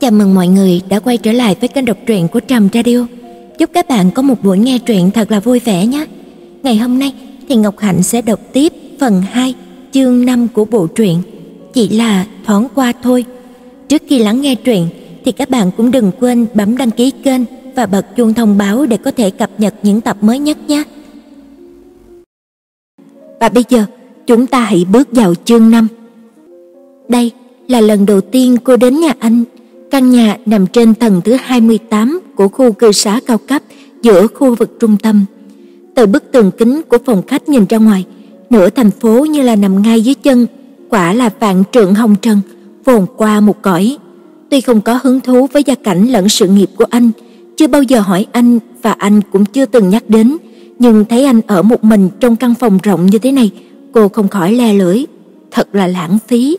Chào mừng mọi người đã quay trở lại với kênh đọc truyện của Trầm Radio. Chúc các bạn có một buổi nghe truyện thật là vui vẻ nhé. Ngày hôm nay thì Ngọc Hạnh sẽ đọc tiếp phần 2, chương 5 của bộ truyện. Chỉ là thoáng qua thôi. Trước khi lắng nghe truyện thì các bạn cũng đừng quên bấm đăng ký kênh và bật chuông thông báo để có thể cập nhật những tập mới nhất nhé. Và bây giờ, chúng ta hãy bước vào chương 5. Đây là lần đầu tiên cô đến nhà anh Căn nhà nằm trên tầng thứ 28 của khu cư xá cao cấp giữa khu vực trung tâm. Từ bức tường kính của phòng khách nhìn ra ngoài, nửa thành phố như là nằm ngay dưới chân, quả là vạn trượng hồng trần, vồn qua một cõi. Tuy không có hứng thú với gia cảnh lẫn sự nghiệp của anh, chưa bao giờ hỏi anh và anh cũng chưa từng nhắc đến, nhưng thấy anh ở một mình trong căn phòng rộng như thế này, cô không khỏi le lưỡi, thật là lãng phí.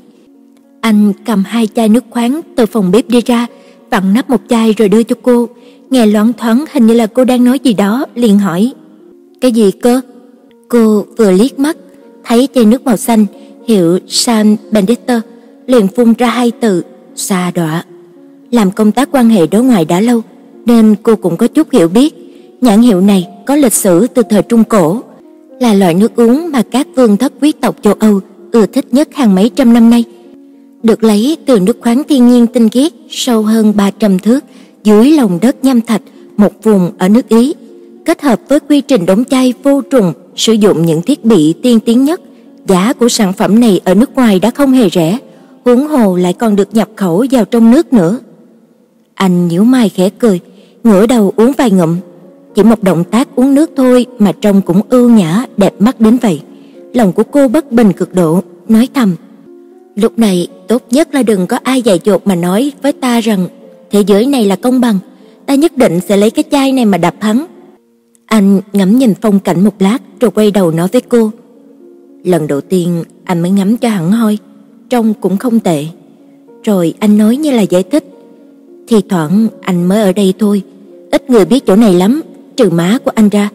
Anh cầm hai chai nước khoáng từ phòng bếp đi ra, vặn nắp một chai rồi đưa cho cô. Nghe loáng thoáng hình như là cô đang nói gì đó, liền hỏi: "Cái gì cơ?" Cô vừa liếc mắt, thấy chai nước màu xanh hiệu San Benedetto, liền phun ra hai từ: "Xa đọa." Làm công tác quan hệ đối ngoại đã lâu, nên cô cũng có chút hiểu biết. Nhãn hiệu này có lịch sử từ thời Trung Cổ, là loại nước uống mà các vương thất quý tộc châu Âu ưa thích nhất hàng mấy trăm năm nay được lấy từ nước khoáng thiên nhiên tinh khiết sâu hơn 300 thước dưới lòng đất nham thạch một vùng ở nước Ý, kết hợp với quy trình đóng chai vô trùng, sử dụng những thiết bị tiên tiến nhất. Giá của sản phẩm này ở nước ngoài đã không hề rẻ, huống hồ lại còn được nhập khẩu vào trong nước nữa. Anh nhíu mày khẽ cười, ngửa đầu uống vài ngụm, chỉ một động tác uống nước thôi mà trông cũng ưu nhã, đẹp mắt đến vậy. Lòng của cô bất bình cực độ, nói thầm: Lúc này, tốt nhất là đừng có ai dạy dột mà nói với ta rằng thế giới này là công bằng, ta nhất định sẽ lấy cái chai này mà đập hắn. Anh ngắm nhìn phong cảnh một lát rồi quay đầu nói với cô. Lần đầu tiên anh mới ngắm cho hẳn hoi, trông cũng không tệ. Rồi anh nói như là giải thích. Thì thoảng anh mới ở đây thôi, ít người biết chỗ này lắm, trừ má của anh ra.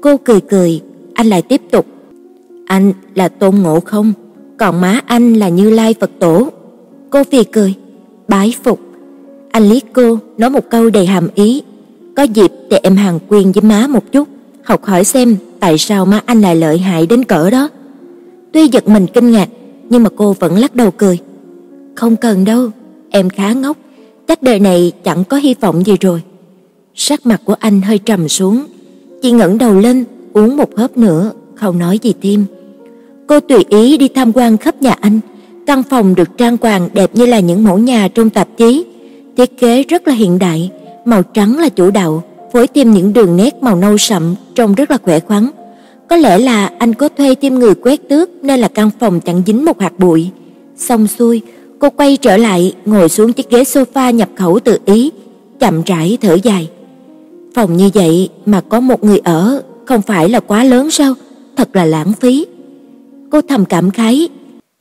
Cô cười cười, anh lại tiếp tục. Anh là Tôn Ngộ Không, còn má anh là Như Lai Phật Tổ. Cô phì cười, bái phục. Anh liếc cô, nói một câu đầy hàm ý, có dịp để em hàng quyền với má một chút, học hỏi xem tại sao má anh lại lợi hại đến cỡ đó. Tuy giật mình kinh ngạc, nhưng mà cô vẫn lắc đầu cười. Không cần đâu, em khá ngốc, chắc đời này chẳng có hy vọng gì rồi. Sắc mặt của anh hơi trầm xuống, chỉ ngẩng đầu lên, uống một hớp nữa, không nói gì thêm. Cô tùy ý đi tham quan khắp nhà anh. Căn phòng được trang hoàng đẹp như là những mẫu nhà trong tạp chí, thiết kế rất là hiện đại, màu trắng là chủ đạo, phối thêm những đường nét màu nâu sậm trông rất là khỏe khoắn. Có lẽ là anh có thuê thêm người quét tước nên là căn phòng chẳng dính một hạt bụi. Xong xuôi, cô quay trở lại, ngồi xuống chiếc ghế sofa nhập khẩu từ Ý, chậm rãi thở dài. Phòng như vậy mà có một người ở, không phải là quá lớn sao? Thật là lãng phí. Cô thầm cảm khái,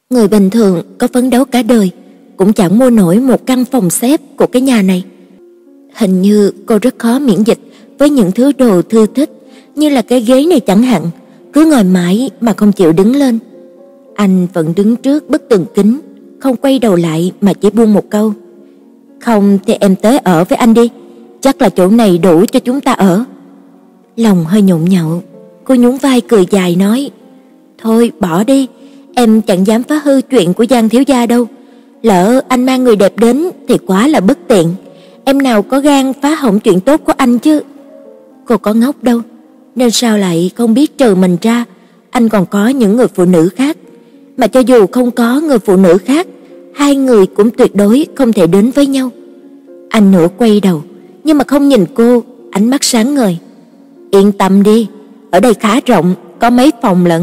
người bình thường có phấn đấu cả đời cũng chẳng mua nổi một căn phòng xếp của cái nhà này. Hình như cô rất khó miễn dịch với những thứ đồ thư thích, như là cái ghế này chẳng hạn, cứ ngồi mãi mà không chịu đứng lên. Anh vẫn đứng trước bức tường kính, không quay đầu lại mà chỉ buông một câu: "Không thì em tới ở với anh đi, chắc là chỗ này đủ cho chúng ta ở." Lòng hơi nhộn nhạo, cô nhún vai cười dài nói: Thôi bỏ đi, em chẳng dám phá hư chuyện của Giang thiếu gia đâu. Lỡ anh mang người đẹp đến thì quá là bất tiện. Em nào có gan phá hỏng chuyện tốt của anh chứ. Cô có ngốc đâu, nên sao lại không biết trừ mình ra, anh còn có những người phụ nữ khác. Mà cho dù không có người phụ nữ khác, hai người cũng tuyệt đối không thể đến với nhau. Anh nửa quay đầu, nhưng mà không nhìn cô, ánh mắt sáng ngời. Yên tâm đi, ở đây khá rộng, có mấy phòng lận.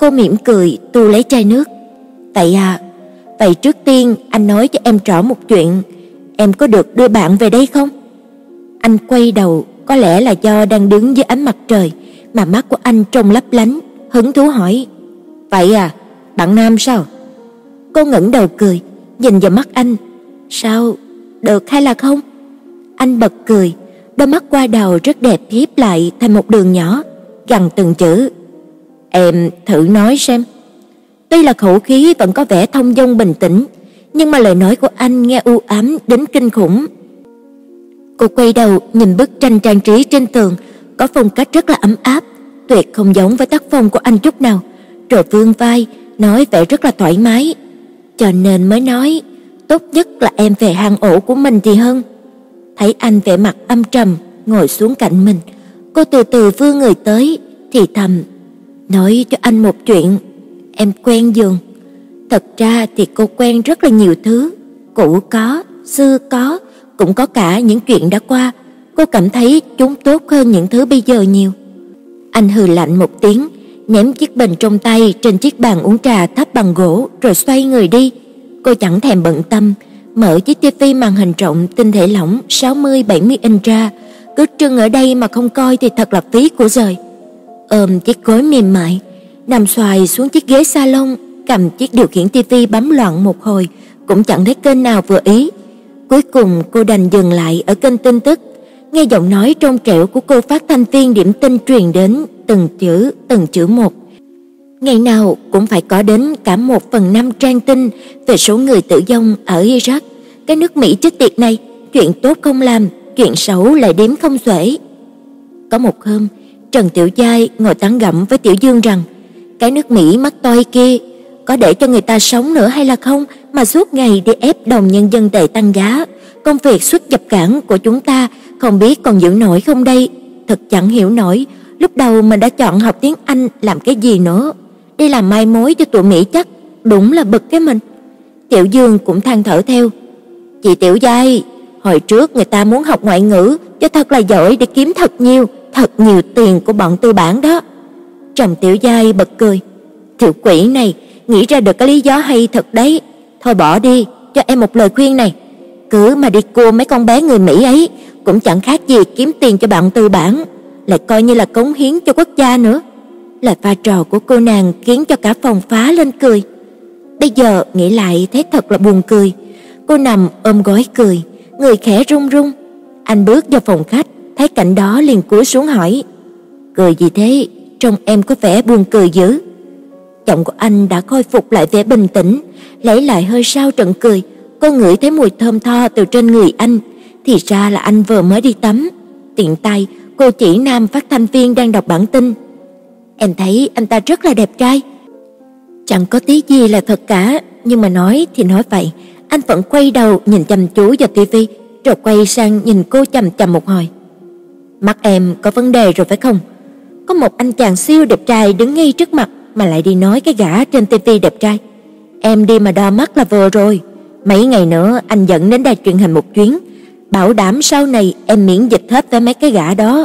Cô mỉm cười tu lấy chai nước. "Vậy à, vậy trước tiên anh nói cho em rõ một chuyện, em có được đưa bạn về đây không?" Anh quay đầu, có lẽ là do đang đứng dưới ánh mặt trời mà mắt của anh trông lấp lánh, hứng thú hỏi: "Vậy à, bạn nam sao?" Cô ngẩng đầu cười, nhìn vào mắt anh. "Sao, được hay là không?" Anh bật cười, đôi mắt qua đầu rất đẹp hiếp lại thành một đường nhỏ, gằn từng chữ: Em thử nói xem. Tuy là khẩu khí vẫn có vẻ thông dong bình tĩnh, nhưng mà lời nói của anh nghe u ám đến kinh khủng. Cô quay đầu nhìn bức tranh trang trí trên tường, có phong cách rất là ấm áp, tuyệt không giống với tác phong của anh chút nào. Rồi vươn vai, nói vẻ rất là thoải mái, cho nên mới nói, tốt nhất là em về hang ổ của mình thì hơn. Thấy anh vẻ mặt âm trầm, ngồi xuống cạnh mình, cô từ từ vươn người tới, thì thầm, nói cho anh một chuyện, em quen giường. Thật ra thì cô quen rất là nhiều thứ, cũ có, xưa có, cũng có cả những chuyện đã qua. Cô cảm thấy chúng tốt hơn những thứ bây giờ nhiều. Anh hừ lạnh một tiếng, ném chiếc bình trong tay trên chiếc bàn uống trà thấp bằng gỗ rồi xoay người đi. Cô chẳng thèm bận tâm, mở chiếc tivi màn hình rộng tinh thể lỏng 60-70 inch ra, cứ trưng ở đây mà không coi thì thật là phí của rời. Ôm chiếc gối mềm mại, nằm xoài xuống chiếc ghế salon, cầm chiếc điều khiển tivi bấm loạn một hồi, cũng chẳng thấy kênh nào vừa ý. Cuối cùng cô đành dừng lại ở kênh tin tức, nghe giọng nói trong trẻo của cô phát thanh viên điểm tin truyền đến từng chữ, từng chữ một. Ngày nào cũng phải có đến cả một phần năm trang tin về số người tử vong ở Iraq. Cái nước Mỹ chết tiệt này, chuyện tốt không làm, chuyện xấu lại đếm không xuể. Có một hôm, Trần Tiểu Giai ngồi tán gẫm với Tiểu Dương rằng, cái nước Mỹ mắt toi kia có để cho người ta sống nữa hay là không mà suốt ngày đi ép đồng nhân dân tệ tăng giá, công việc xuất nhập cảng của chúng ta không biết còn giữ nổi không đây, thật chẳng hiểu nổi, lúc đầu mình đã chọn học tiếng Anh làm cái gì nữa, đi làm mai mối cho tụi Mỹ chắc, đúng là bực cái mình. Tiểu Dương cũng than thở theo. Chị Tiểu Giai, hồi trước người ta muốn học ngoại ngữ cho thật là giỏi để kiếm thật nhiều, thật nhiều tiền của bọn tư bản đó. Trầm Tiểu Giai bật cười. Tiểu quỷ này nghĩ ra được cái lý do hay thật đấy. Thôi bỏ đi, cho em một lời khuyên này. Cứ mà đi cua mấy con bé người Mỹ ấy cũng chẳng khác gì kiếm tiền cho bạn tư bản, lại coi như là cống hiến cho quốc gia nữa. Lời pha trò của cô nàng khiến cho cả phòng phá lên cười. Bây giờ nghĩ lại thấy thật là buồn cười. Cô nằm ôm gối cười, người khẽ run run. Anh bước vào phòng khách, thấy cảnh đó liền cúi xuống hỏi: "Cười gì thế? Trông em có vẻ buồn cười dữ." Giọng của anh đã khôi phục lại vẻ bình tĩnh, lấy lại hơi sao trận cười. Cô ngửi thấy mùi thơm tho từ trên người anh, thì ra là anh vừa mới đi tắm. Tiện tay, cô chỉ nam phát thanh viên đang đọc bản tin. Em thấy anh ta rất là đẹp trai. Chẳng có tí gì là thật cả, nhưng mà nói thì nói vậy, anh vẫn quay đầu nhìn chăm chú vào tivi, rồi quay sang nhìn cô chằm chằm một hồi. Mắt em có vấn đề rồi phải không? Có một anh chàng siêu đẹp trai đứng ngay trước mặt mà lại đi nói cái gã trên tivi đẹp trai. Em đi mà đo mắt là vừa rồi. Mấy ngày nữa anh dẫn đến đài truyền hình một chuyến, bảo đảm sau này em miễn dịch hết với mấy cái gã đó.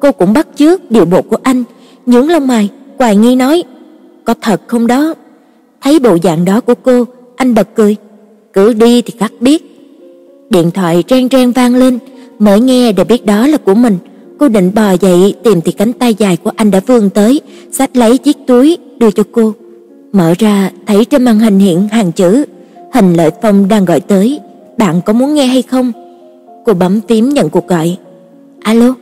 Cô cũng bắt chước điều bộ của anh, nhướng lông mày, hoài nghi nói: "Có thật không đó?" Thấy bộ dạng đó của cô, anh bật cười, "Cứ đi thì khắc biết." Điện thoại reng reng vang lên, mới nghe để biết đó là của mình. Cô định bò dậy tìm thì cánh tay dài của anh đã vươn tới, xách lấy chiếc túi đưa cho cô. Mở ra thấy trên màn hình hiện hàng chữ, Hình Lợi Phong đang gọi tới, bạn có muốn nghe hay không? Cô bấm phím nhận cuộc gọi. Alo.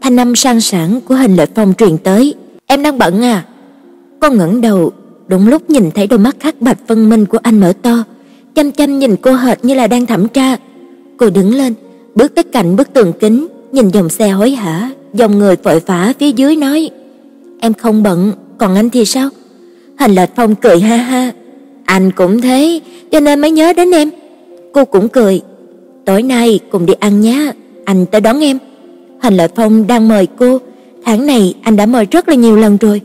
Thanh âm sang sảng của Hình Lợi Phong truyền tới, "Em đang bận à?" Cô ngẩng đầu, đúng lúc nhìn thấy đôi mắt khắc bạch phân minh của anh mở to, chăm chăm nhìn cô hệt như là đang thẩm tra. Cô đứng lên, bước tới cạnh bức tường kính, nhìn dòng xe hối hả, dòng người vội vã phía dưới nói: "Em không bận, còn anh thì sao?" Hành Lệch Phong cười ha ha, "Anh cũng thế, cho nên mới nhớ đến em." Cô cũng cười, "Tối nay cùng đi ăn nhé, anh tới đón em." Hành lệ Phong đang mời cô, tháng này anh đã mời rất là nhiều lần rồi.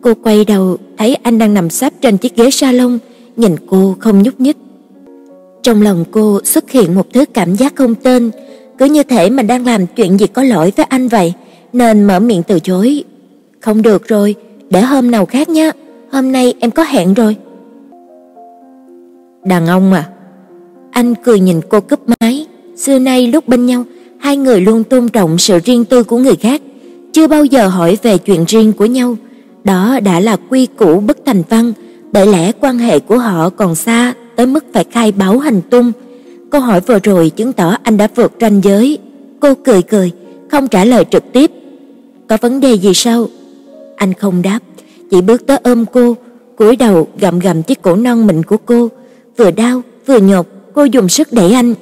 Cô quay đầu, thấy anh đang nằm sấp trên chiếc ghế salon, nhìn cô không nhúc nhích. Trong lòng cô xuất hiện một thứ cảm giác không tên, cứ như thể mình đang làm chuyện gì có lỗi với anh vậy, nên mở miệng từ chối. "Không được rồi, để hôm nào khác nhé, hôm nay em có hẹn rồi." "Đàn ông à?" Anh cười nhìn cô cúp máy, xưa nay lúc bên nhau, hai người luôn tôn trọng sự riêng tư của người khác, chưa bao giờ hỏi về chuyện riêng của nhau, đó đã là quy củ bất thành văn, bởi lẽ quan hệ của họ còn xa tới mức phải khai báo hành tung Câu hỏi vừa rồi chứng tỏ anh đã vượt ranh giới. Cô cười cười, không trả lời trực tiếp. Có vấn đề gì sao? Anh không đáp, chỉ bước tới ôm cô, cúi đầu gặm gặm chiếc cổ non mịn của cô, vừa đau vừa nhột, cô dùng sức đẩy anh.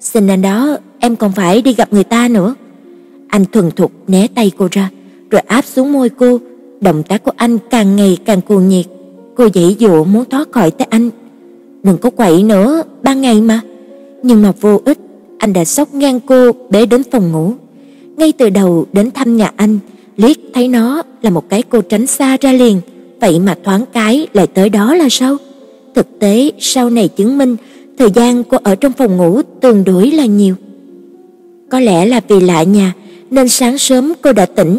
"Xin anh đó, em còn phải đi gặp người ta nữa." Anh thuần thục né tay cô ra, rồi áp xuống môi cô, động tác của anh càng ngày càng cuồng nhiệt. Cô giãy dụa muốn thoát khỏi tay anh. "Đừng có quậy nữa, ban ngày mà." Nhưng mà vô ích, anh đã xốc ngang cô bế đến phòng ngủ. Ngay từ đầu đến thăm nhà anh, liếc thấy nó là một cái cô tránh xa ra liền, vậy mà thoáng cái lại tới đó là sao? Thực tế sau này chứng minh thời gian cô ở trong phòng ngủ tương đối là nhiều. Có lẽ là vì lạ nhà nên sáng sớm cô đã tỉnh,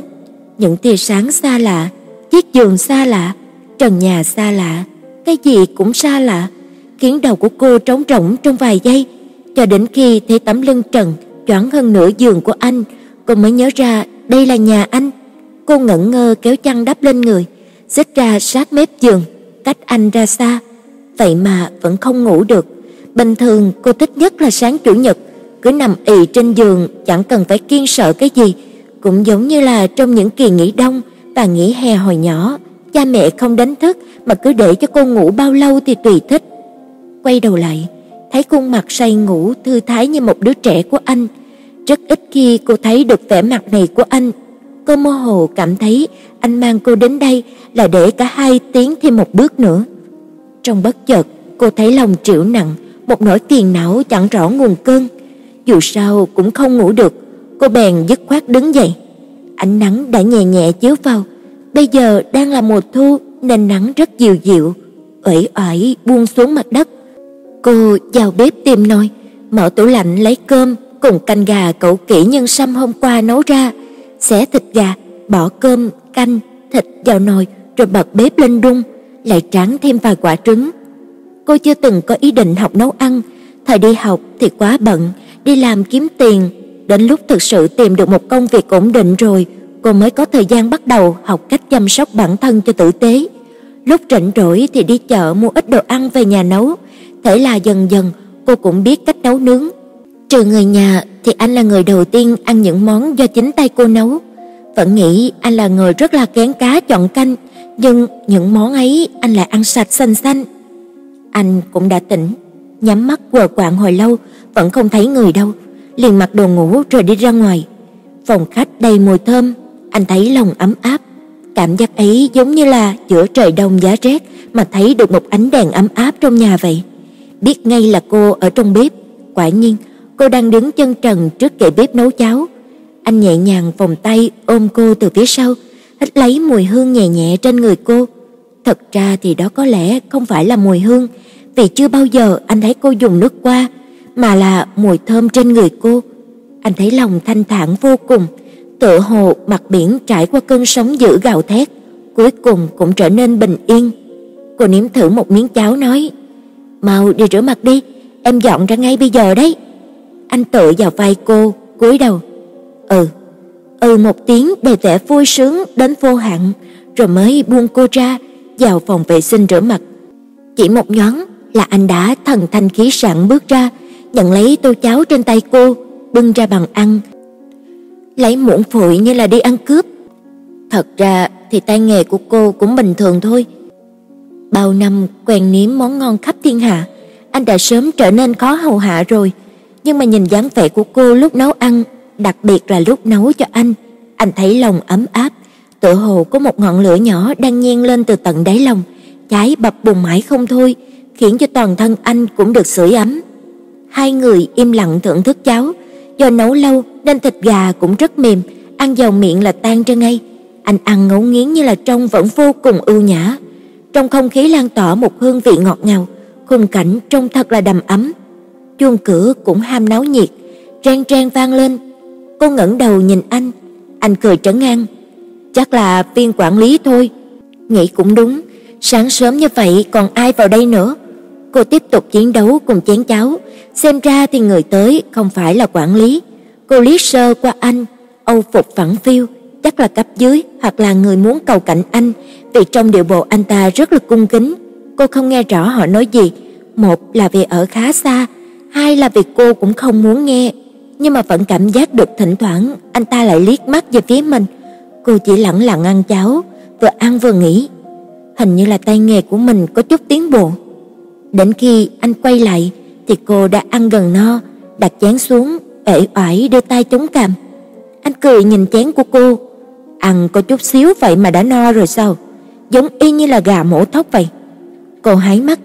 những tia sáng xa lạ, chiếc giường xa lạ, trần nhà xa lạ, cái gì cũng xa lạ, khiến đầu của cô trống rỗng trong vài giây, cho đến khi thấy tấm lưng trần choáng hơn nửa giường của anh, cô mới nhớ ra đây là nhà anh. Cô ngẩn ngơ kéo chăn đắp lên người, xích ra sát mép giường, cách anh ra xa, vậy mà vẫn không ngủ được. Bình thường cô thích nhất là sáng chủ nhật, cứ nằm ì trên giường chẳng cần phải kiêng sợ cái gì, cũng giống như là trong những kỳ nghỉ đông và nghỉ hè hồi nhỏ, cha mẹ không đánh thức mà cứ để cho cô ngủ bao lâu thì tùy thích. Quay đầu lại, thấy khuôn mặt say ngủ thư thái như một đứa trẻ của anh. Rất ít khi cô thấy được vẻ mặt này của anh. Cô mơ hồ cảm thấy anh mang cô đến đây là để cả hai tiến thêm một bước nữa. Trong bất chợt, cô thấy lòng trĩu nặng, một nỗi phiền não chẳng rõ nguồn cơn. Dù sao cũng không ngủ được, cô bèn dứt khoát đứng dậy. Ánh nắng đã nhẹ nhẹ chiếu vào, bây giờ đang là mùa thu nên nắng rất dịu dịu, uể oải buông xuống mặt đất. Cô vào bếp tìm nồi, mở tủ lạnh lấy cơm cùng canh gà cậu kỹ nhân sâm hôm qua nấu ra, xé thịt gà, bỏ cơm, canh, thịt vào nồi rồi bật bếp lên đun, lại tráng thêm vài quả trứng. Cô chưa từng có ý định học nấu ăn, thời đi học thì quá bận, đi làm kiếm tiền, đến lúc thực sự tìm được một công việc ổn định rồi, cô mới có thời gian bắt đầu học cách chăm sóc bản thân cho tử tế. Lúc rảnh rỗi thì đi chợ mua ít đồ ăn về nhà nấu, thế là dần dần cô cũng biết cách nấu nướng. Trừ người nhà thì anh là người đầu tiên ăn những món do chính tay cô nấu. Vẫn nghĩ anh là người rất là kén cá chọn canh, nhưng những món ấy anh lại ăn sạch xanh xanh. Anh cũng đã tỉnh, nhắm mắt quờ quạng hồi lâu vẫn không thấy người đâu, liền mặc đồ ngủ rồi đi ra ngoài. Phòng khách đầy mùi thơm, anh thấy lòng ấm áp. Cảm giác ấy giống như là giữa trời đông giá rét mà thấy được một ánh đèn ấm áp trong nhà vậy. Biết ngay là cô ở trong bếp, quả nhiên cô đang đứng chân trần trước kệ bếp nấu cháo. Anh nhẹ nhàng vòng tay ôm cô từ phía sau, hít lấy mùi hương nhẹ nhẹ trên người cô. Thật ra thì đó có lẽ không phải là mùi hương, vì chưa bao giờ anh thấy cô dùng nước qua, mà là mùi thơm trên người cô. Anh thấy lòng thanh thản vô cùng, tựa hồ mặt biển trải qua cơn sóng dữ gào thét, cuối cùng cũng trở nên bình yên. Cô nếm thử một miếng cháo nói: "Mau đi rửa mặt đi, em dọn ra ngay bây giờ đấy." Anh tựa vào vai cô, cúi đầu. "Ừ." Ừ một tiếng đầy vẻ vui sướng đến vô hạn, rồi mới buông cô ra, vào phòng vệ sinh rửa mặt. Chỉ một nhoáng là anh đã thần thanh khí sảng bước ra, nhận lấy tô cháo trên tay cô, bưng ra bàn ăn. Lấy muỗng phụi như là đi ăn cướp. Thật ra thì tay nghề của cô cũng bình thường thôi. Bao năm quen nếm món ngon khắp thiên hạ, anh đã sớm trở nên khó hầu hạ rồi, nhưng mà nhìn dáng vẻ của cô lúc nấu ăn, đặc biệt là lúc nấu cho anh, anh thấy lòng ấm áp, tựa hồ có một ngọn lửa nhỏ đang nhen lên từ tận đáy lòng, cháy bập bùng mãi không thôi, khiến cho toàn thân anh cũng được sưởi ấm. Hai người im lặng thưởng thức cháo, do nấu lâu nên thịt gà cũng rất mềm, ăn vào miệng là tan ra ngay. Anh ăn ngấu nghiến như là trông vẫn vô cùng ưu nhã. Trong không khí lan tỏa một hương vị ngọt ngào, khung cảnh trông thật là đầm ấm. Chuông cửa cũng ham náo nhiệt, reng reng vang lên. Cô ngẩng đầu nhìn anh, anh cười trấn an, chắc là viên quản lý thôi. Nghĩ cũng đúng, sáng sớm như vậy còn ai vào đây nữa. Cô tiếp tục chiến đấu cùng chén cháo, xem ra thì người tới không phải là quản lý. Cô liếc sơ qua anh, Âu phục phẳng phiu, chắc là cấp dưới hoặc là người muốn cầu cạnh anh, vì trong điệu bộ anh ta rất là cung kính. Cô không nghe rõ họ nói gì, một là vì ở khá xa, hai là vì cô cũng không muốn nghe, nhưng mà vẫn cảm giác được thỉnh thoảng anh ta lại liếc mắt về phía mình. Cô chỉ lặng lặng ăn cháo, vừa ăn vừa nghĩ, hình như là tay nghề của mình có chút tiến bộ. Đến khi anh quay lại, thì cô đã ăn gần no, đặt chén xuống, uể oải đưa tay chống cằm. Anh cười nhìn chén của cô, ăn có chút xíu vậy mà đã no rồi sao? Giống y như là gà mổ thóc vậy. Cô hái mắt,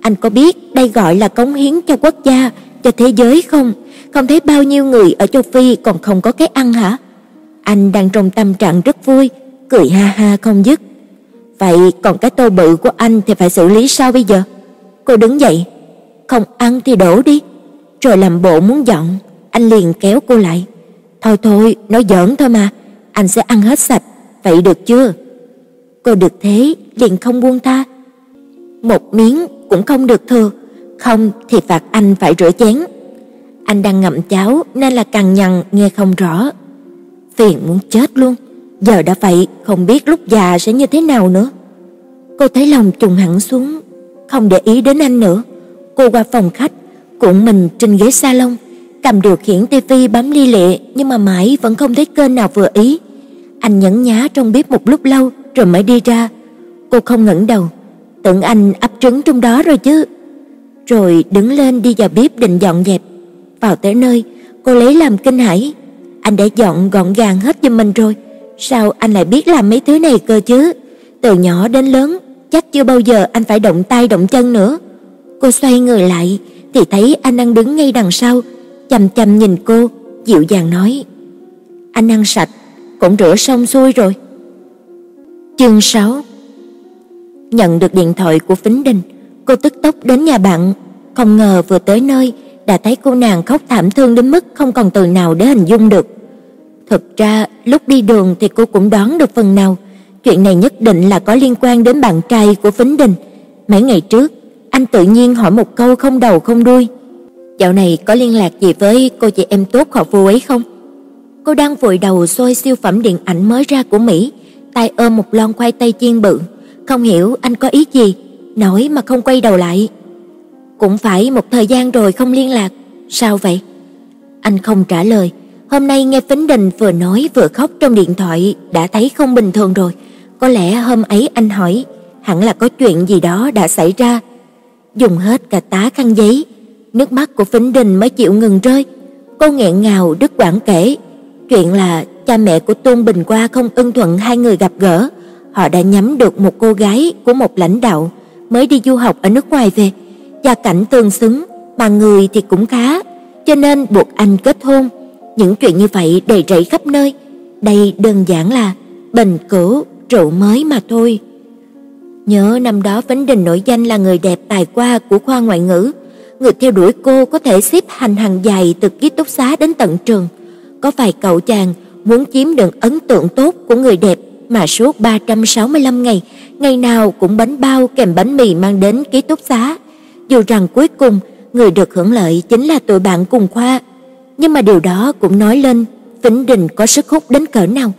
anh có biết đây gọi là cống hiến cho quốc gia, cho thế giới không? Không thấy bao nhiêu người ở châu Phi còn không có cái ăn hả? Anh đang trong tâm trạng rất vui, cười ha ha không dứt. Vậy còn cái tô bự của anh thì phải xử lý sao bây giờ? Cô đứng dậy, không ăn thì đổ đi. Rồi làm bộ muốn dọn, anh liền kéo cô lại. Thôi thôi, nói giỡn thôi mà, anh sẽ ăn hết sạch, vậy được chưa? Cô được thế, liền không buông tha. Một miếng cũng không được thừa, không thì phạt anh phải rửa chén. Anh đang ngậm cháo nên là cằn nhằn nghe không rõ. Phiền muốn chết luôn, giờ đã vậy không biết lúc già sẽ như thế nào nữa. Cô thấy lòng trùng hẳn xuống, không để ý đến anh nữa. Cô qua phòng khách, cuộn mình trên ghế salon, cầm điều khiển tivi bấm li lệ nhưng mà mãi vẫn không thấy kênh nào vừa ý. Anh nhẫn nhá trong bếp một lúc lâu rồi mới đi ra. Cô không ngẩng đầu, tưởng anh ấp trứng trong đó rồi chứ. Rồi đứng lên đi vào bếp định dọn dẹp. Vào tới nơi, cô lấy làm kinh hãi. Anh đã dọn gọn gàng hết giùm mình rồi, sao anh lại biết làm mấy thứ này cơ chứ? Từ nhỏ đến lớn, chắc chưa bao giờ anh phải động tay động chân nữa. Cô xoay người lại thì thấy anh đang đứng ngay đằng sau, chằm chằm nhìn cô, dịu dàng nói: "Anh ăn sạch, cũng rửa xong xuôi rồi." Chương 6 Nhận được điện thoại của Phính Đình, cô tức tốc đến nhà bạn, không ngờ vừa tới nơi đã thấy cô nàng khóc thảm thương đến mức không còn từ nào để hình dung được. Thực ra, lúc đi đường thì cô cũng đoán được phần nào, chuyện này nhất định là có liên quan đến bạn trai của Phính Đình. Mấy ngày trước, anh tự nhiên hỏi một câu không đầu không đuôi. Dạo này có liên lạc gì với cô chị em tốt họ Vu ấy không? Cô đang vội đầu soi siêu phẩm điện ảnh mới ra của Mỹ, tay ôm một lon khoai tây chiên bự, không hiểu anh có ý gì, nói mà không quay đầu lại. Cũng phải một thời gian rồi không liên lạc, sao vậy? Anh không trả lời, hôm nay nghe Phính Đình vừa nói vừa khóc trong điện thoại đã thấy không bình thường rồi, có lẽ hôm ấy anh hỏi, hẳn là có chuyện gì đó đã xảy ra. Dùng hết cả tá khăn giấy, nước mắt của Phính Đình mới chịu ngừng rơi. Cô nghẹn ngào đứt quãng kể, chuyện là cha mẹ của Tôn Bình qua không ưng thuận hai người gặp gỡ, họ đã nhắm được một cô gái của một lãnh đạo mới đi du học ở nước ngoài về, gia cảnh tương xứng, mà người thì cũng khá, cho nên buộc anh kết hôn. Những chuyện như vậy đầy rẫy khắp nơi, đây đơn giản là bình cửu rượu mới mà thôi. Nhớ năm đó Vĩnh Đình nổi danh là người đẹp tài qua của khoa ngoại ngữ, người theo đuổi cô có thể xếp hành hàng dài từ ký túc xá đến tận trường. Có vài cậu chàng muốn chiếm được ấn tượng tốt của người đẹp mà suốt 365 ngày, ngày nào cũng bánh bao kèm bánh mì mang đến ký túc xá. Dù rằng cuối cùng người được hưởng lợi chính là tụi bạn cùng khoa, nhưng mà điều đó cũng nói lên Vĩnh Đình có sức hút đến cỡ nào.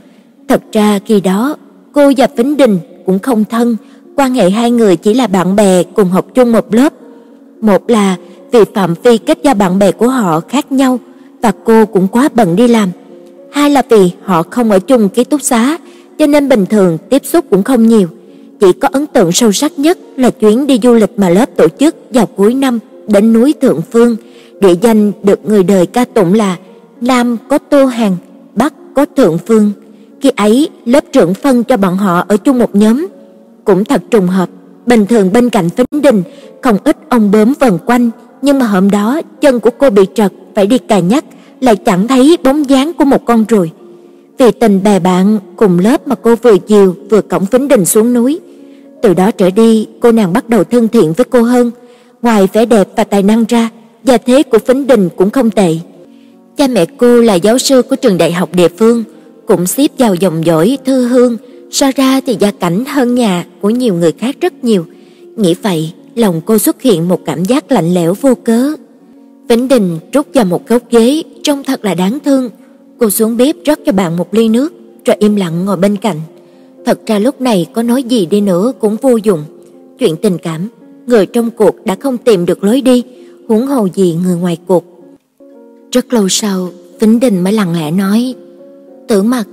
Thật ra khi đó, cô và Vĩnh Đình cũng không thân, quan hệ hai người chỉ là bạn bè cùng học chung một lớp. Một là vì phạm vi kết giao bạn bè của họ khác nhau và cô cũng quá bận đi làm. Hai là vì họ không ở chung ký túc xá, cho nên bình thường tiếp xúc cũng không nhiều. Chỉ có ấn tượng sâu sắc nhất là chuyến đi du lịch mà lớp tổ chức vào cuối năm đến núi Thượng Phương, địa danh được người đời ca tụng là Nam có Tô Hàng, Bắc có Thượng Phương. Khi ấy, lớp trưởng phân cho bọn họ ở chung một nhóm, cũng thật trùng hợp. Bình thường bên cạnh Phính Đình không ít ông bướm vần quanh, nhưng mà hôm đó chân của cô bị trật phải đi cà nhắc, lại chẳng thấy bóng dáng của một con ruồi. Vì tình bè bạn cùng lớp mà cô vừa chiều vừa cõng Phính Đình xuống núi. Từ đó trở đi, cô nàng bắt đầu thân thiện với cô hơn, ngoài vẻ đẹp và tài năng ra, gia thế của Phính Đình cũng không tệ. Cha mẹ cô là giáo sư của trường đại học địa phương, cũng xếp vào dòng dõi thư hương, so ra thì gia cảnh hơn nhà của nhiều người khác rất nhiều. Nghĩ vậy, lòng cô xuất hiện một cảm giác lạnh lẽo vô cớ. Vĩnh Đình rút vào một góc ghế, trông thật là đáng thương. Cô xuống bếp rót cho bạn một ly nước, rồi im lặng ngồi bên cạnh. Thật ra lúc này có nói gì đi nữa cũng vô dụng. Chuyện tình cảm, người trong cuộc đã không tìm được lối đi, huống hồ gì người ngoài cuộc. Rất lâu sau, Vĩnh Đình mới lặng lẽ nói: "Tử Mặc,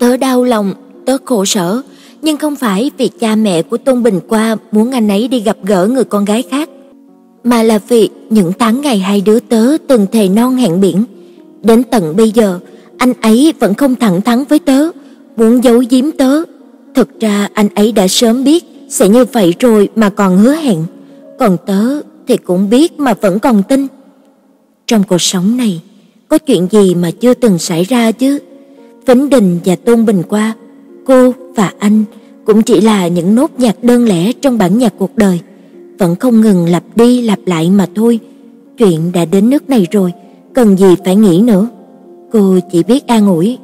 tớ đau lòng, tớ khổ sở, nhưng không phải vì cha mẹ của Tôn Bình Qua muốn anh ấy đi gặp gỡ người con gái khác. mà là vì những tháng ngày hai đứa tớ từng thề non hẹn biển. Đến tận bây giờ, anh ấy vẫn không thẳng thắn với tớ, muốn giấu giếm tớ. Thực ra anh ấy đã sớm biết sẽ như vậy rồi mà còn hứa hẹn, còn tớ thì cũng biết mà vẫn còn tin. Trong cuộc sống này, có chuyện gì mà chưa từng xảy ra chứ? Vĩnh Đình và Tôn Bình qua, cô và anh cũng chỉ là những nốt nhạc đơn lẻ trong bản nhạc cuộc đời, vẫn không ngừng lặp đi lặp lại mà thôi. Chuyện đã đến nước này rồi, cần gì phải nghĩ nữa. Cô chỉ biết an ủi.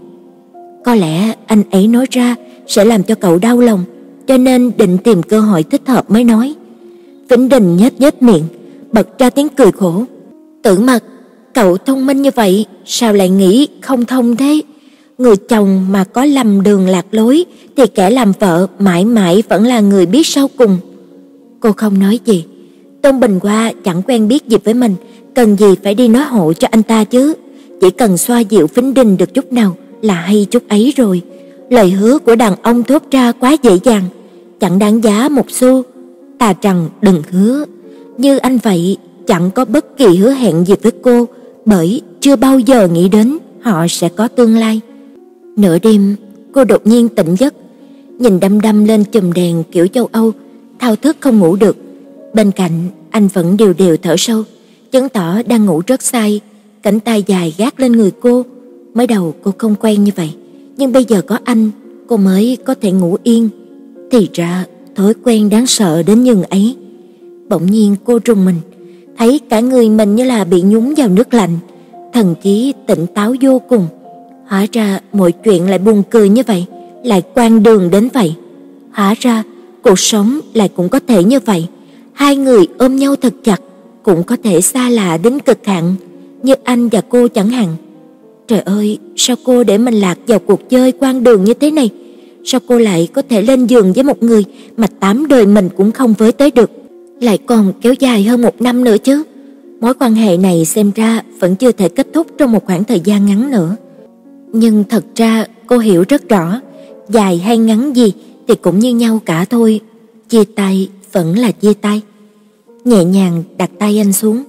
Có lẽ anh ấy nói ra sẽ làm cho cậu đau lòng, cho nên định tìm cơ hội thích hợp mới nói. Vĩnh Đình nhếch nhếch miệng, bật ra tiếng cười khổ. Tử Mặc, cậu thông minh như vậy, sao lại nghĩ không thông thế? Người chồng mà có lầm đường lạc lối thì kẻ làm vợ mãi mãi vẫn là người biết sau cùng. Cô không nói gì. Tôn Bình qua chẳng quen biết gì với mình, cần gì phải đi nói hộ cho anh ta chứ? Chỉ cần xoa dịu Vĩnh Đình được chút nào là hay chút ấy rồi. Lời hứa của đàn ông thốt ra quá dễ dàng, chẳng đáng giá một xu. Ta rằng đừng hứa, như anh vậy chẳng có bất kỳ hứa hẹn gì với cô, bởi chưa bao giờ nghĩ đến họ sẽ có tương lai. Nửa đêm, cô đột nhiên tỉnh giấc, nhìn đăm đăm lên chùm đèn kiểu châu Âu, thao thức không ngủ được. Bên cạnh, anh vẫn đều đều thở sâu, chứng tỏ đang ngủ rất say, cánh tay dài gác lên người cô. Mới đầu cô không quen như vậy, nhưng bây giờ có anh, cô mới có thể ngủ yên. Thì ra, thói quen đáng sợ đến nhường ấy. Bỗng nhiên cô rùng mình, thấy cả người mình như là bị nhúng vào nước lạnh, thần trí tỉnh táo vô cùng. Hóa ra mọi chuyện lại buồn cười như vậy, lại quan đường đến vậy. Hóa ra cuộc sống lại cũng có thể như vậy, hai người ôm nhau thật chặt, cũng có thể xa lạ đến cực hạn, như anh và cô chẳng hạn. Trời ơi, sao cô để mình lạc vào cuộc chơi quan đường như thế này? Sao cô lại có thể lên giường với một người mà tám đời mình cũng không với tới được? Lại còn kéo dài hơn một năm nữa chứ? Mối quan hệ này xem ra vẫn chưa thể kết thúc trong một khoảng thời gian ngắn nữa. Nhưng thật ra cô hiểu rất rõ, dài hay ngắn gì thì cũng như nhau cả thôi. Chia tay vẫn là chia tay. Nhẹ nhàng đặt tay anh xuống,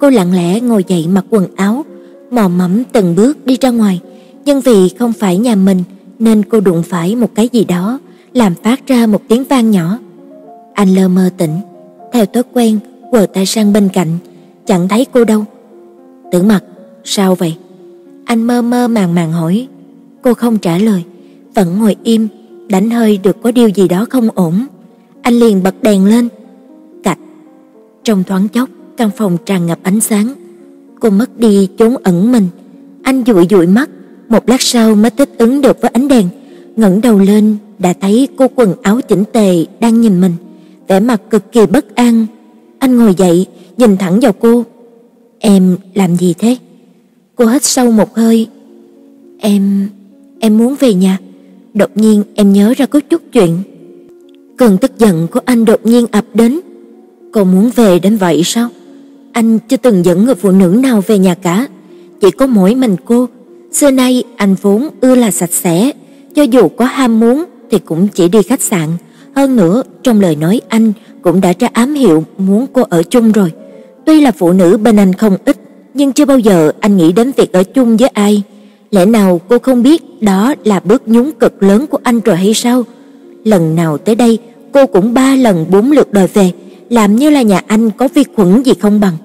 cô lặng lẽ ngồi dậy mặc quần áo, mò mẫm từng bước đi ra ngoài, nhưng vì không phải nhà mình nên cô đụng phải một cái gì đó, làm phát ra một tiếng vang nhỏ. Anh lơ mơ tỉnh, theo thói quen quờ tay sang bên cạnh, chẳng thấy cô đâu. Tử Mặc, sao vậy? Anh mơ mơ màng màng hỏi. Cô không trả lời, vẫn ngồi im, đánh hơi được có điều gì đó không ổn. Anh liền bật đèn lên. Cạch. Trong thoáng chốc, căn phòng tràn ngập ánh sáng. Cô mất đi chốn ẩn mình. Anh dụi dụi mắt, một lát sau mới thích ứng được với ánh đèn, ngẩng đầu lên đã thấy cô quần áo chỉnh tề đang nhìn mình, vẻ mặt cực kỳ bất an. Anh ngồi dậy, nhìn thẳng vào cô. "Em làm gì thế?" Cô hít sâu một hơi. "Em em muốn về nhà." Đột nhiên em nhớ ra có chút chuyện. Cơn tức giận của anh đột nhiên ập đến. Cô muốn về đến vậy sao? Anh chưa từng dẫn người phụ nữ nào về nhà cả, chỉ có mỗi mình cô. Xưa nay anh vốn ưa là sạch sẽ, cho dù có ham muốn thì cũng chỉ đi khách sạn, hơn nữa trong lời nói anh cũng đã ra ám hiệu muốn cô ở chung rồi. Tuy là phụ nữ bên anh không ít, nhưng chưa bao giờ anh nghĩ đến việc ở chung với ai. Lẽ nào cô không biết đó là bước nhún cực lớn của anh rồi hay sao? Lần nào tới đây, cô cũng ba lần bốn lượt đòi về, làm như là nhà anh có vi khuẩn gì không bằng.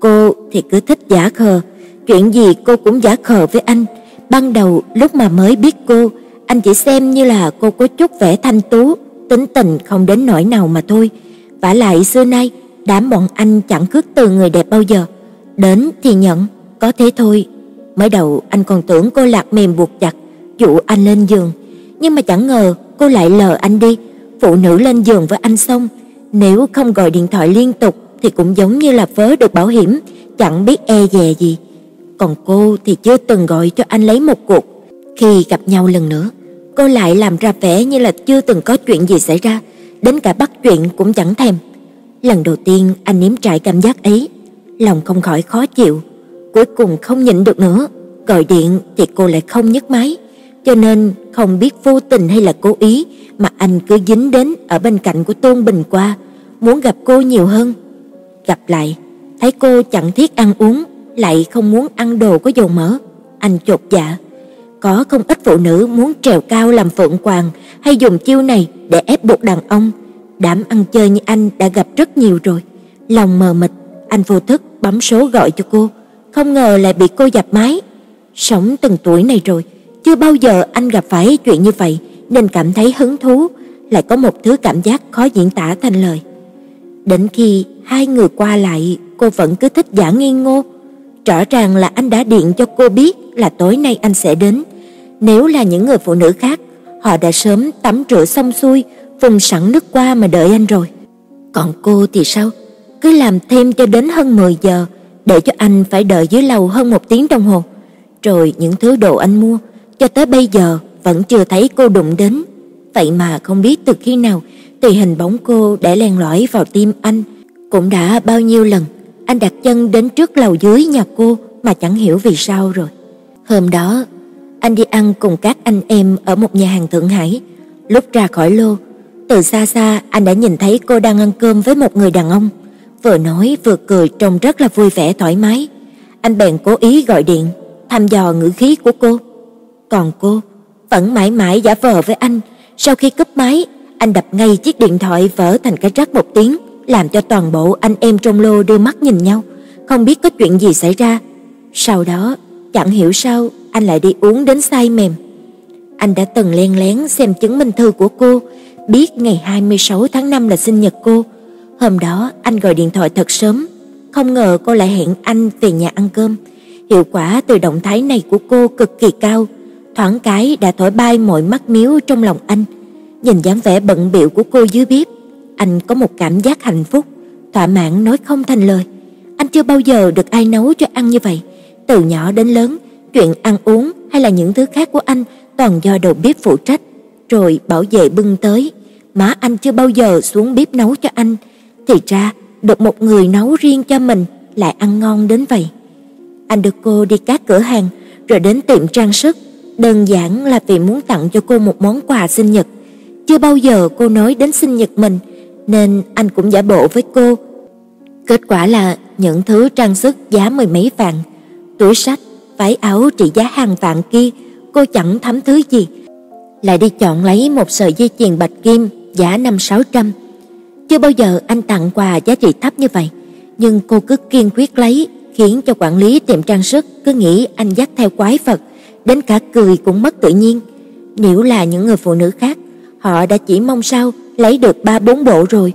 Cô thì cứ thích giả khờ, chuyện gì cô cũng giả khờ với anh. Ban đầu lúc mà mới biết cô, anh chỉ xem như là cô có chút vẻ thanh tú, tính tình không đến nỗi nào mà thôi. Vả lại xưa nay, đám bọn anh chẳng khước từ người đẹp bao giờ. Đến thì nhận, có thế thôi. Mới đầu anh còn tưởng cô lạc mềm buộc chặt, dụ anh lên giường, nhưng mà chẳng ngờ cô lại lờ anh đi, phụ nữ lên giường với anh xong, nếu không gọi điện thoại liên tục thì cũng giống như là vớ được bảo hiểm, chẳng biết e dè gì. Còn cô thì chưa từng gọi cho anh lấy một cuộc. Khi gặp nhau lần nữa, cô lại làm ra vẻ như là chưa từng có chuyện gì xảy ra, đến cả bắt chuyện cũng chẳng thèm. Lần đầu tiên anh nếm trải cảm giác ấy, lòng không khỏi khó chịu, cuối cùng không nhịn được nữa, gọi điện thì cô lại không nhấc máy, cho nên không biết vô tình hay là cố ý mà anh cứ dính đến ở bên cạnh của Tôn Bình qua, muốn gặp cô nhiều hơn. gặp lại, thấy cô chẳng thiết ăn uống, lại không muốn ăn đồ có dầu mỡ, anh chột dạ. Có không ít phụ nữ muốn trèo cao làm phượng hoàng hay dùng chiêu này để ép buộc đàn ông. Đám ăn chơi như anh đã gặp rất nhiều rồi. Lòng mờ mịt, anh vô thức bấm số gọi cho cô, không ngờ lại bị cô dập máy. Sống từng tuổi này rồi, chưa bao giờ anh gặp phải chuyện như vậy nên cảm thấy hứng thú, lại có một thứ cảm giác khó diễn tả thành lời. Đến khi hai người qua lại, cô vẫn cứ thích giả nghi ngô. Rõ ràng là anh đã điện cho cô biết là tối nay anh sẽ đến. Nếu là những người phụ nữ khác, họ đã sớm tắm rửa xong xuôi, phun sẵn nước qua mà đợi anh rồi. Còn cô thì sao? Cứ làm thêm cho đến hơn 10 giờ, để cho anh phải đợi dưới lầu hơn một tiếng đồng hồ. Rồi những thứ đồ anh mua, cho tới bây giờ vẫn chưa thấy cô đụng đến. Vậy mà không biết từ khi nào thì hình bóng cô đã len lỏi vào tim anh. Cũng đã bao nhiêu lần anh đặt chân đến trước lầu dưới nhà cô mà chẳng hiểu vì sao rồi. Hôm đó, anh đi ăn cùng các anh em ở một nhà hàng Thượng Hải. Lúc ra khỏi lô, từ xa xa anh đã nhìn thấy cô đang ăn cơm với một người đàn ông, vừa nói vừa cười trông rất là vui vẻ thoải mái. Anh bèn cố ý gọi điện, thăm dò ngữ khí của cô. Còn cô vẫn mãi mãi giả vờ với anh, sau khi cúp máy, anh đập ngay chiếc điện thoại vỡ thành cái rắc một tiếng, làm cho toàn bộ anh em trong lô đưa mắt nhìn nhau, không biết có chuyện gì xảy ra. Sau đó, chẳng hiểu sao anh lại đi uống đến say mềm. Anh đã từng len lén xem chứng minh thư của cô, biết ngày 26 tháng 5 là sinh nhật cô. Hôm đó anh gọi điện thoại thật sớm, không ngờ cô lại hẹn anh về nhà ăn cơm. Hiệu quả từ động thái này của cô cực kỳ cao, thoáng cái đã thổi bay mọi mắt miếu trong lòng anh. Nhìn dáng vẻ bận bịu của cô dưới bếp, anh có một cảm giác hạnh phúc, thỏa mãn nói không thành lời. Anh chưa bao giờ được ai nấu cho ăn như vậy, từ nhỏ đến lớn, chuyện ăn uống hay là những thứ khác của anh toàn do đầu bếp phụ trách, rồi bảo vệ bưng tới. Má anh chưa bao giờ xuống bếp nấu cho anh, thì ra được một người nấu riêng cho mình lại ăn ngon đến vậy. Anh được cô đi các cửa hàng, rồi đến tiệm trang sức, đơn giản là vì muốn tặng cho cô một món quà sinh nhật. Chưa bao giờ cô nói đến sinh nhật mình, nên anh cũng giả bộ với cô. Kết quả là những thứ trang sức giá mười mấy vạn, túi sách, váy áo trị giá hàng vạn kia, cô chẳng thấm thứ gì. Lại đi chọn lấy một sợi dây chuyền bạch kim giá năm sáu trăm. Chưa bao giờ anh tặng quà giá trị thấp như vậy, nhưng cô cứ kiên quyết lấy, khiến cho quản lý tiệm trang sức cứ nghĩ anh dắt theo quái vật, đến cả cười cũng mất tự nhiên. Nếu là những người phụ nữ khác, họ đã chỉ mong sao lấy được ba bốn bộ rồi.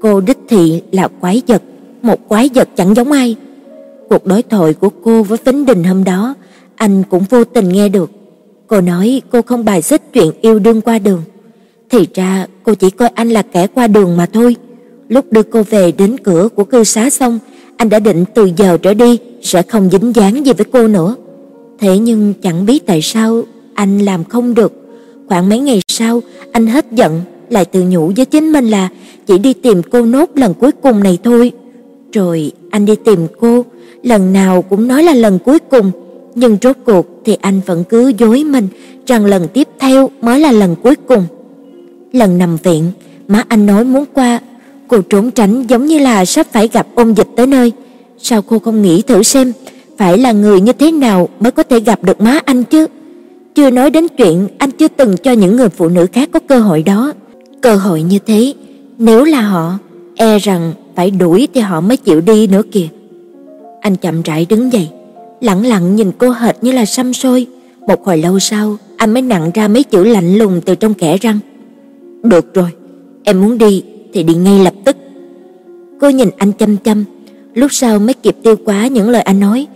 Cô đích thị là quái vật, một quái vật chẳng giống ai. Cuộc đối thoại của cô với Phính Đình hôm đó, anh cũng vô tình nghe được. Cô nói cô không bài xích chuyện yêu đương qua đường. Thì ra cô chỉ coi anh là kẻ qua đường mà thôi. Lúc đưa cô về đến cửa của cư xá xong, anh đã định từ giờ trở đi sẽ không dính dáng gì với cô nữa. Thế nhưng chẳng biết tại sao anh làm không được. Khoảng mấy ngày sau, anh hết giận, lại tự nhủ với chính mình là chỉ đi tìm cô nốt lần cuối cùng này thôi. Rồi anh đi tìm cô, lần nào cũng nói là lần cuối cùng, nhưng rốt cuộc thì anh vẫn cứ dối mình rằng lần tiếp theo mới là lần cuối cùng. Lần nằm viện, má anh nói muốn qua, cô trốn tránh giống như là sắp phải gặp ôn dịch tới nơi. Sao cô không nghĩ thử xem, phải là người như thế nào mới có thể gặp được má anh chứ? Chưa nói đến chuyện anh chưa từng cho những người phụ nữ khác có cơ hội đó. Cơ hội như thế, nếu là họ, e rằng phải đuổi thì họ mới chịu đi nữa kìa. Anh chậm rãi đứng dậy, lặng lặng nhìn cô hệt như là xăm soi Một hồi lâu sau, anh mới nặng ra mấy chữ lạnh lùng từ trong kẽ răng. "Được rồi, em muốn đi thì đi ngay lập tức." Cô nhìn anh chăm chăm, lúc sau mới kịp tiêu quá những lời anh nói,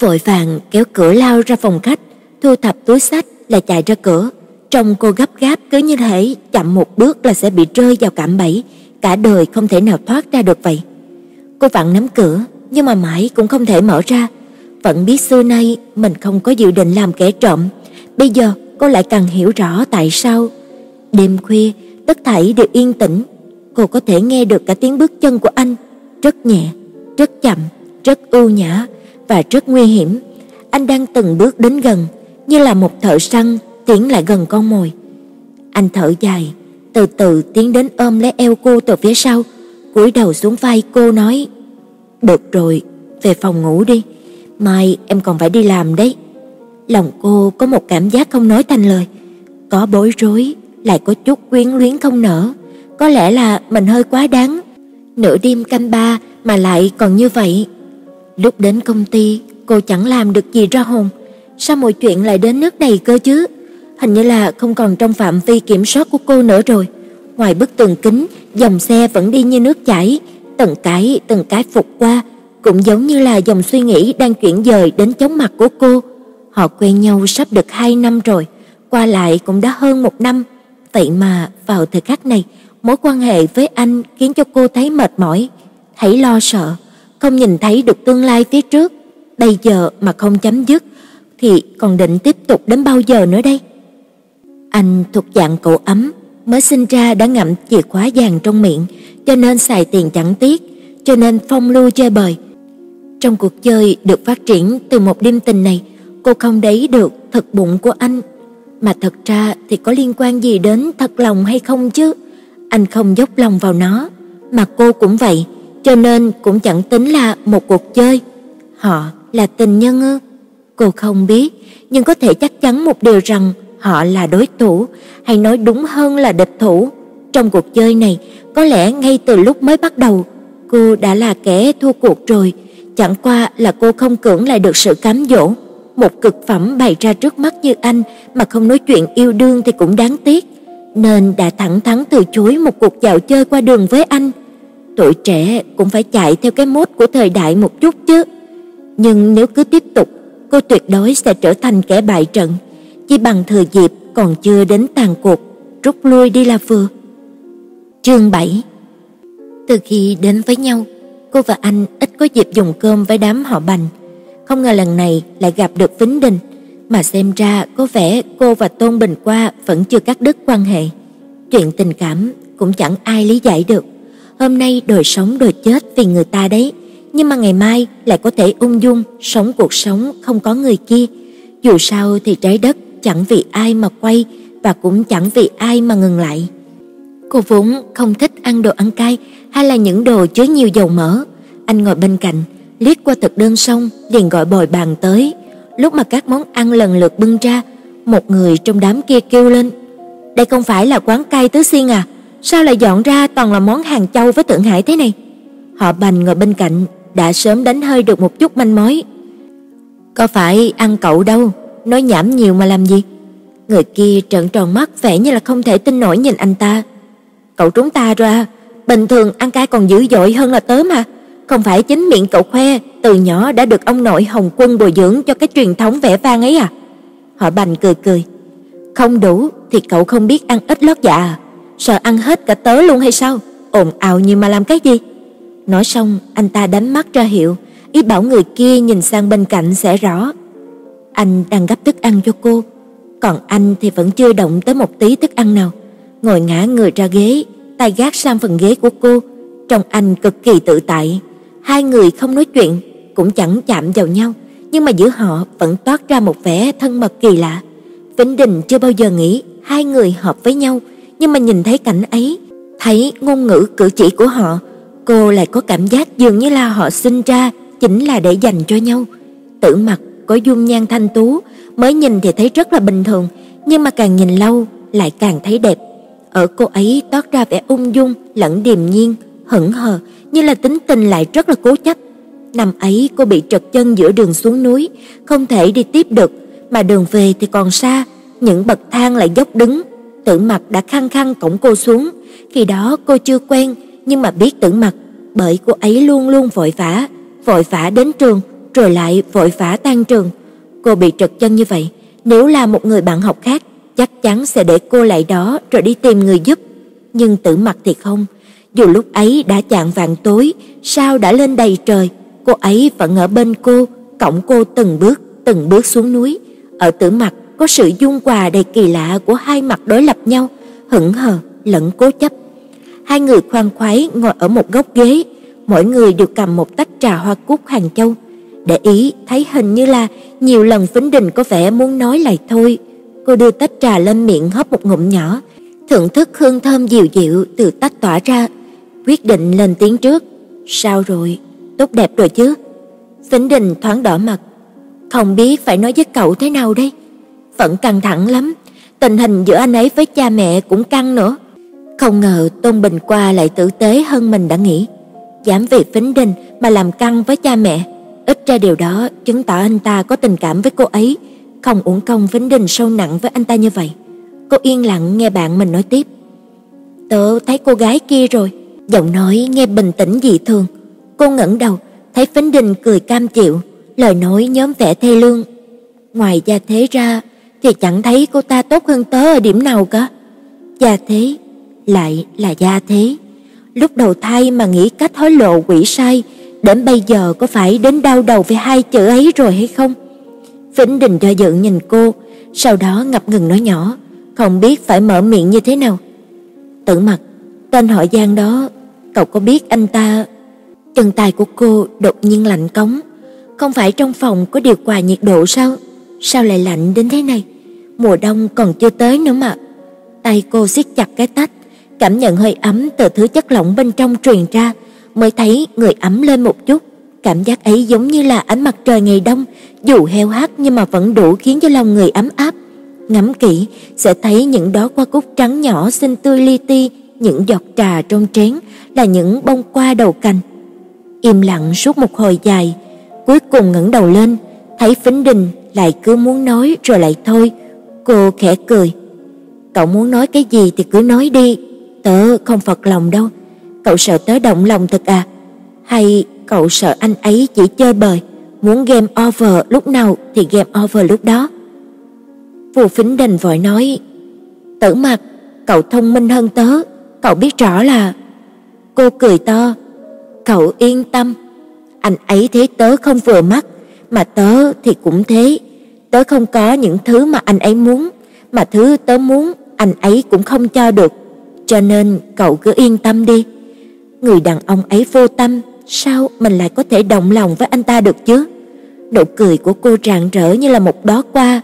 vội vàng kéo cửa lao ra phòng khách, thu thập túi sách là chạy ra cửa. Trông cô gấp gáp cứ như thể chậm một bước là sẽ bị rơi vào cạm bẫy, cả đời không thể nào thoát ra được vậy. Cô vặn nắm cửa, nhưng mà mãi cũng không thể mở ra. Vẫn biết xưa nay mình không có dự định làm kẻ trộm, bây giờ cô lại càng hiểu rõ tại sao. Đêm khuya, tất thảy đều yên tĩnh, cô có thể nghe được cả tiếng bước chân của anh, rất nhẹ, rất chậm, rất ưu nhã và rất nguy hiểm. Anh đang từng bước đến gần, như là một thợ săn tiến lại gần con mồi. Anh thở dài, từ từ tiến đến ôm lấy eo cô từ phía sau, cúi đầu xuống vai cô nói: Được rồi, về phòng ngủ đi, mai em còn phải đi làm đấy. Lòng cô có một cảm giác không nói thành lời, có bối rối, lại có chút quyến luyến không nở, có lẽ là mình hơi quá đáng. Nửa đêm canh ba mà lại còn như vậy. Lúc đến công ty, cô chẳng làm được gì ra hồn, sao mọi chuyện lại đến nước này cơ chứ? Hình như là không còn trong phạm vi kiểm soát của cô nữa rồi. Ngoài bức tường kính, dòng xe vẫn đi như nước chảy, từng cái từng cái phục qua, cũng giống như là dòng suy nghĩ đang chuyển dời đến chóng mặt của cô. Họ quen nhau sắp được 2 năm rồi, qua lại cũng đã hơn một năm, vậy mà vào thời khắc này, mối quan hệ với anh khiến cho cô thấy mệt mỏi, thấy lo sợ, không nhìn thấy được tương lai phía trước. Bây giờ mà không chấm dứt thì còn định tiếp tục đến bao giờ nữa đây? Anh thuộc dạng cậu ấm, mới sinh ra đã ngậm chìa khóa vàng trong miệng, cho nên xài tiền chẳng tiếc, cho nên phong lưu chơi bời. Trong cuộc chơi được phát triển từ một đêm tình này, cô không đấy được thật bụng của anh, mà thật ra thì có liên quan gì đến thật lòng hay không chứ? Anh không dốc lòng vào nó, mà cô cũng vậy, cho nên cũng chẳng tính là một cuộc chơi. Họ là tình nhân ư? Cô không biết, nhưng có thể chắc chắn một điều rằng họ là đối thủ, hay nói đúng hơn là địch thủ. Trong cuộc chơi này, có lẽ ngay từ lúc mới bắt đầu, cô đã là kẻ thua cuộc rồi, chẳng qua là cô không cưỡng lại được sự cám dỗ. Một cực phẩm bày ra trước mắt như anh mà không nói chuyện yêu đương thì cũng đáng tiếc, nên đã thẳng thắn từ chối một cuộc dạo chơi qua đường với anh. Tuổi trẻ cũng phải chạy theo cái mốt của thời đại một chút chứ. Nhưng nếu cứ tiếp tục, cô tuyệt đối sẽ trở thành kẻ bại trận chỉ bằng thừa dịp còn chưa đến tàn cuộc, rút lui đi là vừa. Chương 7 Từ khi đến với nhau, cô và anh ít có dịp dùng cơm với đám họ Bành. Không ngờ lần này lại gặp được Vĩnh Đình, mà xem ra có vẻ cô và Tôn Bình Qua vẫn chưa cắt đứt quan hệ. Chuyện tình cảm cũng chẳng ai lý giải được. Hôm nay đời sống đời chết vì người ta đấy, nhưng mà ngày mai lại có thể ung dung sống cuộc sống không có người kia. Dù sao thì trái đất chẳng vì ai mà quay và cũng chẳng vì ai mà ngừng lại. Cô vốn không thích ăn đồ ăn cay hay là những đồ chứa nhiều dầu mỡ. Anh ngồi bên cạnh, liếc qua thực đơn xong liền gọi bồi bàn tới. Lúc mà các món ăn lần lượt bưng ra, một người trong đám kia kêu lên: "Đây không phải là quán cay tứ xuyên à? Sao lại dọn ra toàn là món Hàng Châu với Thượng Hải thế này?" Họ Bành ngồi bên cạnh đã sớm đánh hơi được một chút manh mối. "Có phải ăn cậu đâu, nói nhảm nhiều mà làm gì? Người kia trợn tròn mắt vẻ như là không thể tin nổi nhìn anh ta. Cậu trúng ta ra, bình thường ăn cay còn dữ dội hơn là tớ mà. Không phải chính miệng cậu khoe từ nhỏ đã được ông nội Hồng Quân bồi dưỡng cho cái truyền thống vẻ vang ấy à? Họ Bành cười cười. Không đủ thì cậu không biết ăn ít lót dạ à? Sợ ăn hết cả tớ luôn hay sao? Ồn ào như mà làm cái gì? Nói xong, anh ta đánh mắt ra hiệu, ý bảo người kia nhìn sang bên cạnh sẽ rõ. Anh đang gấp thức ăn cho cô, còn anh thì vẫn chưa động tới một tí thức ăn nào, ngồi ngã người ra ghế, tay gác sang phần ghế của cô, trông anh cực kỳ tự tại. Hai người không nói chuyện, cũng chẳng chạm vào nhau, nhưng mà giữa họ vẫn toát ra một vẻ thân mật kỳ lạ. Vĩnh Đình chưa bao giờ nghĩ hai người hợp với nhau, nhưng mà nhìn thấy cảnh ấy, thấy ngôn ngữ cử chỉ của họ, cô lại có cảm giác dường như là họ sinh ra chính là để dành cho nhau. Tử Mặc có dung nhan thanh tú, mới nhìn thì thấy rất là bình thường, nhưng mà càng nhìn lâu lại càng thấy đẹp. Ở cô ấy toát ra vẻ ung dung lẫn điềm nhiên, hững hờ, như là tính tình lại rất là cố chấp. Năm ấy cô bị trật chân giữa đường xuống núi, không thể đi tiếp được, mà đường về thì còn xa, những bậc thang lại dốc đứng. Tử Mặc đã khăng khăng cổng cô xuống, khi đó cô chưa quen, nhưng mà biết Tử Mặc, bởi cô ấy luôn luôn vội vã, vội vã đến trường, rồi lại vội vã tan trường. Cô bị trật chân như vậy, nếu là một người bạn học khác, chắc chắn sẽ để cô lại đó rồi đi tìm người giúp. Nhưng Tử Mặc thì không, dù lúc ấy đã chạng vạng tối, sao đã lên đầy trời, cô ấy vẫn ở bên cô, cõng cô từng bước, từng bước xuống núi. Ở Tử mặt có sự dung hòa đầy kỳ lạ của hai mặt đối lập nhau, hững hờ lẫn cố chấp. Hai người khoan khoái ngồi ở một góc ghế, mỗi người đều cầm một tách trà hoa cúc Hàng Châu để ý thấy hình như là nhiều lần Vĩnh Đình có vẻ muốn nói lại thôi. Cô đưa tách trà lên miệng hớp một ngụm nhỏ, thưởng thức hương thơm dịu dịu từ tách tỏa ra, quyết định lên tiếng trước. "Sao rồi?" tốt đẹp rồi chứ? Vĩnh Đình thoáng đỏ mặt, không biết phải nói với cậu thế nào đây. Vẫn căng thẳng lắm, tình hình giữa anh ấy với cha mẹ cũng căng nữa. Không ngờ Tôn Bình qua lại tử tế hơn mình đã nghĩ, dám vì Vĩnh Đình mà làm căng với cha mẹ. Ít ra điều đó chứng tỏ anh ta có tình cảm với cô ấy, không uổng công Vĩnh Đình sâu nặng với anh ta như vậy. Cô yên lặng nghe bạn mình nói tiếp. Tớ thấy cô gái kia rồi, giọng nói nghe bình tĩnh dị thường. Cô ngẩng đầu, thấy phấn Đình cười cam chịu, lời nói nhóm vẻ thê lương. Ngoài gia thế ra thì chẳng thấy cô ta tốt hơn tớ ở điểm nào cả. Gia thế lại là gia thế. Lúc đầu thai mà nghĩ cách hối lộ quỷ sai, đến bây giờ có phải đến đau đầu với hai chữ ấy rồi hay không? Vĩnh Đình do dự nhìn cô, sau đó ngập ngừng nói nhỏ, không biết phải mở miệng như thế nào. Tử Mặc, tên họ Giang đó, cậu có biết anh ta? Chân tay của cô đột nhiên lạnh cống, không phải trong phòng có điều hòa nhiệt độ sao? Sao lại lạnh đến thế này? Mùa đông còn chưa tới nữa mà. Tay cô siết chặt cái tách, cảm nhận hơi ấm từ thứ chất lỏng bên trong truyền ra, mới thấy người ấm lên một chút. Cảm giác ấy giống như là ánh mặt trời ngày đông, dù heo hắt nhưng mà vẫn đủ khiến cho lòng người ấm áp. Ngắm kỹ sẽ thấy những đóa hoa cúc trắng nhỏ xinh tươi li ti, những giọt trà trong chén là những bông hoa đầu cành. Im lặng suốt một hồi dài, cuối cùng ngẩng đầu lên, thấy Phính Đình lại cứ muốn nói rồi lại thôi. Cô khẽ cười. Cậu muốn nói cái gì thì cứ nói đi, tớ không phật lòng đâu. Cậu sợ tớ động lòng thật à? Hay cậu sợ anh ấy chỉ chơi bời, muốn game over lúc nào thì game over lúc đó? Phù Phính Đình vội nói, "Tử Mặc, cậu thông minh hơn tớ, cậu biết rõ là..." Cô cười to, "Cậu yên tâm, anh ấy thấy tớ không vừa mắt, mà tớ thì cũng thế, tớ không có những thứ mà anh ấy muốn, mà thứ tớ muốn anh ấy cũng không cho được, cho nên cậu cứ yên tâm đi." Người đàn ông ấy vô tâm, sao mình lại có thể động lòng với anh ta được chứ? Nụ cười của cô rạng rỡ như là một đóa hoa,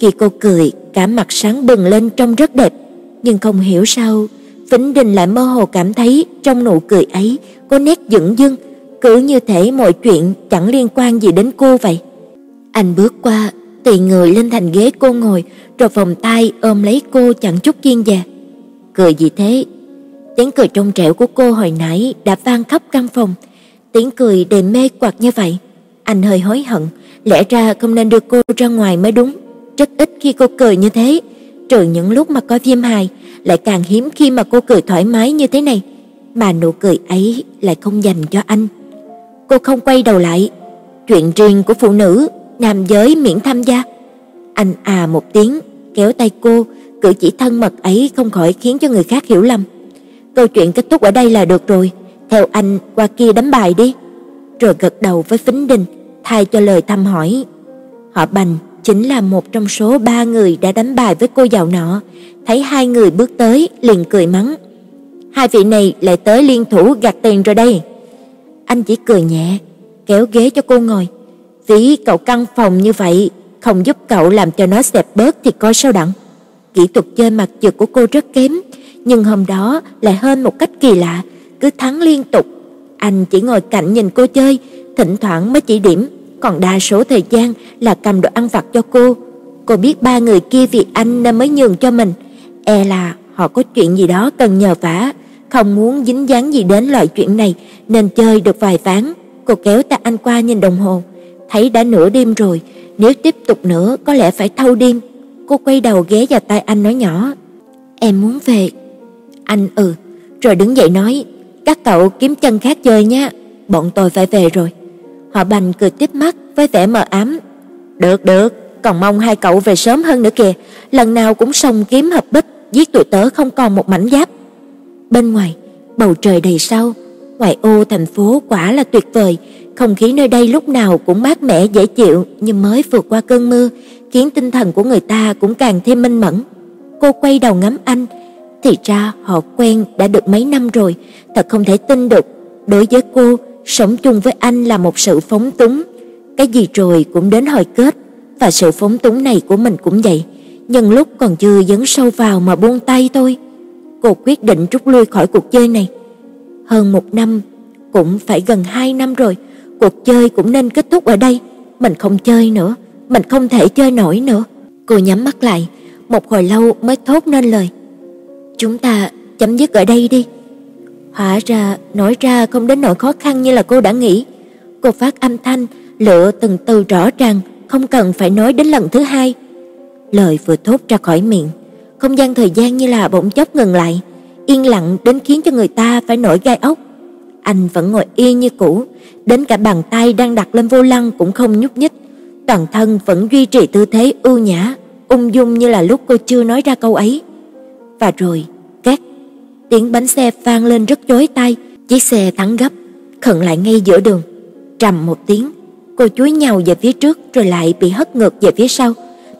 khi cô cười, cả mặt sáng bừng lên trông rất đẹp, nhưng không hiểu sao, Vĩnh Đình lại mơ hồ cảm thấy trong nụ cười ấy có nét dửng dưng, cứ như thể mọi chuyện chẳng liên quan gì đến cô vậy. Anh bước qua, tì người lên thành ghế cô ngồi, rồi vòng tay ôm lấy cô chẳng chút kiên dè. Cười gì thế? Tiếng cười trong trẻo của cô hồi nãy đã vang khắp căn phòng, tiếng cười đầy mê quạt như vậy. Anh hơi hối hận, lẽ ra không nên đưa cô ra ngoài mới đúng. Rất ít khi cô cười như thế, trừ những lúc mà có phim hài, lại càng hiếm khi mà cô cười thoải mái như thế này, mà nụ cười ấy lại không dành cho anh. Cô không quay đầu lại, chuyện riêng của phụ nữ, nam giới miễn tham gia. Anh à một tiếng, kéo tay cô, cử chỉ thân mật ấy không khỏi khiến cho người khác hiểu lầm. Câu chuyện kết thúc ở đây là được rồi, theo anh qua kia đánh bài đi. Rồi gật đầu với Phính Đình, thay cho lời thăm hỏi. Họ Bành chính là một trong số ba người đã đánh bài với cô giàu nọ, thấy hai người bước tới liền cười mắng. Hai vị này lại tới liên thủ gạt tiền rồi đây. Anh chỉ cười nhẹ, kéo ghế cho cô ngồi. Ví cậu căn phòng như vậy, không giúp cậu làm cho nó xẹp bớt thì coi sao đặng. Kỹ thuật chơi mặt trượt của cô rất kém, nhưng hôm đó lại hơn một cách kỳ lạ, cứ thắng liên tục. Anh chỉ ngồi cạnh nhìn cô chơi, thỉnh thoảng mới chỉ điểm còn đa số thời gian là cầm đồ ăn vặt cho cô. Cô biết ba người kia vì anh nên mới nhường cho mình, e là họ có chuyện gì đó cần nhờ vả, không muốn dính dáng gì đến loại chuyện này nên chơi được vài ván. Cô kéo tay anh qua nhìn đồng hồ, thấy đã nửa đêm rồi, nếu tiếp tục nữa có lẽ phải thâu đêm. Cô quay đầu ghé vào tai anh nói nhỏ, "Em muốn về." Anh ừ, rồi đứng dậy nói, "Các cậu kiếm chân khác chơi nhé, bọn tôi phải về rồi." Họ Bành cười tiếp mắt với vẻ mờ ám. "Được được, còn mong hai cậu về sớm hơn nữa kìa, lần nào cũng song kiếm hợp bích, giết tụi tớ không còn một mảnh giáp." Bên ngoài, bầu trời đầy sao, ngoại ô thành phố quả là tuyệt vời, không khí nơi đây lúc nào cũng mát mẻ dễ chịu như mới vượt qua cơn mưa, khiến tinh thần của người ta cũng càng thêm minh mẫn. Cô quay đầu ngắm anh, thì ra họ quen đã được mấy năm rồi, thật không thể tin được. Đối với cô, sống chung với anh là một sự phóng túng, cái gì rồi cũng đến hồi kết, và sự phóng túng này của mình cũng vậy, nhân lúc còn chưa dấn sâu vào mà buông tay thôi. Cô quyết định rút lui khỏi cuộc chơi này. Hơn một năm, cũng phải gần hai năm rồi, cuộc chơi cũng nên kết thúc ở đây, mình không chơi nữa, mình không thể chơi nổi nữa. Cô nhắm mắt lại, một hồi lâu mới thốt nên lời. Chúng ta chấm dứt ở đây đi. Hóa ra nói ra không đến nỗi khó khăn như là cô đã nghĩ. Cô phát âm thanh, lựa từng từ rõ ràng, không cần phải nói đến lần thứ hai. Lời vừa thốt ra khỏi miệng, không gian thời gian như là bỗng chốc ngừng lại, yên lặng đến khiến cho người ta phải nổi gai ốc. Anh vẫn ngồi yên như cũ, đến cả bàn tay đang đặt lên vô lăng cũng không nhúc nhích, toàn thân vẫn duy trì tư thế ưu nhã, ung dung như là lúc cô chưa nói ra câu ấy. Và rồi, tiếng bánh xe vang lên rất chói tai, chiếc xe thắng gấp, khựng lại ngay giữa đường. Trầm một tiếng, cô chúi nhào về phía trước rồi lại bị hất ngược về phía sau,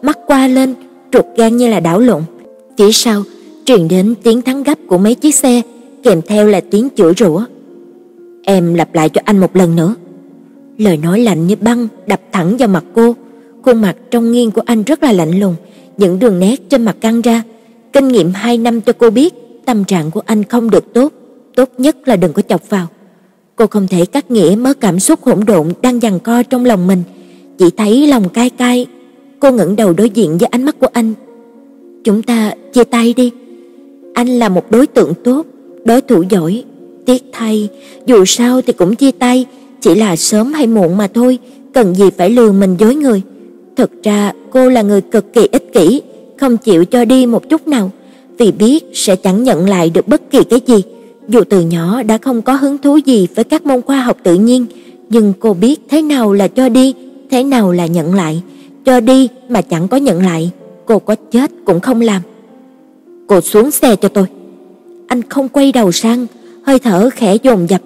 mắt qua lên, trục gan như là đảo lộn. Phía sau truyền đến tiếng thắng gấp của mấy chiếc xe, kèm theo là tiếng chửi rủa. Em lặp lại cho anh một lần nữa. Lời nói lạnh như băng đập thẳng vào mặt cô, khuôn mặt trong nghiêng của anh rất là lạnh lùng, những đường nét trên mặt căng ra. Kinh nghiệm hai năm cho cô biết, tâm trạng của anh không được tốt, tốt nhất là đừng có chọc vào. Cô không thể cắt nghĩa mớ cảm xúc hỗn độn đang giằng co trong lòng mình, chỉ thấy lòng cay cay. Cô ngẩng đầu đối diện với ánh mắt của anh. "Chúng ta chia tay đi. Anh là một đối tượng tốt, đối thủ giỏi, tiếc thay, dù sao thì cũng chia tay, chỉ là sớm hay muộn mà thôi, cần gì phải lừa mình dối người." thật ra cô là người cực kỳ ích kỷ, không chịu cho đi một chút nào, vì biết sẽ chẳng nhận lại được bất kỳ cái gì. Dù từ nhỏ đã không có hứng thú gì với các môn khoa học tự nhiên, nhưng cô biết thế nào là cho đi, thế nào là nhận lại. Cho đi mà chẳng có nhận lại, cô có chết cũng không làm. Cô xuống xe cho tôi. Anh không quay đầu sang, hơi thở khẽ dồn dập.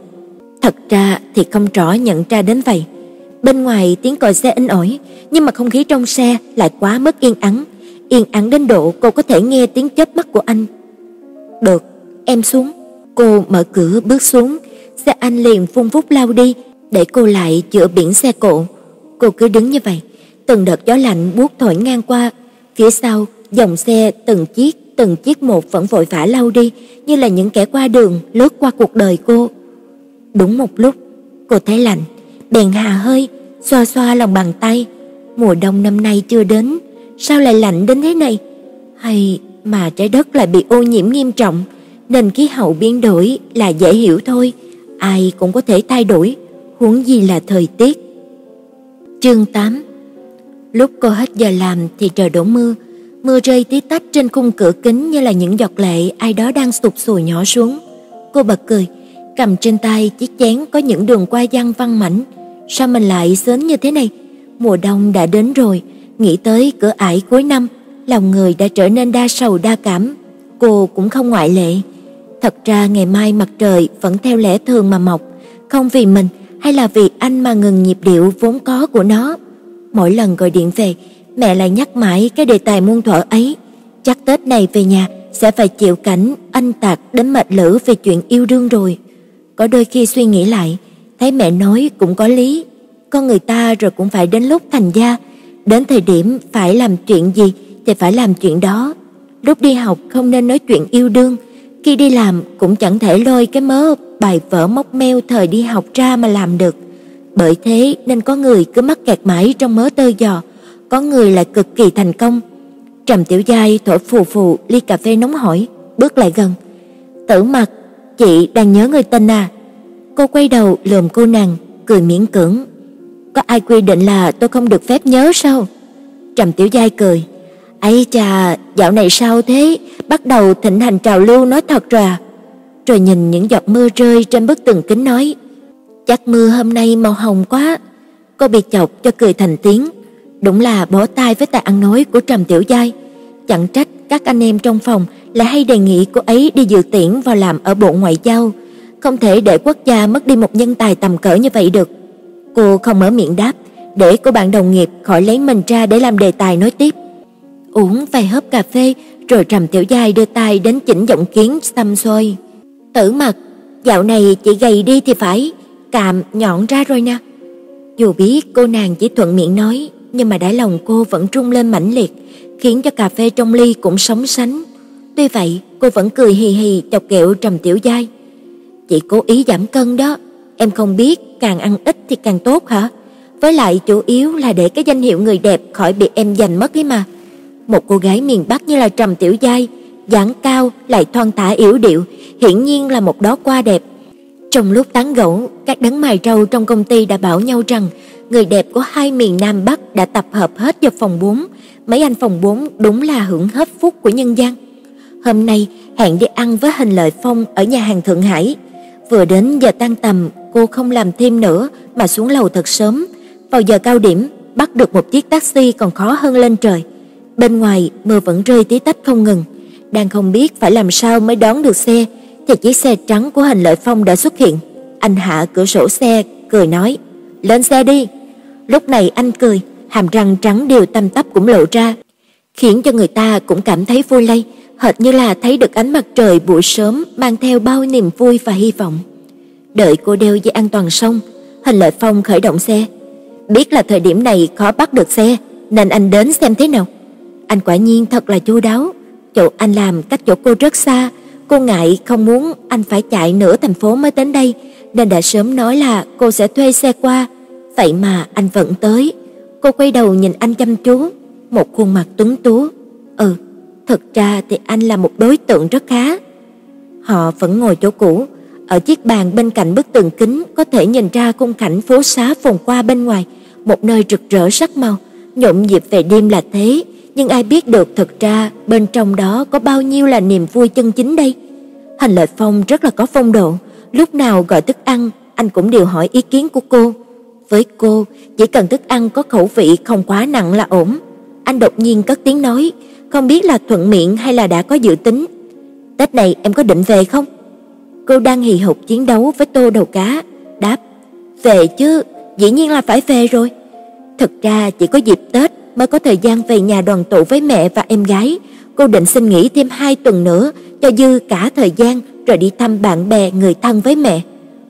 Thật ra thì không rõ nhận ra đến vậy. Bên ngoài tiếng còi xe in ỏi, nhưng mà không khí trong xe lại quá mức yên ắng, yên ắng đến độ cô có thể nghe tiếng chớp mắt của anh. "Được, em xuống." Cô mở cửa bước xuống, xe anh liền phun phúc lao đi, để cô lại giữa biển xe cộ. Cô cứ đứng như vậy, từng đợt gió lạnh buốt thổi ngang qua, phía sau dòng xe từng chiếc từng chiếc một vẫn vội vã lao đi, như là những kẻ qua đường lướt qua cuộc đời cô. Đúng một lúc, cô thấy lạnh, bèn hà hơi, xoa xoa lòng bàn tay. Mùa đông năm nay chưa đến, sao lại lạnh đến thế này? Hay mà trái đất lại bị ô nhiễm nghiêm trọng, nên khí hậu biến đổi là dễ hiểu thôi, ai cũng có thể thay đổi, huống gì là thời tiết. Chương 8 Lúc cô hết giờ làm thì trời đổ mưa, mưa rơi tí tách trên khung cửa kính như là những giọt lệ ai đó đang sụp sùi nhỏ xuống. Cô bật cười, cầm trên tay chiếc chén có những đường qua văn văn mảnh. Sao mình lại sớm như thế này? Mùa đông đã đến rồi, nghĩ tới cửa ải cuối năm, lòng người đã trở nên đa sầu đa cảm. Cô cũng không ngoại lệ. Thật ra ngày mai mặt trời vẫn theo lẽ thường mà mọc, không vì mình hay là vì anh mà ngừng nhịp điệu vốn có của nó. Mỗi lần gọi điện về, mẹ lại nhắc mãi cái đề tài muôn thuở ấy. Chắc Tết này về nhà sẽ phải chịu cảnh anh tạc đến mệt lử về chuyện yêu đương rồi. Có đôi khi suy nghĩ lại, thấy mẹ nói cũng có lý. Con người ta rồi cũng phải đến lúc thành gia, đến thời điểm phải làm chuyện gì thì phải làm chuyện đó. Lúc đi học không nên nói chuyện yêu đương, khi đi làm cũng chẳng thể lôi cái mớ bài vở móc meo thời đi học ra mà làm được. Bởi thế nên có người cứ mắc kẹt mãi trong mớ tơ giò, có người lại cực kỳ thành công. Trầm Tiểu Giai thổi phù phù ly cà phê nóng hổi, bước lại gần. "Tử Mặc, chị đang nhớ người tên à?" Cô quay đầu lườm cô nàng, cười miễn cưỡng. "Có ai quy định là tôi không được phép nhớ sao?" Trầm Tiểu Giai cười. "Ấy chà, dạo này sao thế? Bắt đầu thịnh hành trào lưu nói thật rồi à?" Rồi nhìn những giọt mưa rơi trên bức tường kính nói, Chắc mưa hôm nay màu hồng quá. Cô bị chọc cho cười thành tiếng. Đúng là bó tay với tài ăn nói của Trầm Tiểu Giai. Chẳng trách các anh em trong phòng lại hay đề nghị cô ấy đi dự tiễn vào làm ở Bộ Ngoại giao. Không thể để quốc gia mất đi một nhân tài tầm cỡ như vậy được. Cô không mở miệng đáp, để cô bạn đồng nghiệp khỏi lấy mình ra để làm đề tài nói tiếp. Uống vài hớp cà phê, rồi Trầm Tiểu Giai đưa tay đến chỉnh giọng kiến xăm xôi. Tử mặt, dạo này chị gầy đi thì phải, càm nhọn ra rồi nè. Dù biết cô nàng chỉ thuận miệng nói, nhưng mà đáy lòng cô vẫn rung lên mãnh liệt, khiến cho cà phê trong ly cũng sóng sánh. Tuy vậy, cô vẫn cười hì hì chọc kẹo Trầm Tiểu Giai. "Chị cố ý giảm cân đó, Em không biết càng ăn ít thì càng tốt hả? Với lại chủ yếu là để cái danh hiệu người đẹp khỏi bị em giành mất ấy mà. Một cô gái miền Bắc như là Trầm Tiểu Giai, dáng cao lại thon thả yếu điệu, hiển nhiên là một đóa hoa đẹp. Trong lúc tán gẫu, các đấng mài râu trong công ty đã bảo nhau rằng người đẹp của hai miền Nam Bắc đã tập hợp hết vào phòng 4, mấy anh phòng 4 đúng là hưởng hết phúc của nhân gian. Hôm nay hẹn đi ăn với Hình Lợi Phong ở nhà hàng Thượng Hải. Vừa đến giờ tan tầm, cô không làm thêm nữa mà xuống lầu thật sớm. Vào giờ cao điểm, bắt được một chiếc taxi còn khó hơn lên trời. Bên ngoài mưa vẫn rơi tí tách không ngừng, đang không biết phải làm sao mới đón được xe thì chiếc xe trắng của Hình Lợi Phong đã xuất hiện. Anh hạ cửa sổ xe, cười nói: "Lên xe đi." Lúc này anh cười, hàm răng trắng đều tăm tắp cũng lộ ra, khiến cho người ta cũng cảm thấy vui lây, hệt như là thấy được ánh mặt trời buổi sớm mang theo bao niềm vui và hy vọng. Đợi cô đeo dây an toàn xong, Hình Lợi Phong khởi động xe. Biết là thời điểm này khó bắt được xe, nên anh đến xem thế nào. Anh quả nhiên thật là chu đáo, chỗ anh làm cách chỗ cô rất xa, cô ngại không muốn anh phải chạy nửa thành phố mới đến đây, nên đã sớm nói là cô sẽ thuê xe qua, vậy mà anh vẫn tới. Cô quay đầu nhìn anh chăm chú, một khuôn mặt tuấn tú. Ừ, thực ra thì anh là một đối tượng rất khá. Họ vẫn ngồi chỗ cũ, ở chiếc bàn bên cạnh bức tường kính có thể nhìn ra khung cảnh phố xá phồn qua bên ngoài, một nơi rực rỡ sắc màu, nhộn nhịp về đêm là thế, nhưng ai biết được thực ra bên trong đó có bao nhiêu là niềm vui chân chính đây. Hành lệ Phong rất là có phong độ, lúc nào gọi thức ăn, anh cũng đều hỏi ý kiến của cô. Với cô, chỉ cần thức ăn có khẩu vị không quá nặng là ổn. Anh đột nhiên cất tiếng nói, không biết là thuận miệng hay là đã có dự tính. Tết này em có định về không? Cô đang hì hục chiến đấu với tô đầu cá, đáp: "Về chứ, dĩ nhiên là phải về rồi." Thực ra chỉ có dịp Tết mới có thời gian về nhà đoàn tụ với mẹ và em gái. Cô định xin nghỉ thêm 2 tuần nữa cho dư cả thời gian rồi đi thăm bạn bè người thân với mẹ.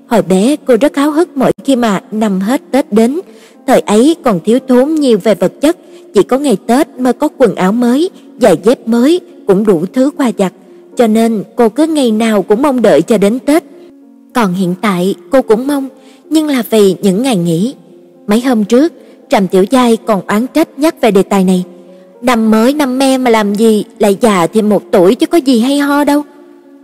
Hồi bé cô rất háo hức mỗi khi mà năm hết Tết đến, thời ấy còn thiếu thốn nhiều về vật chất, chỉ có ngày Tết mới có quần áo mới, giày dép mới, cũng đủ thứ quà giặt, cho nên cô cứ ngày nào cũng mong đợi cho đến Tết. Còn hiện tại cô cũng mong, nhưng là vì những ngày nghỉ. Mấy hôm trước, Trầm Tiểu Giai còn oán trách nhắc về đề tài này. Năm mới năm me mà làm gì lại già thêm một tuổi chứ có gì hay ho đâu.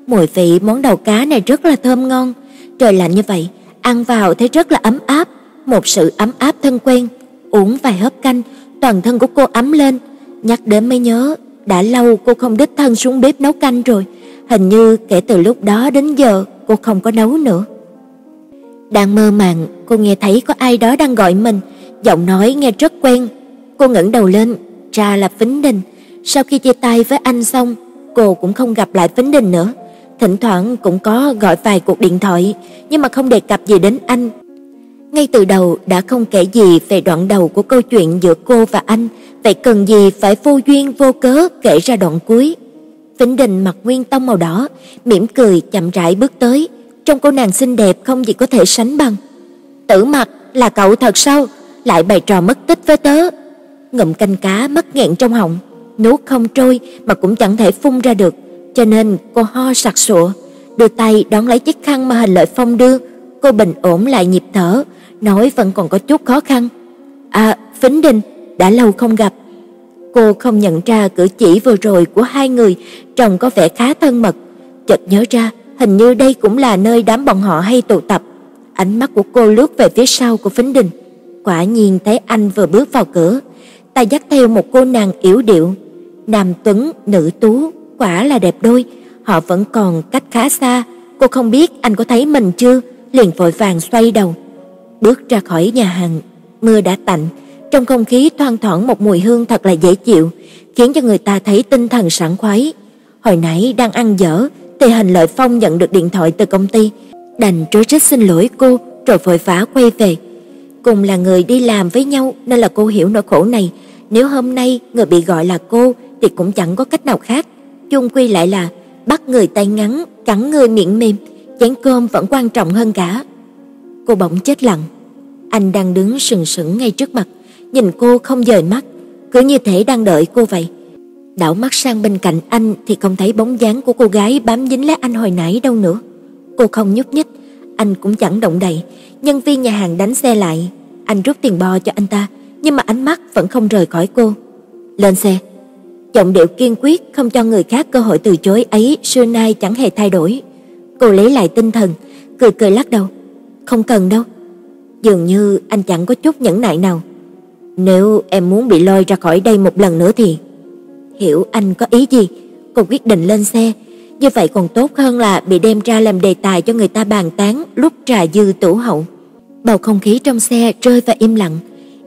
Mùi vị món đầu cá này rất là thơm ngon, trời lạnh như vậy, ăn vào thấy rất là ấm áp, một sự ấm áp thân quen. Uống vài hớp canh, toàn thân của cô ấm lên, nhắc đến mới nhớ, đã lâu cô không đích thân xuống bếp nấu canh rồi, hình như kể từ lúc đó đến giờ cô không có nấu nữa. Đang mơ màng, cô nghe thấy có ai đó đang gọi mình, giọng nói nghe rất quen. Cô ngẩng đầu lên, ra là Phính Đình. Sau khi chia tay với anh xong, cô cũng không gặp lại Phính Đình nữa. Thỉnh thoảng cũng có gọi vài cuộc điện thoại, nhưng mà không đề cập gì đến anh. Ngay từ đầu đã không kể gì về đoạn đầu của câu chuyện giữa cô và anh, vậy cần gì phải vô duyên vô cớ kể ra đoạn cuối. Vĩnh Đình mặc nguyên tông màu đỏ, mỉm cười chậm rãi bước tới, trong cô nàng xinh đẹp không gì có thể sánh bằng. Tử Mặc, là cậu thật sao? Lại bày trò mất tích với tớ. Ngụm canh cá mất nghẹn trong họng, nuốt không trôi mà cũng chẳng thể phun ra được, cho nên cô ho sặc sụa, đưa tay đón lấy chiếc khăn mà Hình Lợi Phong đưa, cô bình ổn lại nhịp thở, nói vẫn còn có chút khó khăn. "À, Phính Đình, đã lâu không gặp." Cô không nhận ra cử chỉ vừa rồi của hai người trông có vẻ khá thân mật, chợt nhớ ra, hình như đây cũng là nơi đám bọn họ hay tụ tập. Ánh mắt của cô lướt về phía sau của Phính Đình, quả nhiên thấy anh vừa bước vào cửa, tay dắt theo một cô nàng yếu điệu, nam tuấn nữ tú, quả là đẹp đôi, họ vẫn còn cách khá xa, cô không biết anh có thấy mình chưa, liền vội vàng xoay đầu, bước ra khỏi nhà hàng, mưa đã tạnh, trong không khí thoang thoảng một mùi hương thật là dễ chịu, khiến cho người ta thấy tinh thần sảng khoái. Hồi nãy đang ăn dở, thì Hành Lợi Phong nhận được điện thoại từ công ty, đành trối trách xin lỗi cô rồi vội vã quay về. Cùng là người đi làm với nhau nên là cô hiểu nỗi khổ này, nếu hôm nay người bị gọi là cô thì cũng chẳng có cách nào khác, chung quy lại là bắt người tay ngắn, cắn người miệng mềm, chén cơm vẫn quan trọng hơn cả. Cô bỗng chết lặng. Anh đang đứng sừng sững ngay trước mặt, nhìn cô không dời mắt, cứ như thể đang đợi cô vậy. Đảo mắt sang bên cạnh anh thì không thấy bóng dáng của cô gái bám dính lấy anh hồi nãy đâu nữa. Cô không nhúc nhích, anh cũng chẳng động đậy. Nhân viên nhà hàng đánh xe lại, anh rút tiền bo cho anh ta, nhưng mà ánh mắt vẫn không rời khỏi cô. Lên xe. Giọng điệu kiên quyết không cho người khác cơ hội từ chối ấy xưa nay chẳng hề thay đổi. Cô lấy lại tinh thần, cười cười lắc đầu. Không cần đâu. Dường như anh chẳng có chút nhẫn nại nào. Nếu em muốn bị lôi ra khỏi đây một lần nữa thì hiểu anh có ý gì, cô quyết định lên xe, như vậy còn tốt hơn là bị đem ra làm đề tài cho người ta bàn tán lúc trà dư tủ hậu. Bầu không khí trong xe rơi vào im lặng,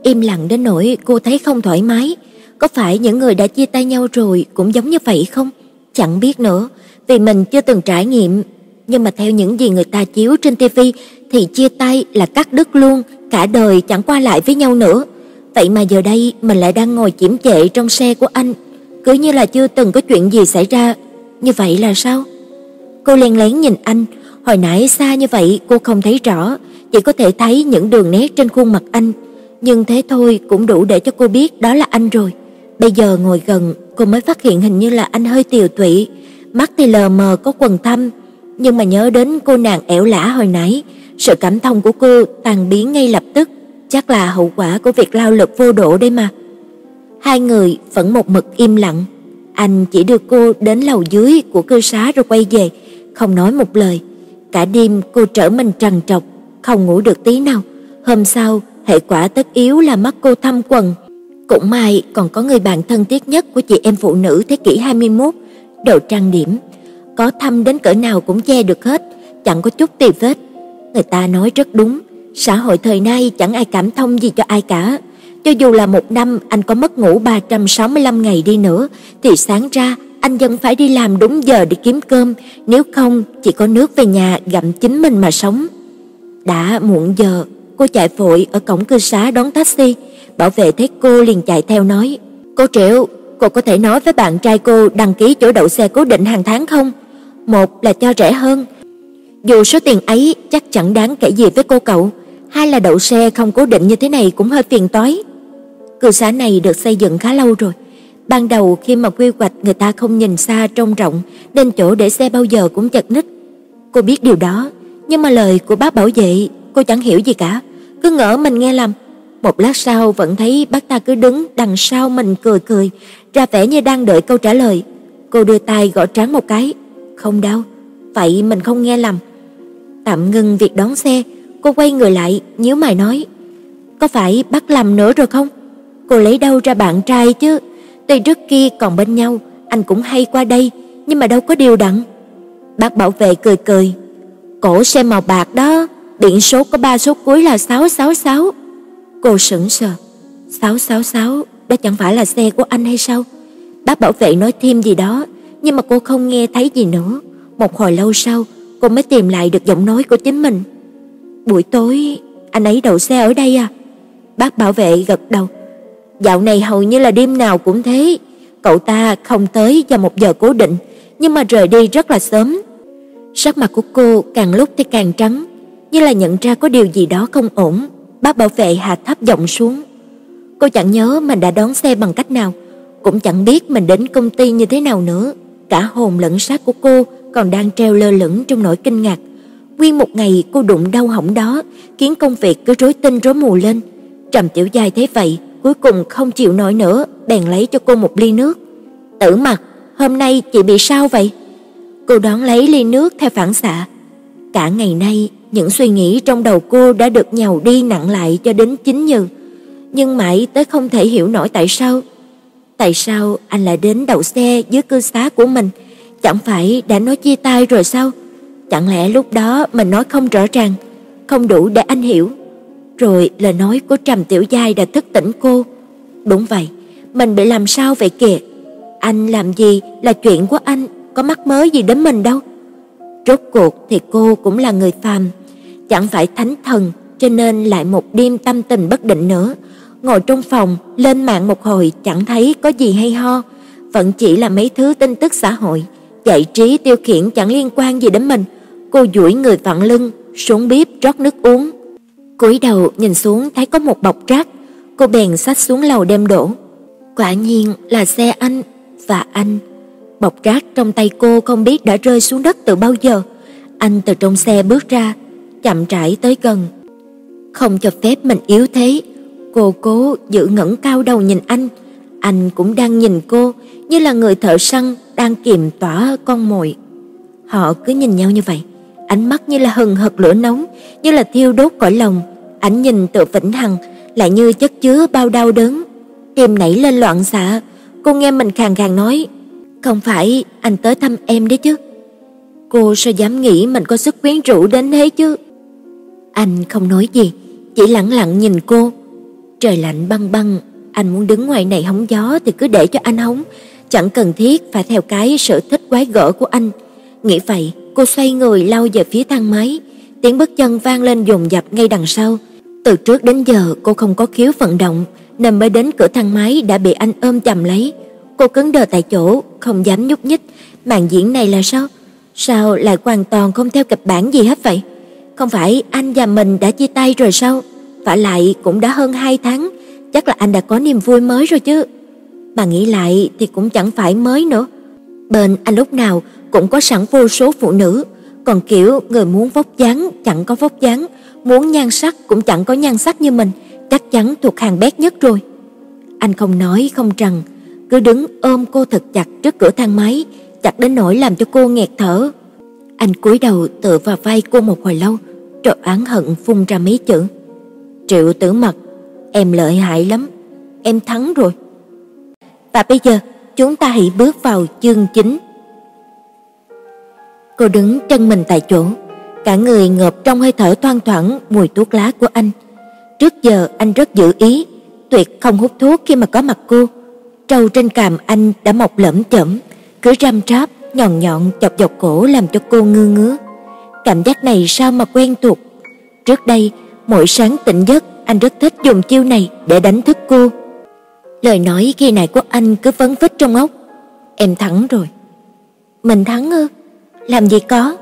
im lặng đến nỗi cô thấy không thoải mái. Có phải những người đã chia tay nhau rồi cũng giống như vậy không? Chẳng biết nữa, vì mình chưa từng trải nghiệm, nhưng mà theo những gì người ta chiếu trên tivi thì chia tay là cắt đứt luôn, cả đời chẳng qua lại với nhau nữa. Vậy mà giờ đây mình lại đang ngồi chiếm chệ trong xe của anh, cứ như là chưa từng có chuyện gì xảy ra. Như vậy là sao? Cô lén lén nhìn anh, hồi nãy xa như vậy cô không thấy rõ, chỉ có thể thấy những đường nét trên khuôn mặt anh, nhưng thế thôi cũng đủ để cho cô biết đó là anh rồi. Bây giờ ngồi gần, cô mới phát hiện hình như là anh hơi tiều tụy, mắt thì lờ mờ có quầng thâm, nhưng mà nhớ đến cô nàng ẻo lả hồi nãy, sự cảm thông của cô tan biến ngay lập tức, chắc là hậu quả của việc lao lực vô độ đây mà. Hai người vẫn một mực im lặng, anh chỉ đưa cô đến lầu dưới của cư xá rồi quay về, không nói một lời. Cả đêm cô trở mình trằn trọc, không ngủ được tí nào. Hôm sau, hệ quả tất yếu là mắt cô thâm quần. Cũng may còn có người bạn thân thiết nhất của chị em phụ nữ thế kỷ 21, đồ trang điểm, có thâm đến cỡ nào cũng che được hết, chẳng có chút tì vết. Người ta nói rất đúng, xã hội thời nay chẳng ai cảm thông gì cho ai cả. Cho dù là một năm anh có mất ngủ 365 ngày đi nữa thì sáng ra anh vẫn phải đi làm đúng giờ để kiếm cơm, nếu không chỉ có nước về nhà gặm chính mình mà sống. Đã muộn giờ, cô chạy vội ở cổng cư xá đón taxi, bảo vệ thấy cô liền chạy theo nói: "Cô Triệu, cô có thể nói với bạn trai cô đăng ký chỗ đậu xe cố định hàng tháng không? Một là cho rẻ hơn, dù số tiền ấy chắc chẳng đáng kể gì với cô cậu, hai là đậu xe không cố định như thế này cũng hơi phiền toái." Cư xá này được xây dựng khá lâu rồi. Ban đầu khi mà quy hoạch người ta không nhìn xa trông rộng, nên chỗ để xe bao giờ cũng chật ních. Cô biết điều đó, nhưng mà lời của bác bảo vệ cô chẳng hiểu gì cả, cứ ngỡ mình nghe lầm. Một lát sau vẫn thấy bác ta cứ đứng đằng sau mình cười cười, ra vẻ như đang đợi câu trả lời. Cô đưa tay gõ trán một cái, không đau, vậy mình không nghe lầm. Tạm ngừng việc đón xe, cô quay người lại, nhíu mày nói: "Có phải bắt lầm nữa rồi không?" Cô lấy đâu ra bạn trai chứ? Tuy trước kia còn bên nhau, anh cũng hay qua đây, nhưng mà đâu có điều đặn. Bác bảo vệ cười cười. Cổ xe màu bạc đó, biển số có ba số cuối là 666. Cô sững sờ. 666, đó chẳng phải là xe của anh hay sao? Bác bảo vệ nói thêm gì đó, nhưng mà cô không nghe thấy gì nữa. Một hồi lâu sau, cô mới tìm lại được giọng nói của chính mình. Buổi tối, anh ấy đậu xe ở đây à? Bác bảo vệ gật đầu. Dạo này hầu như là đêm nào cũng thế, cậu ta không tới vào một giờ cố định, nhưng mà rời đi rất là sớm. Sắc mặt của cô càng lúc thì càng trắng, như là nhận ra có điều gì đó không ổn. Bác bảo vệ hạ thấp giọng xuống. Cô chẳng nhớ mình đã đón xe bằng cách nào, cũng chẳng biết mình đến công ty như thế nào nữa. Cả hồn lẫn xác của cô còn đang treo lơ lửng trong nỗi kinh ngạc. Nguyên một ngày cô đụng đau hỏng đó, khiến công việc cứ rối tinh rối mù lên. Trầm Tiểu Giai thấy vậy, cuối cùng không chịu nổi nữa, bèn lấy cho cô một ly nước. "Tử Mặc, hôm nay chị bị sao vậy?" Cô đón lấy ly nước theo phản xạ. Cả ngày nay, những suy nghĩ trong đầu cô đã được nhào đi nặng lại cho đến chín như, nhưng mãi tới không thể hiểu nổi tại sao. Tại sao anh lại đến đậu xe dưới cư xá của mình? Chẳng phải đã nói chia tay rồi sao? Chẳng lẽ lúc đó mình nói không rõ ràng, không đủ để anh hiểu? Rồi lời nói của Trầm Tiểu Giai đã thức tỉnh cô. Đúng vậy, mình bị làm sao vậy kìa? Anh làm gì là chuyện của anh, có mắc mớ gì đến mình đâu. Rốt cuộc thì cô cũng là người phàm, chẳng phải thánh thần, cho nên lại một đêm tâm tình bất định nữa. Ngồi trong phòng, lên mạng một hồi chẳng thấy có gì hay ho, vẫn chỉ là mấy thứ tin tức xã hội, giải trí tiêu khiển chẳng liên quan gì đến mình. Cô duỗi người vặn lưng, xuống bếp rót nước uống, cúi đầu nhìn xuống thấy có một bọc rác, cô bèn xách xuống lầu đem đổ. Quả nhiên là xe anh và anh. Bọc rác trong tay cô không biết đã rơi xuống đất từ bao giờ. Anh từ trong xe bước ra, chậm rãi tới gần. Không cho phép mình yếu thế, cô cố giữ ngẩng cao đầu nhìn anh, anh cũng đang nhìn cô như là người thợ săn đang kiềm tỏa con mồi. Họ cứ nhìn nhau như vậy, ánh mắt như là hừng hực lửa nóng, như là thiêu đốt cõi lòng, ánh nhìn tự vĩnh hằng lại như chất chứa bao đau đớn. Tim nảy lên loạn xạ, cô nghe mình khàn khàn nói, "Không phải anh tới thăm em đấy chứ?" Cô sao dám nghĩ mình có sức quyến rũ đến thế chứ? Anh không nói gì, chỉ lặng lặng nhìn cô. Trời lạnh băng băng, anh muốn đứng ngoài này hóng gió thì cứ để cho anh hóng, chẳng cần thiết phải theo cái sở thích quái gở của anh. Nghĩ vậy, cô xoay người lao về phía thang máy, tiếng bước chân vang lên dồn dập ngay đằng sau. Từ trước đến giờ cô không có khiếu vận động, nên mới đến cửa thang máy đã bị anh ôm chầm lấy. Cô cứng đờ tại chỗ, không dám nhúc nhích. Màn diễn này là sao? Sao lại hoàn toàn không theo kịch bản gì hết vậy? Không phải anh và mình đã chia tay rồi sao? Vả lại cũng đã hơn 2 tháng, chắc là anh đã có niềm vui mới rồi chứ. Mà nghĩ lại thì cũng chẳng phải mới nữa. Bên anh lúc nào cũng có sẵn vô số phụ nữ, còn kiểu người muốn vóc dáng chẳng có vóc dáng, muốn nhan sắc cũng chẳng có nhan sắc như mình, chắc chắn thuộc hàng bét nhất rồi. Anh không nói không rằng, cứ đứng ôm cô thật chặt trước cửa thang máy, chặt đến nỗi làm cho cô nghẹt thở. Anh cúi đầu tựa vào vai cô một hồi lâu, rồi oán hận phun ra mấy chữ. Triệu Tử Mật, em lợi hại lắm, em thắng rồi. Và bây giờ, chúng ta hãy bước vào chương chính. Cô đứng chân mình tại chỗ, cả người ngợp trong hơi thở thoang thoảng mùi thuốc lá của anh. Trước giờ anh rất giữ ý, tuyệt không hút thuốc khi mà có mặt cô. Trâu trên cằm anh đã mọc lẫm chởm, cứ răm ráp nhọn nhọn chọc dọc cổ làm cho cô ngơ ngứa. Cảm giác này sao mà quen thuộc. Trước đây, mỗi sáng tỉnh giấc, anh rất thích dùng chiêu này để đánh thức cô. Lời nói khi nãy của anh cứ vấn vít trong óc. Em thắng rồi. Mình thắng ư? Làm gì có?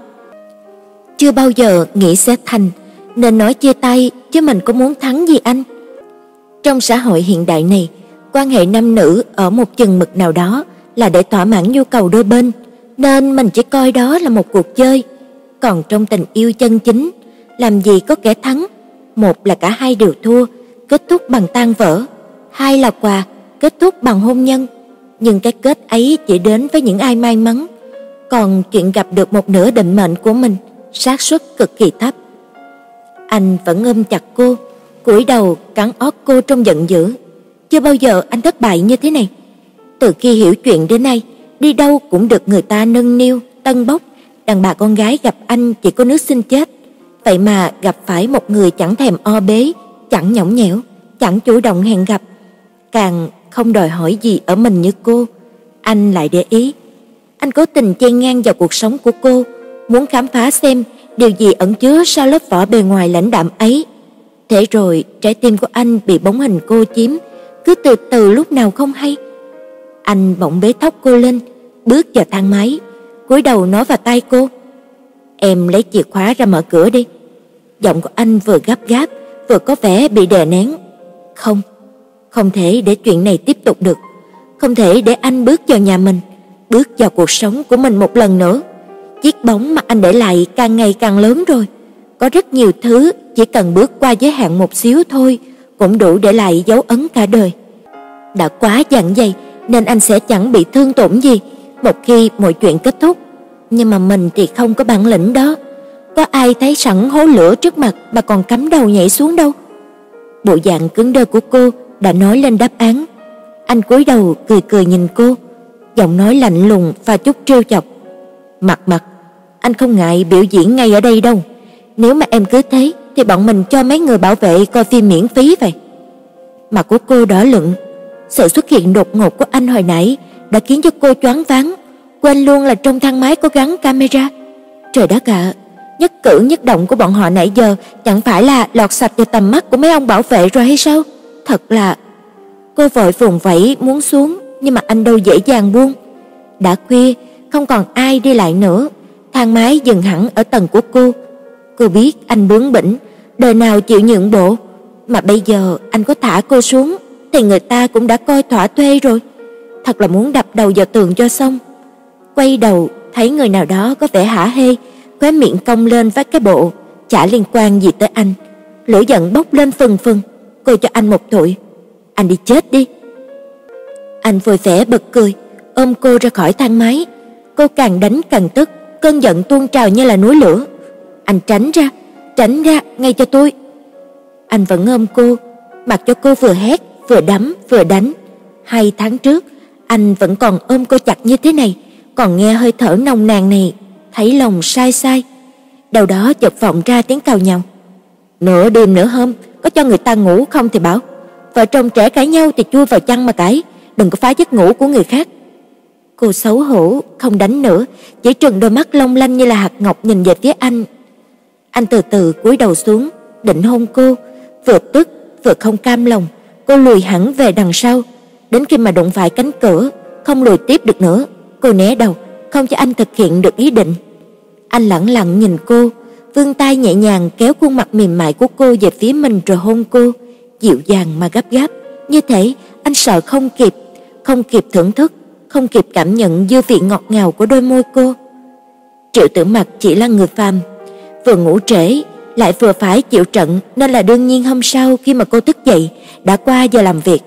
Chưa bao giờ nghĩ sẽ thành, nên nói chia tay chứ mình có muốn thắng gì anh. Trong xã hội hiện đại này, quan hệ nam nữ ở một chừng mực nào đó là để thỏa mãn nhu cầu đôi bên, nên mình chỉ coi đó là một cuộc chơi. Còn trong tình yêu chân chính, làm gì có kẻ thắng, một là cả hai đều thua, kết thúc bằng tan vỡ, hai là quà, kết thúc bằng hôn nhân. Nhưng cái kết ấy chỉ đến với những ai may mắn, còn chuyện gặp được một nửa định mệnh của mình, xác suất cực kỳ thấp. Anh vẫn ôm chặt cô, cúi đầu cắn ót cô trong giận dữ. Chưa bao giờ anh thất bại như thế này. Từ khi hiểu chuyện đến nay, đi đâu cũng được người ta nâng niu, tân bốc, đàn bà con gái gặp anh chỉ có nước xin chết. Vậy mà gặp phải một người chẳng thèm o bế, chẳng nhõng nhẽo, chẳng chủ động hẹn gặp, càng không đòi hỏi gì ở mình như cô, anh lại để ý. Anh cố tình chen ngang vào cuộc sống của cô, muốn khám phá xem điều gì ẩn chứa sau lớp vỏ bề ngoài lãnh đạm ấy. Thế rồi, trái tim của anh bị bóng hình cô chiếm, cứ từ từ lúc nào không hay. Anh bỗng bế tóc cô lên, bước vào thang máy, cúi đầu nói vào tai cô: "Em lấy chìa khóa ra mở cửa đi." Giọng của anh vừa gấp gáp, vừa có vẻ bị đè nén. "Không, không thể để chuyện này tiếp tục được, không thể để anh bước vào nhà mình, bước vào cuộc sống của mình một lần nữa. Chiếc bóng mà anh để lại càng ngày càng lớn rồi, có rất nhiều thứ chỉ cần bước qua giới hạn một xíu thôi cũng đủ để lại dấu ấn cả đời." Đã quá dặn dày nên anh sẽ chẳng bị thương tổn gì một khi mọi chuyện kết thúc. Nhưng mà mình thì không có bản lĩnh đó. Có ai thấy sẵn hố lửa trước mặt mà còn cắm đầu nhảy xuống đâu. Bộ dạng cứng đơ của cô đã nói lên đáp án. Anh cúi đầu cười cười nhìn cô, giọng nói lạnh lùng và chút trêu chọc. "Mặt Mặt, anh không ngại biểu diễn ngay ở đây đâu. Nếu mà em cứ thế thì bọn mình cho mấy người bảo vệ coi phim miễn phí vậy." Mặt của cô đỏ lựng, sự xuất hiện đột ngột của anh hồi nãy đã khiến cho cô choáng váng, quên luôn là trong thang máy có gắn camera. Trời đất ạ, nhất cử nhất động của bọn họ nãy giờ chẳng phải là lọt sạch vào tầm mắt của mấy ông bảo vệ rồi hay sao? Thật là Cô vội vùng vẫy muốn xuống, nhưng mà anh đâu dễ dàng buông. Đã khuya, không còn ai đi lại nữa, thang máy dừng hẳn ở tầng của cô. Cô biết anh bướng bỉnh, đời nào chịu nhượng bộ, mà bây giờ anh có thả cô xuống thì người ta cũng đã coi thỏa thuê rồi. Thật là muốn đập đầu vào tường cho xong. Quay đầu, thấy người nào đó có vẻ hả hê, khóe miệng cong lên với cái bộ, chả liên quan gì tới anh. Lửa giận bốc lên phừng phừng, cô cho anh một thổi Anh đi chết đi. Anh vui vẻ bật cười, ôm cô ra khỏi thang máy. Cô càng đánh càng tức, cơn giận tuôn trào như là núi lửa. Anh tránh ra, tránh ra ngay cho tôi. Anh vẫn ôm cô, mặc cho cô vừa hét, vừa đấm, vừa đánh. Hai tháng trước, anh vẫn còn ôm cô chặt như thế này, còn nghe hơi thở nồng nàn này, thấy lòng sai sai. Đầu đó chợt vọng ra tiếng cào nhào. Nửa đêm nửa hôm, có cho người ta ngủ không thì bảo. Vợ chồng trẻ cãi nhau thì chui vào chăn mà cãi, đừng có phá giấc ngủ của người khác. Cô xấu hổ, không đánh nữa, chỉ trừng đôi mắt long lanh như là hạt ngọc nhìn về phía anh. Anh từ từ cúi đầu xuống, định hôn cô, vừa tức vừa không cam lòng, cô lùi hẳn về đằng sau, đến khi mà đụng phải cánh cửa, không lùi tiếp được nữa, cô né đầu, không cho anh thực hiện được ý định. Anh lẳng lặng nhìn cô, vươn tay nhẹ nhàng kéo khuôn mặt mềm mại của cô về phía mình rồi hôn cô, dịu dàng mà gấp gáp, như thể anh sợ không kịp, không kịp thưởng thức, không kịp cảm nhận dư vị ngọt ngào của đôi môi cô. Triệu Tử Mặc chỉ là người phàm, vừa ngủ trễ lại vừa phải chịu trận nên là đương nhiên hôm sau khi mà cô thức dậy đã qua giờ làm việc,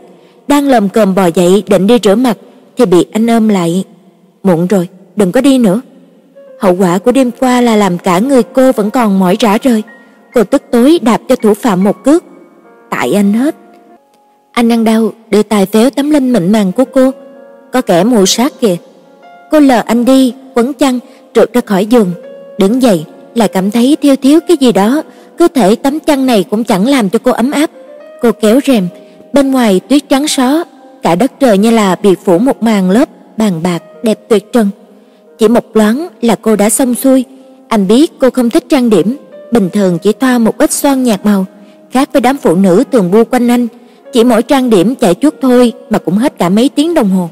đang lầm cồm bò dậy định đi rửa mặt thì bị anh ôm lại. "Muộn rồi, đừng có đi nữa." Hậu quả của đêm qua là làm cả người cô vẫn còn mỏi rã rời. Cô tức tối đạp cho thủ phạm một cước. Tại anh hết. Anh đang đau, đưa tay véo tấm lưng mịn màng của cô. Có kẻ mù sát kìa. Cô lờ anh đi, quấn chăn, trượt ra khỏi giường, đứng dậy, lại cảm thấy thiếu thiếu cái gì đó, cơ thể tấm chăn này cũng chẳng làm cho cô ấm áp. Cô kéo rèm, bên ngoài tuyết trắng xóa, cả đất trời như là bị phủ một màn lớp bàn bạc đẹp tuyệt trần. Chỉ một loáng là cô đã xong xuôi, anh biết cô không thích trang điểm, bình thường chỉ thoa một ít son nhạt màu, khác với đám phụ nữ thường bu quanh anh, chỉ mỗi trang điểm chạy chuốt thôi mà cũng hết cả mấy tiếng đồng hồ.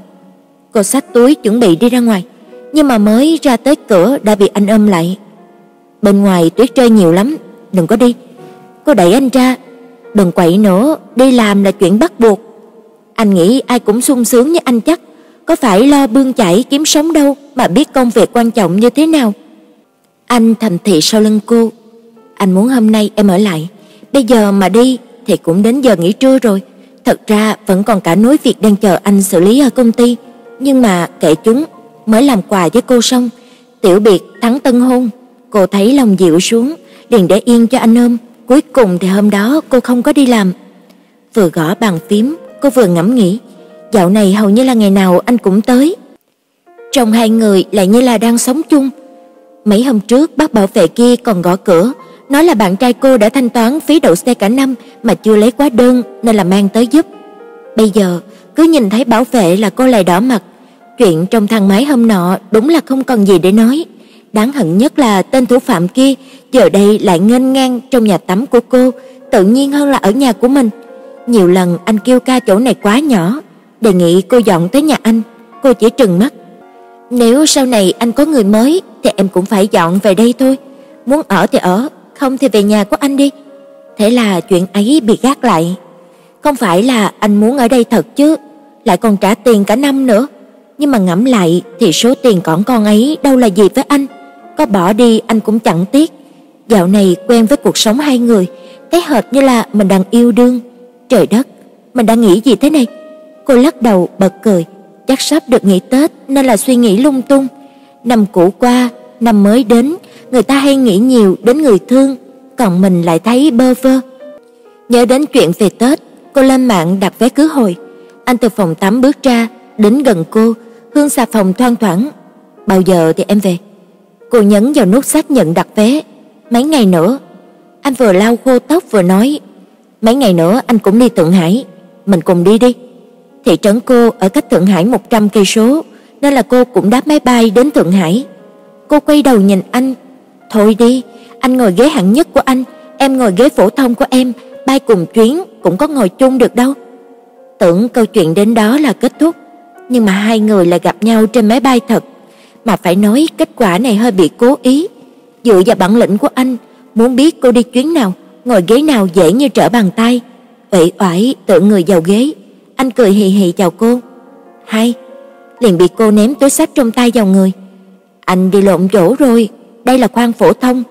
Cô xách túi chuẩn bị đi ra ngoài, nhưng mà mới ra tới cửa đã bị anh ôm lại. Bên ngoài tuyết rơi nhiều lắm, đừng có đi. Cô đẩy anh ra, đừng quậy nữa, đi làm là chuyện bắt buộc. Anh nghĩ ai cũng sung sướng như anh chắc, có phải lo bươn chải kiếm sống đâu mà biết công việc quan trọng như thế nào. Anh thầm thị sau lưng cô, anh muốn hôm nay em ở lại, bây giờ mà đi thì cũng đến giờ nghỉ trưa rồi. Thật ra vẫn còn cả núi việc đang chờ anh xử lý ở công ty, nhưng mà kệ chúng, mới làm quà với cô xong, tiểu biệt thắng tân hôn, cô thấy lòng dịu xuống, liền để yên cho anh ôm, cuối cùng thì hôm đó cô không có đi làm. Vừa gõ bàn phím, cô vừa ngẫm nghĩ, dạo này hầu như là ngày nào anh cũng tới. Trong hai người lại như là đang sống chung. Mấy hôm trước bác bảo vệ kia còn gõ cửa, nói là bạn trai cô đã thanh toán phí đậu xe cả năm mà chưa lấy quá đơn nên là mang tới giúp. Bây giờ cứ nhìn thấy bảo vệ là cô lại đỏ mặt. Chuyện trong thang máy hôm nọ đúng là không còn gì để nói. Đáng hận nhất là tên thủ phạm kia giờ đây lại nghênh ngang trong nhà tắm của cô, tự nhiên hơn là ở nhà của mình. Nhiều lần anh kêu ca chỗ này quá nhỏ, đề nghị cô dọn tới nhà anh, cô chỉ trừng mắt. Nếu sau này anh có người mới thì em cũng phải dọn về đây thôi, muốn ở thì ở, không thì về nhà của anh đi. Thế là chuyện ấy bị gác lại. Không phải là anh muốn ở đây thật chứ, lại còn trả tiền cả năm nữa. Nhưng mà ngẫm lại thì số tiền còn con ấy đâu là gì với anh, có bỏ đi anh cũng chẳng tiếc. Dạo này quen với cuộc sống hai người, thấy hệt như là mình đang yêu đương. Trời đất, mình đang nghĩ gì thế này? Cô lắc đầu bật cười, chắc sắp được nghỉ Tết nên là suy nghĩ lung tung. Năm cũ qua, năm mới đến, người ta hay nghĩ nhiều đến người thương, còn mình lại thấy bơ vơ. Nhớ đến chuyện về Tết, cô lên mạng đặt vé khứ hồi. Anh từ phòng tắm bước ra, đến gần cô, hương xà phòng thoang thoảng. "Bao giờ thì em về?" Cô nhấn vào nút xác nhận đặt vé. "Mấy ngày nữa." Anh vừa lau khô tóc vừa nói, "Mấy ngày nữa anh cũng đi Thượng Hải, mình cùng đi đi." Thị trấn cô ở cách Thượng Hải 100 cây số, nên là cô cũng đáp máy bay đến Thượng Hải. Cô quay đầu nhìn anh, "Thôi đi, anh ngồi ghế hạng nhất của anh, em ngồi ghế phổ thông của em, bay cùng chuyến cũng có ngồi chung được đâu." Tưởng câu chuyện đến đó là kết thúc, nhưng mà hai người lại gặp nhau trên máy bay thật, mà phải nói kết quả này hơi bị cố ý. Dựa vào bản lĩnh của anh, muốn biết cô đi chuyến nào, ngồi ghế nào dễ như trở bàn tay. vậy oải tựa người vào ghế, anh cười hì hì chào cô. hay, Liền bị cô ném túi xách trong tay vào người. "Anh đi lộn chỗ rồi, đây là khoang phổ thông."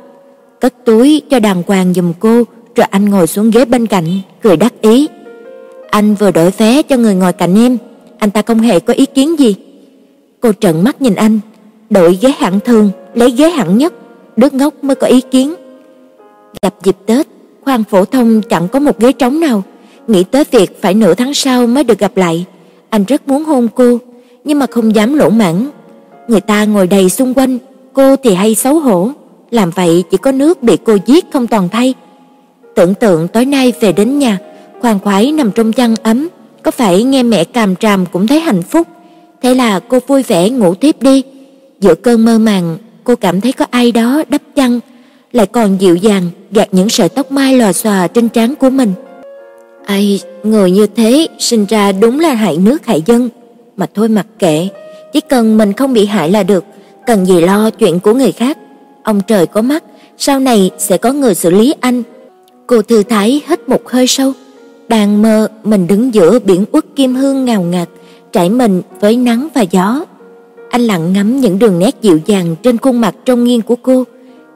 cất túi cho đàng hoàng giùm cô, rồi anh ngồi xuống ghế bên cạnh, cười đắc ý. Anh vừa đổi vé cho người ngồi cạnh em, anh ta không hề có ý kiến gì. Cô trợn mắt nhìn anh, đổi ghế hạng thường, lấy ghế hạng nhất, đứa ngốc mới có ý kiến. Gặp dịp Tết, khoang phổ thông chẳng có một ghế trống nào, nghĩ tới việc phải nửa tháng sau mới được gặp lại. Anh rất muốn hôn cô, nhưng mà không dám lỗ mãng. Người ta ngồi đầy xung quanh, cô thì hay xấu hổ, làm vậy chỉ có nước bị cô giết không toàn thay. Tưởng tượng tối nay về đến nhà, khoan khoái nằm trong chăn ấm, có phải nghe mẹ càm tràm cũng thấy hạnh phúc. Thế là cô vui vẻ ngủ tiếp đi. Giữa cơn mơ màng, cô cảm thấy có ai đó đắp chăn, lại còn dịu dàng gạt những sợi tóc mai lòa xòa trên trán của mình. Ai, người như thế sinh ra đúng là hại nước hại dân, mà thôi mặc kệ, chỉ cần mình không bị hại là được, cần gì lo chuyện của người khác. Ông trời có mắt, sau này sẽ có người xử lý anh. Cô thư thái hít một hơi sâu, đang mơ mình đứng giữa biển uất kim hương ngào ngạt, trải mình với nắng và gió. Anh lặng ngắm những đường nét dịu dàng trên khuôn mặt trong nghiêng của cô.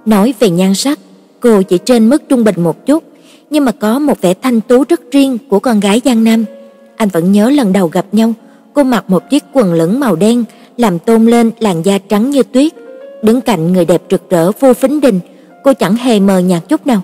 Nói về nhan sắc, cô chỉ trên mức trung bình một chút, nhưng mà có một vẻ thanh tú rất riêng của con gái Giang Nam. Anh vẫn nhớ lần đầu gặp nhau, cô mặc một chiếc quần lửng màu đen, làm tôn lên làn da trắng như tuyết. Đứng cạnh người đẹp rực rỡ vô phính đình, cô chẳng hề mờ nhạt chút nào.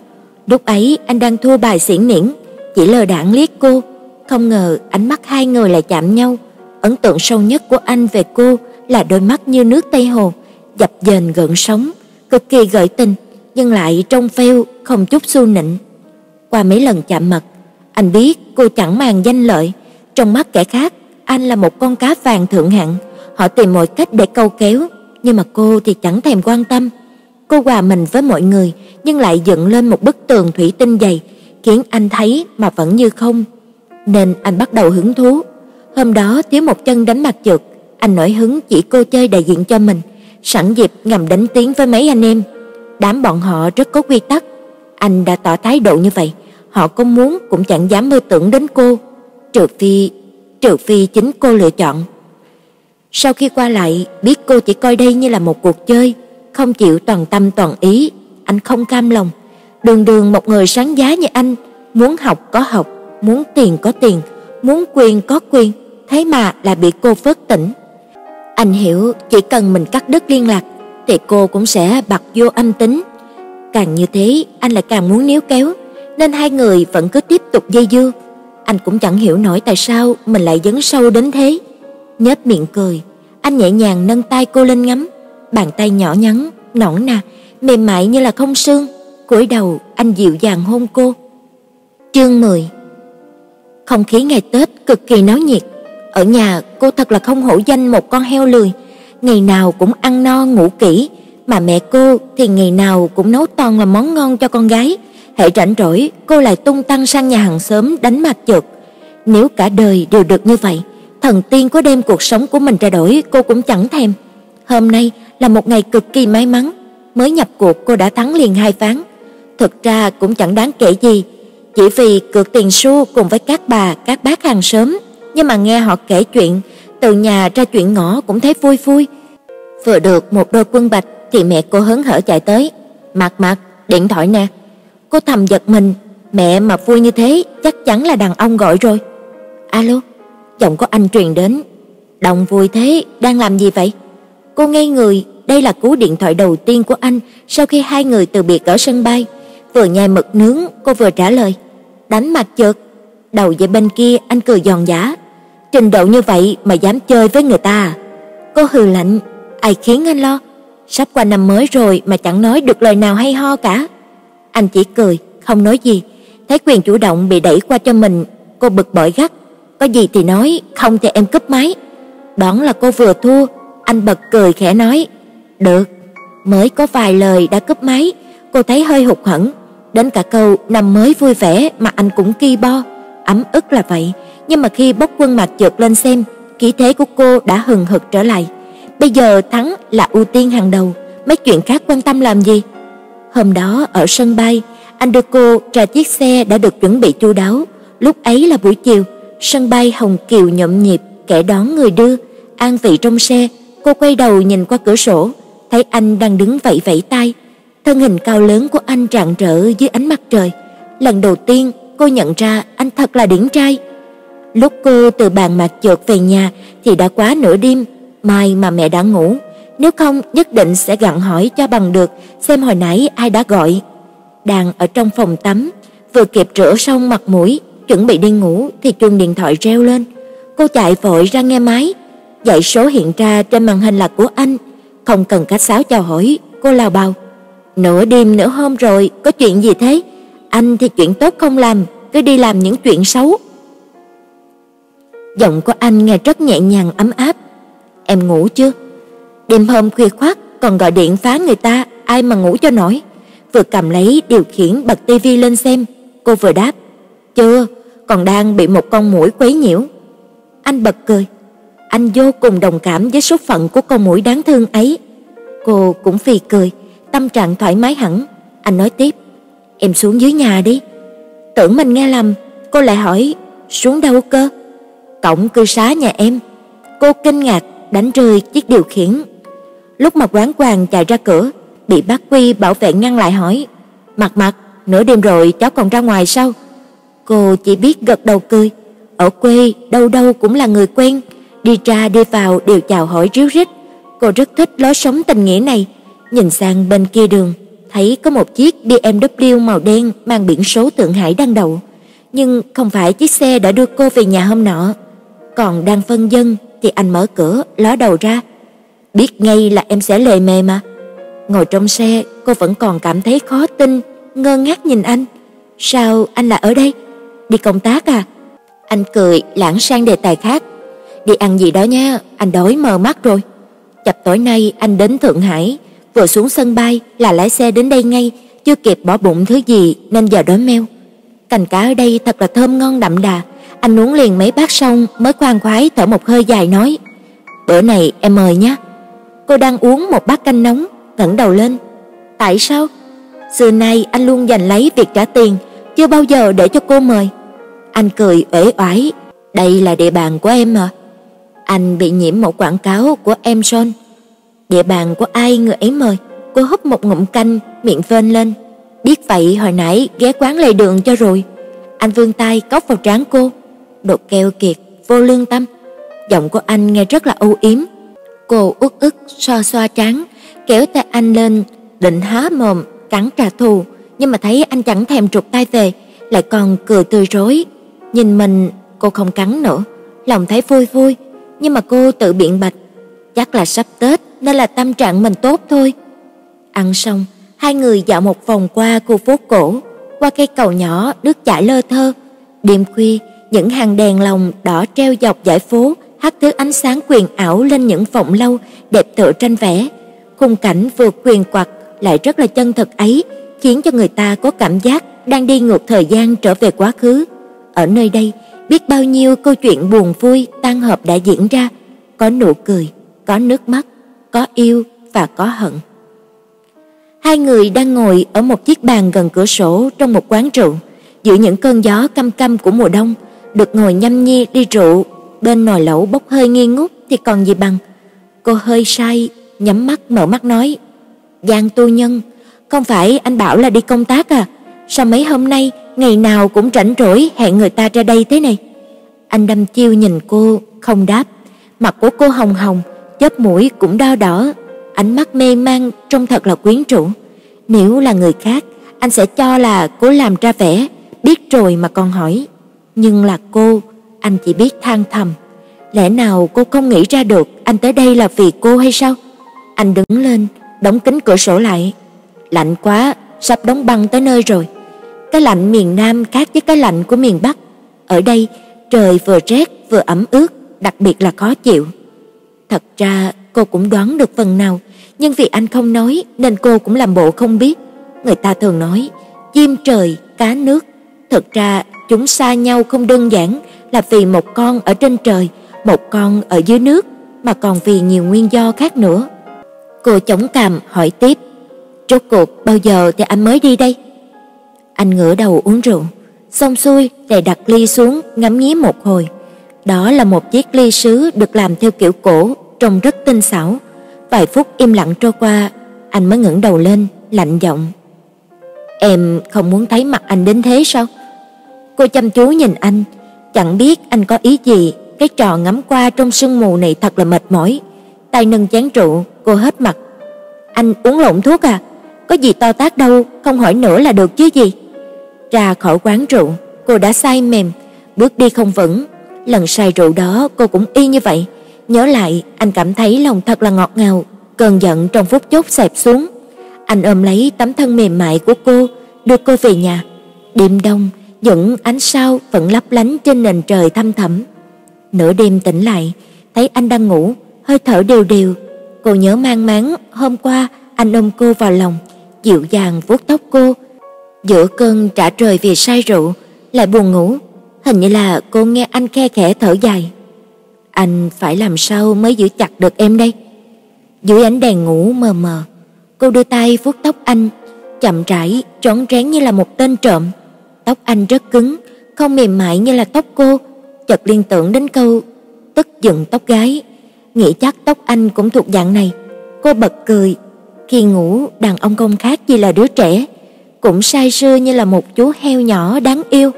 Lúc ấy anh đang thua bài xiển niễn, chỉ lờ đãng liếc cô, không ngờ ánh mắt hai người lại chạm nhau. Ấn tượng sâu nhất của anh về cô là đôi mắt như nước Tây Hồ, dập dềnh gợn sóng, cực kỳ gợi tình, nhưng lại trong veo không chút xu nịnh. Qua mấy lần chạm mặt, anh biết cô chẳng màng danh lợi, trong mắt kẻ khác, anh là một con cá vàng thượng hạng, họ tìm mọi cách để câu kéo, nhưng mà cô thì chẳng thèm quan tâm. Cô hòa mình với mọi người, nhưng lại dựng lên một bức tường thủy tinh dày, khiến anh thấy mà vẫn như không. Nên anh bắt đầu hứng thú. Hôm đó thiếu một chân đánh mặt trượt, anh nổi hứng chỉ cô chơi đại diện cho mình, sẵn dịp ngầm đánh tiếng với mấy anh em. Đám bọn họ rất có quy tắc, anh đã tỏ thái độ như vậy, họ có muốn cũng chẳng dám mơ tưởng đến cô, trừ phi trừ phi chính cô lựa chọn. Sau khi qua lại, biết cô chỉ coi đây như là một cuộc chơi, không chịu toàn tâm toàn ý, anh không cam lòng. Đường đường một người sáng giá như anh, muốn học có học, muốn tiền có tiền, muốn quyền có quyền, thế mà lại bị cô phớt tỉnh. Anh hiểu chỉ cần mình cắt đứt liên lạc thì cô cũng sẽ bật vô âm tính. Càng như thế, anh lại càng muốn níu kéo, nên hai người vẫn cứ tiếp tục dây dưa. Anh cũng chẳng hiểu nổi tại sao mình lại dấn sâu đến thế. Nhếch miệng cười, anh nhẹ nhàng nâng tay cô lên ngắm, bàn tay nhỏ nhắn, nõn nà, mềm mại như là không xương, cúi đầu anh dịu dàng hôn cô. Chương 10 Không khí ngày Tết cực kỳ náo nhiệt, ở nhà cô thật là không hổ danh một con heo lười, ngày nào cũng ăn no ngủ kỹ, mà mẹ cô thì ngày nào cũng nấu toàn là món ngon cho con gái. Hệ rảnh rỗi, cô lại tung tăng sang nhà hàng xóm đánh mặt chược. Nếu cả đời đều được như vậy, thần tiên có đem cuộc sống của mình ra đổi, cô cũng chẳng thèm. Hôm nay là một ngày cực kỳ may mắn, mới nhập cuộc cô đã thắng liền hai ván. Thực ra cũng chẳng đáng kể gì, chỉ vì cược tiền xu cùng với các bà, các bác hàng xóm, nhưng mà nghe họ kể chuyện, từ nhà ra chuyện ngõ cũng thấy vui vui. Vừa được một đôi quân bạch thì mẹ cô hớn hở chạy tới, "Mặt Mặt, điện thoại nè." Cô thầm giật mình, mẹ mà vui như thế chắc chắn là đàn ông gọi rồi. "Alo?" Giọng của anh truyền đến. "Đồng vui thế, đang làm gì vậy?" Cô ngây người, đây là cú điện thoại đầu tiên của anh sau khi hai người từ biệt ở sân bay. Vừa nhai mực nướng, cô vừa trả lời, "Đánh mặt chợt. Đầu dây bên kia anh cười giòn giả, "Trình độ như vậy mà dám chơi với người ta à?" Cô hừ lạnh, "Ai khiến anh lo? Sắp qua năm mới rồi mà chẳng nói được lời nào hay ho cả." Anh chỉ cười, không nói gì. Thấy quyền chủ động bị đẩy qua cho mình, cô bực bội gắt, "Có gì thì nói, không thì em cúp máy." Đoán là cô vừa thua, anh bật cười khẽ nói, "Được." Mới có vài lời đã cúp máy, cô thấy hơi hụt hẫng, đến cả câu năm mới vui vẻ mà anh cũng ki bo, ấm ức là vậy, nhưng mà khi bốc quân mặt trượt lên xem, khí thế của cô đã hừng hực trở lại. Bây giờ thắng là ưu tiên hàng đầu, mấy chuyện khác quan tâm làm gì? Hôm đó ở sân bay, anh đưa cô ra chiếc xe đã được chuẩn bị chu đáo. Lúc ấy là buổi chiều, sân bay Hồng Kiều nhộn nhịp, kẻ đón người đưa, an vị trong xe, cô quay đầu nhìn qua cửa sổ, thấy anh đang đứng vẫy vẫy tay. thân hình cao lớn của anh rạng rỡ dưới ánh mặt trời. Lần đầu tiên cô nhận ra anh thật là điển trai. Lúc cô từ bàn mạc chợt về nhà thì đã quá nửa đêm, mai mà mẹ đã ngủ, nếu không nhất định sẽ gặng hỏi cho bằng được xem hồi nãy ai đã gọi. Đang ở trong phòng tắm, vừa kịp rửa xong mặt mũi, chuẩn bị đi ngủ thì chuông điện thoại reo lên. Cô chạy vội ra nghe máy, dãy số hiện ra trên màn hình là của anh, không cần khách sáo chào hỏi, cô lao bào. Nửa đêm nửa hôm rồi, có chuyện gì thế? Anh thì chuyện tốt không làm, cứ đi làm những chuyện xấu. Giọng của anh nghe rất nhẹ nhàng ấm áp. Em ngủ chưa? Đêm hôm khuya khoắt còn gọi điện phá người ta, ai mà ngủ cho nổi. Vừa cầm lấy điều khiển bật tivi lên xem, cô vừa đáp, "Chưa, còn đang bị một con muỗi quấy nhiễu." Anh bật cười. Anh vô cùng đồng cảm với số phận của con muỗi đáng thương ấy. Cô cũng phì cười, tâm trạng thoải mái hẳn. Anh nói tiếp, "Em xuống dưới nhà đi." Tưởng mình nghe lầm, cô lại hỏi, "Xuống đâu cơ?" "Cổng cư xá nhà em." Cô kinh ngạc đánh rơi chiếc điều khiển. Lúc mà quán quàng chạy ra cửa, bị bác Quy bảo vệ ngăn lại hỏi, "Mặt Mặt, nửa đêm rồi cháu còn ra ngoài sao?" Cô chỉ biết gật đầu cười, ở quê đâu đâu cũng là người quen, đi ra đi vào đều chào hỏi ríu rít. Cô rất thích lối sống tình nghĩa này. Nhìn sang bên kia đường, thấy có một chiếc BMW màu đen mang biển số Thượng Hải đang đậu, nhưng không phải chiếc xe đã đưa cô về nhà hôm nọ. Còn đang phân dân thì anh mở cửa, ló đầu ra. Biết ngay là em sẽ lề mề mà. Ngồi trong xe, cô vẫn còn cảm thấy khó tin, ngơ ngác nhìn anh. Sao anh lại ở đây? Đi công tác à? Anh cười lãng sang đề tài khác. Đi ăn gì đó nha, anh đói mờ mắt rồi. Chập tối nay anh đến Thượng Hải, vừa xuống sân bay là lái xe đến đây ngay, chưa kịp bỏ bụng thứ gì nên giờ đói meo. Cành cá ở đây thật là thơm ngon đậm đà, anh uống liền mấy bát xong mới khoan khoái thở một hơi dài nói: "Bữa này em mời nhé." Cô đang uống một bát canh nóng, ngẩng đầu lên. "Tại sao?" Xưa nay anh luôn giành lấy việc trả tiền, chưa bao giờ để cho cô mời. Anh cười uể oải, "Đây là địa bàn của em mà." Anh bị nhiễm một quảng cáo của em son. Địa bàn của ai người ấy mời. Cô húp một ngụm canh, miệng vên lên. Biết vậy hồi nãy ghé quán lề đường cho rồi. Anh vươn tay cốc vào trán cô. Độ keo kiệt, vô lương tâm. Giọng của anh nghe rất là âu yếm. Cô uất ức xoa xoa trán, kéo tay anh lên, định há mồm cắn trả thù, nhưng mà thấy anh chẳng thèm trục tay về, lại còn cười tươi rối. Nhìn mình, cô không cắn nữa, lòng thấy vui vui, nhưng mà cô tự biện bạch, chắc là sắp Tết nên là tâm trạng mình tốt thôi. Ăn xong, hai người dạo một vòng qua khu phố cổ, qua cây cầu nhỏ nước chảy lơ thơ. Đêm khuya, những hàng đèn lồng đỏ treo dọc dải phố hắt thứ ánh sáng quyền ảo lên những vọng lâu đẹp tựa tranh vẽ. Khung cảnh vừa quyền quặt lại rất là chân thực ấy, khiến cho người ta có cảm giác đang đi ngược thời gian trở về quá khứ. Ở nơi đây, biết bao nhiêu câu chuyện buồn vui tan hợp đã diễn ra, có nụ cười, có nước mắt, có yêu và có hận. Hai người đang ngồi ở một chiếc bàn gần cửa sổ trong một quán rượu, giữa những cơn gió căm căm của mùa đông, được ngồi nhâm nhi đi rượu, bên nồi lẩu bốc hơi nghi ngút thì còn gì bằng. Cô hơi say, nhắm mắt mở mắt nói: "Giang tu nhân, không phải anh bảo là đi công tác à? Sao mấy hôm nay ngày nào cũng rảnh rỗi hẹn người ta ra đây thế này?" Anh đăm chiêu nhìn cô, không đáp. Mặt của cô hồng hồng, chớp mũi cũng đau đỏ, ánh mắt mê man trông thật là quyến rũ. Nếu là người khác, anh sẽ cho là cô làm ra vẻ, biết rồi mà còn hỏi. Nhưng là cô, anh chỉ biết than thầm. Lẽ nào cô không nghĩ ra được anh tới đây là vì cô hay sao? Anh đứng lên, đóng kính cửa sổ lại. Lạnh quá, sắp đóng băng tới nơi rồi. Cái lạnh miền Nam khác với cái lạnh của miền Bắc. Ở đây, trời vừa rét vừa ẩm ướt, đặc biệt là khó chịu. Thật ra cô cũng đoán được phần nào, nhưng vì anh không nói nên cô cũng làm bộ không biết. Người ta thường nói, chim trời, cá nước. thật ra chúng xa nhau không đơn giản là vì một con ở trên trời, một con ở dưới nước, mà còn vì nhiều nguyên do khác nữa. Cô chống cằm hỏi tiếp, "Rốt cuộc bao giờ thì anh mới đi đây?" Anh ngửa đầu uống rượu, xong xuôi lại đặt ly xuống ngắm nghía một hồi. Đó là một chiếc ly sứ được làm theo kiểu cổ, trông rất tinh xảo. Vài phút im lặng trôi qua, anh mới ngẩng đầu lên, lạnh giọng. "Em không muốn thấy mặt anh đến thế sao?" Cô chăm chú nhìn anh, chẳng biết anh có ý gì, cái trò ngắm qua trong sương mù này thật là mệt mỏi. Tay nâng chén rượu, cô hết mặt. "Anh uống lộn thuốc à? Có gì to tát đâu, không hỏi nữa là được chứ gì." Ra khỏi quán rượu, cô đã say mềm, bước đi không vững. Lần say rượu đó cô cũng y như vậy. Nhớ lại, anh cảm thấy lòng thật là ngọt ngào, cơn giận trong phút chốc xẹp xuống. Anh ôm lấy tấm thân mềm mại của cô, đưa cô về nhà. Đêm đông, những ánh sao vẫn lấp lánh trên nền trời thăm thẳm. Nửa đêm tỉnh lại, thấy anh đang ngủ, hơi thở đều đều. Cô nhớ mang máng hôm qua anh ôm cô vào lòng, dịu dàng vuốt tóc cô. Giữa cơn trả trời vì say rượu, lại buồn ngủ, hình như là cô nghe anh khe khẽ thở dài. Anh phải làm sao mới giữ chặt được em đây? Dưới ánh đèn ngủ mờ mờ, cô đưa tay vuốt tóc anh, chậm rãi, trón rén như là một tên trộm. Tóc anh rất cứng, không mềm mại như là tóc cô, chợt liên tưởng đến câu tức giận tóc gái, nghĩ chắc tóc anh cũng thuộc dạng này. Cô bật cười, khi ngủ đàn ông không khác gì là đứa trẻ, cũng say sưa như là một chú heo nhỏ đáng yêu.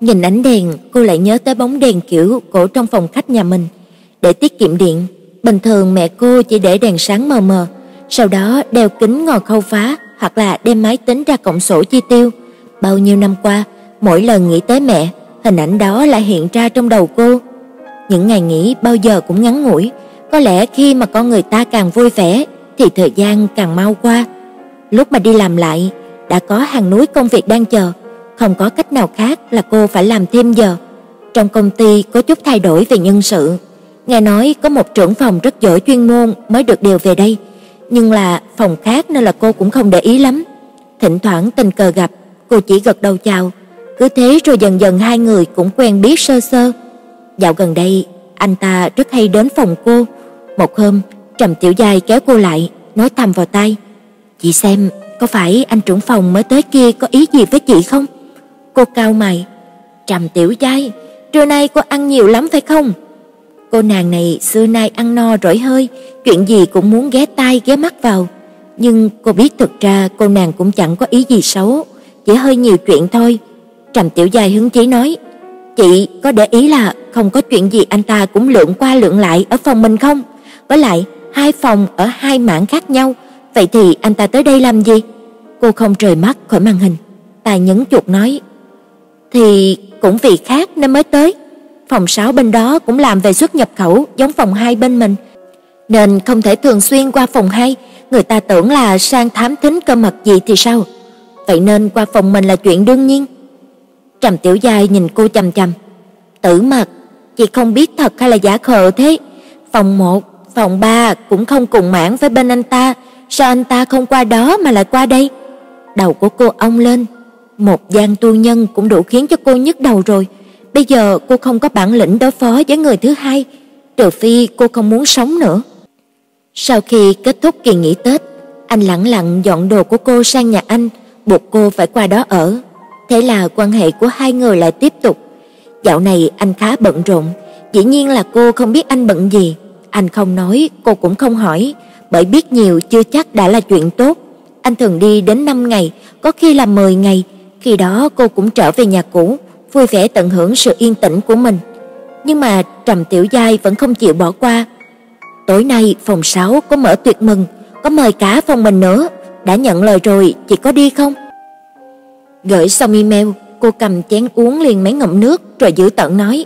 Nhìn ánh đèn, cô lại nhớ tới bóng đèn kiểu cổ trong phòng khách nhà mình. Để tiết kiệm điện, bình thường mẹ cô chỉ để đèn sáng mờ mờ, sau đó đeo kính ngồi khâu phá hoặc là đem máy tính ra cộng sổ chi tiêu. Bao nhiêu năm qua, mỗi lần nghĩ tới mẹ, hình ảnh đó lại hiện ra trong đầu cô. Những ngày nghỉ bao giờ cũng ngắn ngủi, có lẽ khi mà con người ta càng vui vẻ thì thời gian càng mau qua. Lúc mà đi làm lại, đã có hàng núi công việc đang chờ, không có cách nào khác là cô phải làm thêm giờ. Trong công ty có chút thay đổi về nhân sự, nghe nói có một trưởng phòng rất giỏi chuyên môn mới được điều về đây, nhưng là phòng khác nên là cô cũng không để ý lắm. Thỉnh thoảng tình cờ gặp, cô chỉ gật đầu chào, cứ thế rồi dần dần hai người cũng quen biết sơ sơ. Dạo gần đây, anh ta rất hay đến phòng cô. Một hôm, Trầm Tiểu Giai kéo cô lại, nói thầm vào tai: "Chị xem, có phải anh trưởng phòng mới tới kia có ý gì với chị không?" Cô cau mày, "Trầm Tiểu Giai, trưa nay cô ăn nhiều lắm phải không?" Cô nàng này xưa nay ăn no rỗi hơi, chuyện gì cũng muốn ghé tai ghé mắt vào, nhưng cô biết thực ra cô nàng cũng chẳng có ý gì xấu, chỉ hơi nhiều chuyện thôi. Trầm Tiểu Dài hứng chí nói, "Chị có để ý là không có chuyện gì anh ta cũng lượn qua lượn lại ở phòng mình không? Với lại, hai phòng ở hai mảng khác nhau, vậy thì anh ta tới đây làm gì?" Cô không rời mắt khỏi màn hình, tài nhấn chuột nói, "Thì cũng vì khác nên mới tới." Phòng 6 bên đó cũng làm về xuất nhập khẩu giống phòng 2 bên mình, nên không thể thường xuyên qua phòng 2, người ta tưởng là sang thám thính cơ mật gì thì sao? Vậy nên qua phòng mình là chuyện đương nhiên. Trầm Tiểu Giai nhìn cô chằm chằm. Tử mật, chị không biết thật hay là giả khờ thế? Phòng 1, phòng 3 cũng không cùng mãn với bên anh ta, sao anh ta không qua đó mà lại qua đây? Đầu của cô ong lên, một gian tu nhân cũng đủ khiến cho cô nhức đầu rồi. Bây giờ cô không có bản lĩnh đối phó với người thứ hai, trừ phi cô không muốn sống nữa. Sau khi kết thúc kỳ nghỉ Tết, anh lặng lặng dọn đồ của cô sang nhà anh, buộc cô phải qua đó ở. Thế là quan hệ của hai người lại tiếp tục. Dạo này anh khá bận rộn, dĩ nhiên là cô không biết anh bận gì, anh không nói, cô cũng không hỏi, bởi biết nhiều chưa chắc đã là chuyện tốt. Anh thường đi đến 5 ngày, có khi là 10 ngày, khi đó cô cũng trở về nhà cũ, vui vẻ tận hưởng sự yên tĩnh của mình. Nhưng mà Trầm Tiểu Giai vẫn không chịu bỏ qua. Tối nay phòng 6 có mở tuyệt mừng, có mời cả phòng mình nữa, đã nhận lời rồi, chị có đi không? Gửi xong email, cô cầm chén uống liền mấy ngụm nước rồi giữ tận nói: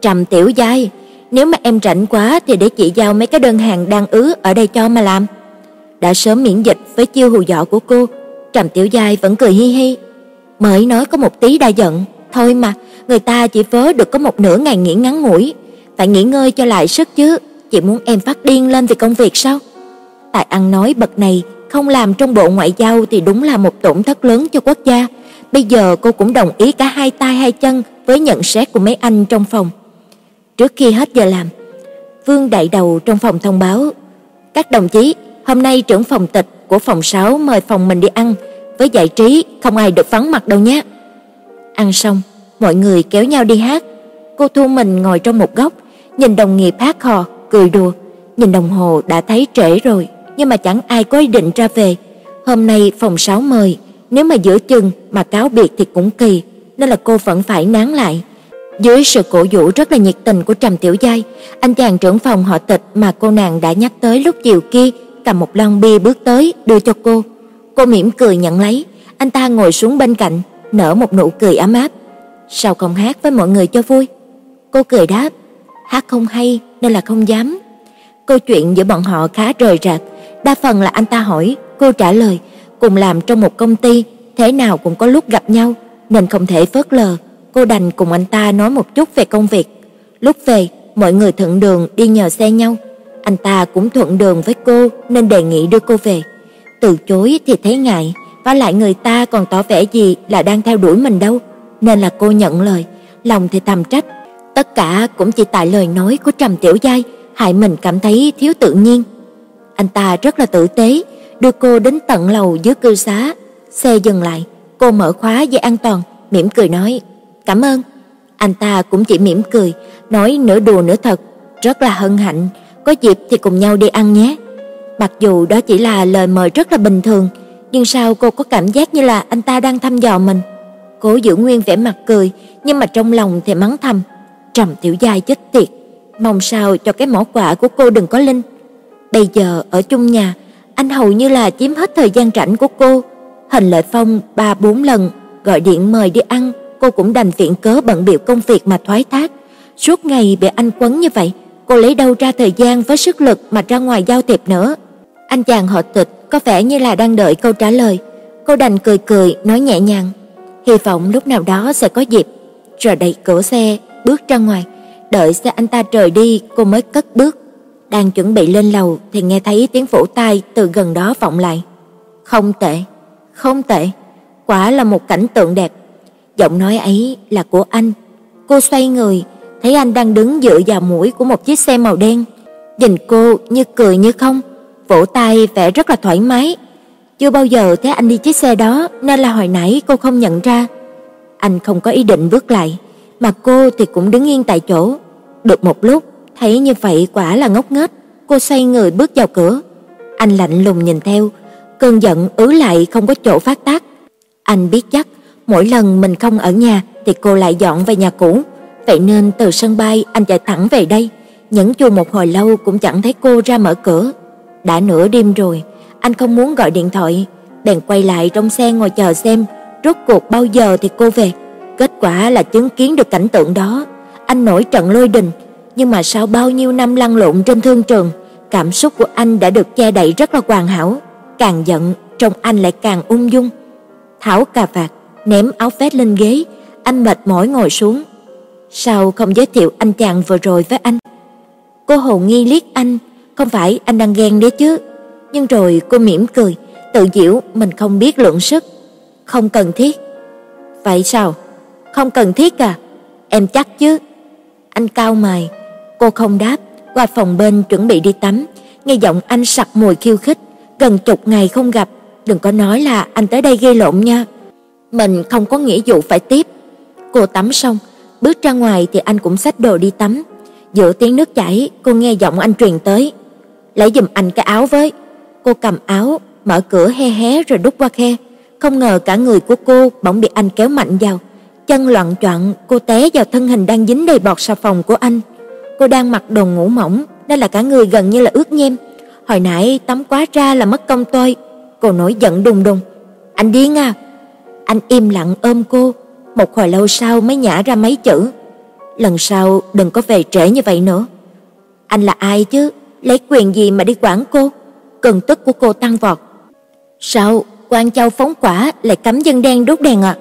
"Trầm Tiểu Giai, nếu mà em rảnh quá thì để chị giao mấy cái đơn hàng đang ứ ở đây cho mà làm." Đã sớm miễn dịch với chiêu hù dọa của cô, Trầm Tiểu Giai vẫn cười hi hi. Mới nói có một tí đã giận, thôi mà, người ta chỉ vớ được có một nửa ngày nghỉ ngắn ngủi, phải nghỉ ngơi cho lại sức chứ, chị muốn em phát điên lên vì công việc sao? Tại ăn nói bậc này không làm trong bộ ngoại giao thì đúng là một tổn thất lớn cho quốc gia. Bây giờ cô cũng đồng ý cả hai tay hai chân với nhận xét của mấy anh trong phòng. Trước khi hết giờ làm, Vương đại đầu trong phòng thông báo: "Các đồng chí, hôm nay trưởng phòng tịch của phòng 6 mời phòng mình đi ăn, với giải trí không ai được vắng mặt đâu nhé." Ăn xong, mọi người kéo nhau đi hát. Cô Thu mình ngồi trong một góc, nhìn đồng nghiệp hát hò, cười đùa, nhìn đồng hồ đã thấy trễ rồi, nhưng mà chẳng ai có ý định ra về. Hôm nay phòng 6 mời, nếu mà giữa chừng mà cáo biệt thì cũng kỳ, nên là cô vẫn phải nán lại. Dưới sự cổ vũ rất là nhiệt tình của Trầm Tiểu Giai, anh chàng trưởng phòng họ Tịch mà cô nàng đã nhắc tới lúc chiều kia cầm một lon bia bước tới đưa cho cô. Cô mỉm cười nhận lấy, anh ta ngồi xuống bên cạnh, nở một nụ cười ấm áp. "Sao không hát với mọi người cho vui?" Cô cười đáp, "Hát không hay nên là không dám." Câu chuyện giữa bọn họ khá rời rạc, đa phần là anh ta hỏi, cô trả lời, cùng làm trong một công ty, thế nào cũng có lúc gặp nhau, nên không thể phớt lờ. Cô đành cùng anh ta nói một chút về công việc. Lúc về, mọi người thuận đường đi nhờ xe nhau. Anh ta cũng thuận đường với cô nên đề nghị đưa cô về. Từ chối thì thấy ngại, và lại người ta còn tỏ vẻ gì là đang theo đuổi mình đâu, nên là cô nhận lời, lòng thì thầm trách. Tất cả cũng chỉ tại lời nói của Trầm Tiểu Giai, hại mình cảm thấy thiếu tự nhiên. Anh ta rất là tử tế, đưa cô đến tận lầu dưới cư xá. Xe dừng lại, cô mở khóa dây an toàn, mỉm cười nói: "Cảm ơn." Anh ta cũng chỉ mỉm cười, nói nửa đùa nửa thật, rất là hân hạnh, có dịp thì cùng nhau đi ăn nhé. Mặc dù đó chỉ là lời mời rất là bình thường, nhưng sao cô có cảm giác như là anh ta đang thăm dò mình. Cố giữ nguyên vẻ mặt cười, nhưng mà trong lòng thì mắng thầm, Trầm Tiểu Giai chết tiệt, mong sao cho cái mỏ quạ của cô đừng có linh. Bây giờ ở chung nhà, anh hầu như là chiếm hết thời gian rảnh của cô. Hình Lợi Phong ba bốn lần gọi điện mời đi ăn, cô cũng đành viện cớ bận biểu công việc mà thoái thác. Suốt ngày bị anh quấn như vậy, cô lấy đâu ra thời gian với sức lực mà ra ngoài giao thiệp nữa. Anh chàng họ Tịch có vẻ như là đang đợi câu trả lời. Cô đành cười cười nói nhẹ nhàng, hy vọng lúc nào đó sẽ có dịp. Rồi đẩy cửa xe, bước ra ngoài, đợi xe anh ta rời đi, cô mới cất bước. Đang chuẩn bị lên lầu thì nghe thấy tiếng vỗ tay từ gần đó vọng lại. Không tệ, không tệ, quả là một cảnh tượng đẹp. Giọng nói ấy là của anh. Cô xoay người, thấy anh đang đứng dựa vào mũi của một chiếc xe màu đen. Nhìn cô như cười như không, vỗ tay vẻ rất là thoải mái. Chưa bao giờ thấy anh đi chiếc xe đó nên là hồi nãy cô không nhận ra. Anh không có ý định bước lại, mà cô thì cũng đứng yên tại chỗ. Được một lúc, thấy như vậy quả là ngốc nghếch, cô xoay người bước vào cửa. Anh lạnh lùng nhìn theo, cơn giận ứ lại không có chỗ phát tác. Anh biết chắc mỗi lần mình không ở nhà thì cô lại dọn về nhà cũ, vậy nên từ sân bay anh chạy thẳng về đây, nhẫn chù một hồi lâu cũng chẳng thấy cô ra mở cửa. Đã nửa đêm rồi, anh không muốn gọi điện thoại, bèn quay lại trong xe ngồi chờ xem rốt cuộc bao giờ thì cô về. Kết quả là chứng kiến được cảnh tượng đó, anh nổi trận lôi đình, nhưng mà sau bao nhiêu năm lăn lộn trên thương trường, cảm xúc của anh đã được che đậy rất là hoàn hảo, càng giận trong anh lại càng ung dung. Tháo cà vạt, ném áo vest lên ghế, anh mệt mỏi ngồi xuống. Sao không giới thiệu anh chàng vừa rồi với anh? Cô hồ nghi liếc anh, không phải anh đang ghen đấy chứ. Nhưng rồi cô mỉm cười, tự giễu mình không biết lượng sức. Không cần thiết. Vậy sao? Không cần thiết à? Em chắc chứ? Anh cao mày. Cô không đáp, qua phòng bên chuẩn bị đi tắm, nghe giọng anh sặc mùi khiêu khích, gần chục ngày không gặp, đừng có nói là anh tới đây gây lộn nha. Mình không có nghĩa vụ phải tiếp. Cô tắm xong, bước ra ngoài thì anh cũng xách đồ đi tắm. Giữa tiếng nước chảy, cô nghe giọng anh truyền tới lấy giùm anh cái áo với. Cô cầm áo, mở cửa he hé rồi đút qua khe. Không ngờ cả người của cô bỗng bị anh kéo mạnh vào. Chân loạn choạng, cô té vào thân hình đang dính đầy bọt xà phòng của anh. Cô đang mặc đồ ngủ mỏng, nên là cả người gần như là ướt nhem. Hồi nãy tắm quá ra là mất công tôi. Cô nổi giận đùng đùng. Anh điên à? Anh im lặng ôm cô, một hồi lâu sau mới nhả ra mấy chữ. Lần sau đừng có về trễ như vậy nữa. Anh là ai chứ? lấy quyền gì mà đi quản cô? Cơn tức của cô tăng vọt. Sao quan châu phóng quả lại cấm dân đen đốt đèn à?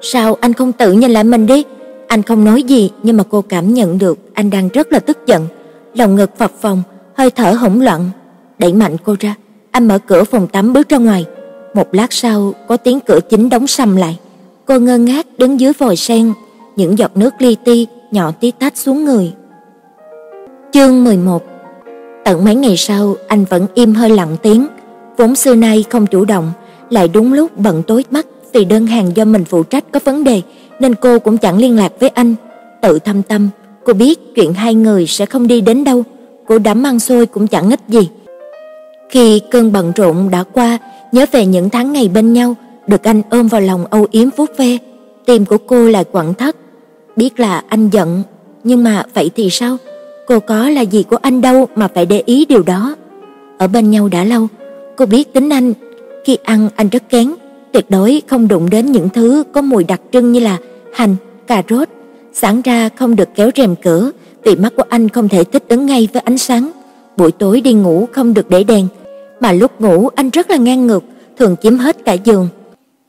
Sao anh không tự nhìn lại mình đi? Anh không nói gì nhưng mà cô cảm nhận được anh đang rất là tức giận, lòng ngực phập phồng, hơi thở hỗn loạn. Đẩy mạnh cô ra, anh mở cửa phòng tắm bước ra ngoài. Một lát sau, có tiếng cửa chính đóng sầm lại. Cô ngơ ngác đứng dưới vòi sen, những giọt nước li ti nhỏ tí tách xuống người. Chương 11 Tận mấy ngày sau, anh vẫn im hơi lặng tiếng, vốn xưa nay không chủ động, lại đúng lúc bận tối mắt vì đơn hàng do mình phụ trách có vấn đề, nên cô cũng chẳng liên lạc với anh. Tự thâm tâm, cô biết chuyện hai người sẽ không đi đến đâu, cô đắm ăn xôi cũng chẳng ích gì. Khi cơn bận rộn đã qua, nhớ về những tháng ngày bên nhau, được anh ôm vào lòng âu yếm vuốt ve, tim của cô lại quặn thắt. Biết là anh giận, nhưng mà vậy thì sao? Cô có là gì của anh đâu mà phải để ý điều đó. Ở bên nhau đã lâu, cô biết tính anh, khi ăn anh rất kén, tuyệt đối không đụng đến những thứ có mùi đặc trưng như là hành, cà rốt, sáng ra không được kéo rèm cửa, vì mắt của anh không thể thích ứng ngay với ánh sáng. Buổi tối đi ngủ không được để đèn, mà lúc ngủ anh rất là ngang ngược, thường chiếm hết cả giường.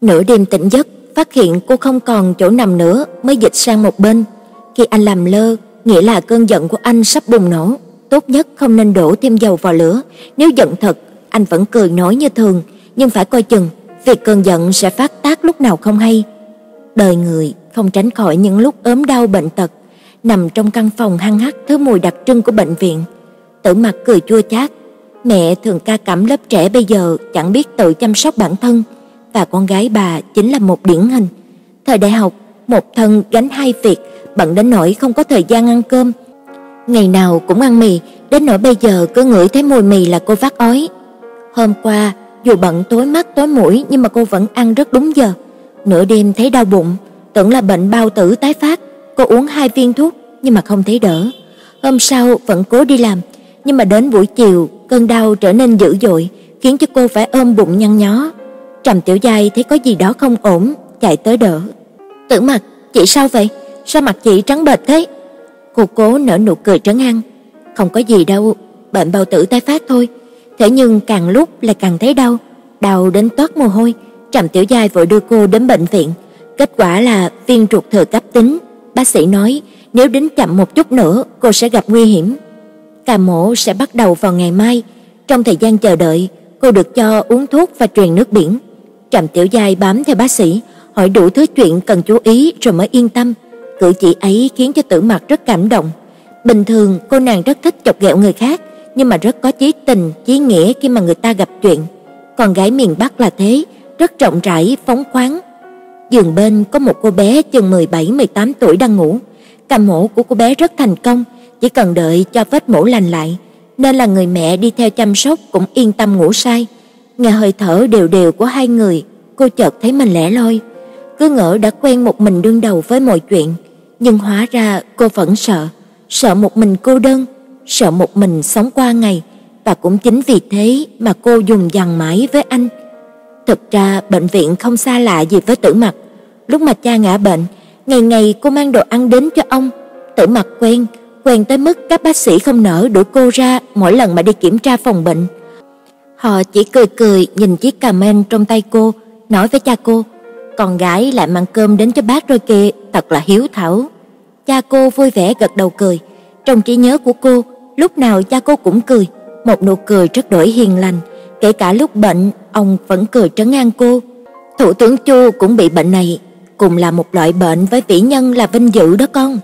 Nửa đêm tỉnh giấc, phát hiện cô không còn chỗ nằm nữa mới dịch sang một bên. Khi anh làm lơ, nghĩa là cơn giận của anh sắp bùng nổ, tốt nhất không nên đổ thêm dầu vào lửa, nếu giận thật, anh vẫn cười nói như thường, nhưng phải coi chừng, việc cơn giận sẽ phát tác lúc nào không hay. Đời người không tránh khỏi những lúc ốm đau bệnh tật, nằm trong căn phòng hăng hắc thứ mùi đặc trưng của bệnh viện. Tử mặt cười chua chát, mẹ thường ca cẩm lớp trẻ bây giờ chẳng biết tự chăm sóc bản thân, và con gái bà chính là một điển hình. Thời đại học, một thân gánh hai việc, bận đến nỗi không có thời gian ăn cơm. Ngày nào cũng ăn mì, đến nỗi bây giờ cứ ngửi thấy mùi mì là cô vắt ói. Hôm qua, dù bận tối mắt tối mũi nhưng mà cô vẫn ăn rất đúng giờ. Nửa đêm thấy đau bụng, tưởng là bệnh bao tử tái phát, cô uống hai viên thuốc nhưng mà không thấy đỡ. Hôm sau vẫn cố đi làm, nhưng mà đến buổi chiều, cơn đau trở nên dữ dội, khiến cho cô phải ôm bụng nhăn nhó. Trầm Tiểu Giai thấy có gì đó không ổn, chạy tới đỡ. "Tử Mặc, chị sao vậy? Sao mặt chị trắng bệch thế?" Cô cố nở nụ cười trấn an, "Không có gì đâu, bệnh bao tử tái phát thôi." Thế nhưng càng lúc lại càng thấy đau, đau đến toát mồ hôi. Trầm Tiểu Giai vội đưa cô đến bệnh viện. Kết quả là viên ruột thừa cấp tính. Bác sĩ nói nếu đến chậm một chút nữa cô sẽ gặp nguy hiểm. Ca mổ sẽ bắt đầu vào ngày mai. Trong thời gian chờ đợi, cô được cho uống thuốc và truyền nước biển. Trầm Tiểu Giai bám theo bác sĩ, hỏi đủ thứ chuyện cần chú ý rồi mới yên tâm. Cử chỉ ấy khiến cho Tử Mặc rất cảm động. Bình thường cô nàng rất thích chọc ghẹo người khác, nhưng mà rất có chí tình, chí nghĩa khi mà người ta gặp chuyện. Con gái miền Bắc là thế, rất rộng rãi, phóng khoáng. Giường bên có một cô bé chừng 17-18 tuổi đang ngủ. Ca mổ của cô bé rất thành công, chỉ cần đợi cho vết mổ lành lại, nên là người mẹ đi theo chăm sóc cũng yên tâm ngủ say. Nghe hơi thở đều đều của hai người, cô chợt thấy mình lẻ loi. Cứ ngỡ đã quen một mình đương đầu với mọi chuyện, nhưng hóa ra cô vẫn sợ, sợ một mình cô đơn, sợ một mình sống qua ngày và cũng chính vì thế mà cô dùng dằn mãi với anh. Thực ra bệnh viện không xa lạ gì với Tử Mặc. Lúc mà cha ngã bệnh, ngày ngày cô mang đồ ăn đến cho ông. Tử Mặc quen, quen tới mức các bác sĩ không nỡ đuổi cô ra mỗi lần mà đi kiểm tra phòng bệnh. Họ chỉ cười cười nhìn chiếc cà men trong tay cô, nói với cha cô, con gái lại mang cơm đến cho bác rồi kìa, thật là hiếu thảo. Cha cô vui vẻ gật đầu cười, trong trí nhớ của cô, lúc nào cha cô cũng cười, một nụ cười rất đổi hiền lành, kể cả lúc bệnh, ông vẫn cười trấn an cô. Thủ tướng Chu cũng bị bệnh này, cùng là một loại bệnh với vĩ nhân là vinh dự đó con.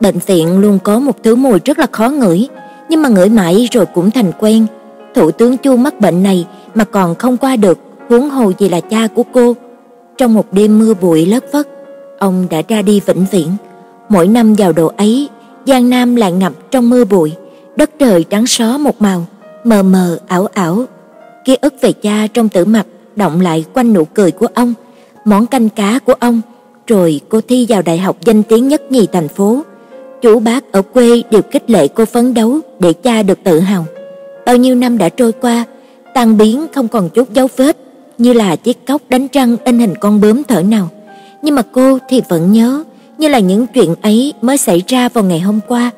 Bệnh viện luôn có một thứ mùi rất là khó ngửi, nhưng mà ngửi mãi rồi cũng thành quen. Thủ tướng Chu mắc bệnh này mà còn không qua được, huống hồ gì là cha của cô. Trong một đêm mưa bụi lất phất, ông đã ra đi vĩnh viễn. Mỗi năm vào độ ấy, Giang Nam lại ngập trong mưa bụi, đất trời trắng xóa một màu, mờ mờ ảo ảo. Ký ức về cha trong tử mập động lại quanh nụ cười của ông, món canh cá của ông, rồi cô thi vào đại học danh tiếng nhất nhì thành phố. Chú bác ở quê đều khích lệ cô phấn đấu để cha được tự hào. Bao nhiêu năm đã trôi qua, tan biến không còn chút dấu vết, như là chiếc cốc đánh răng in hình con bướm thở nào. Nhưng mà cô thì vẫn nhớ, như là những chuyện ấy mới xảy ra vào ngày hôm qua.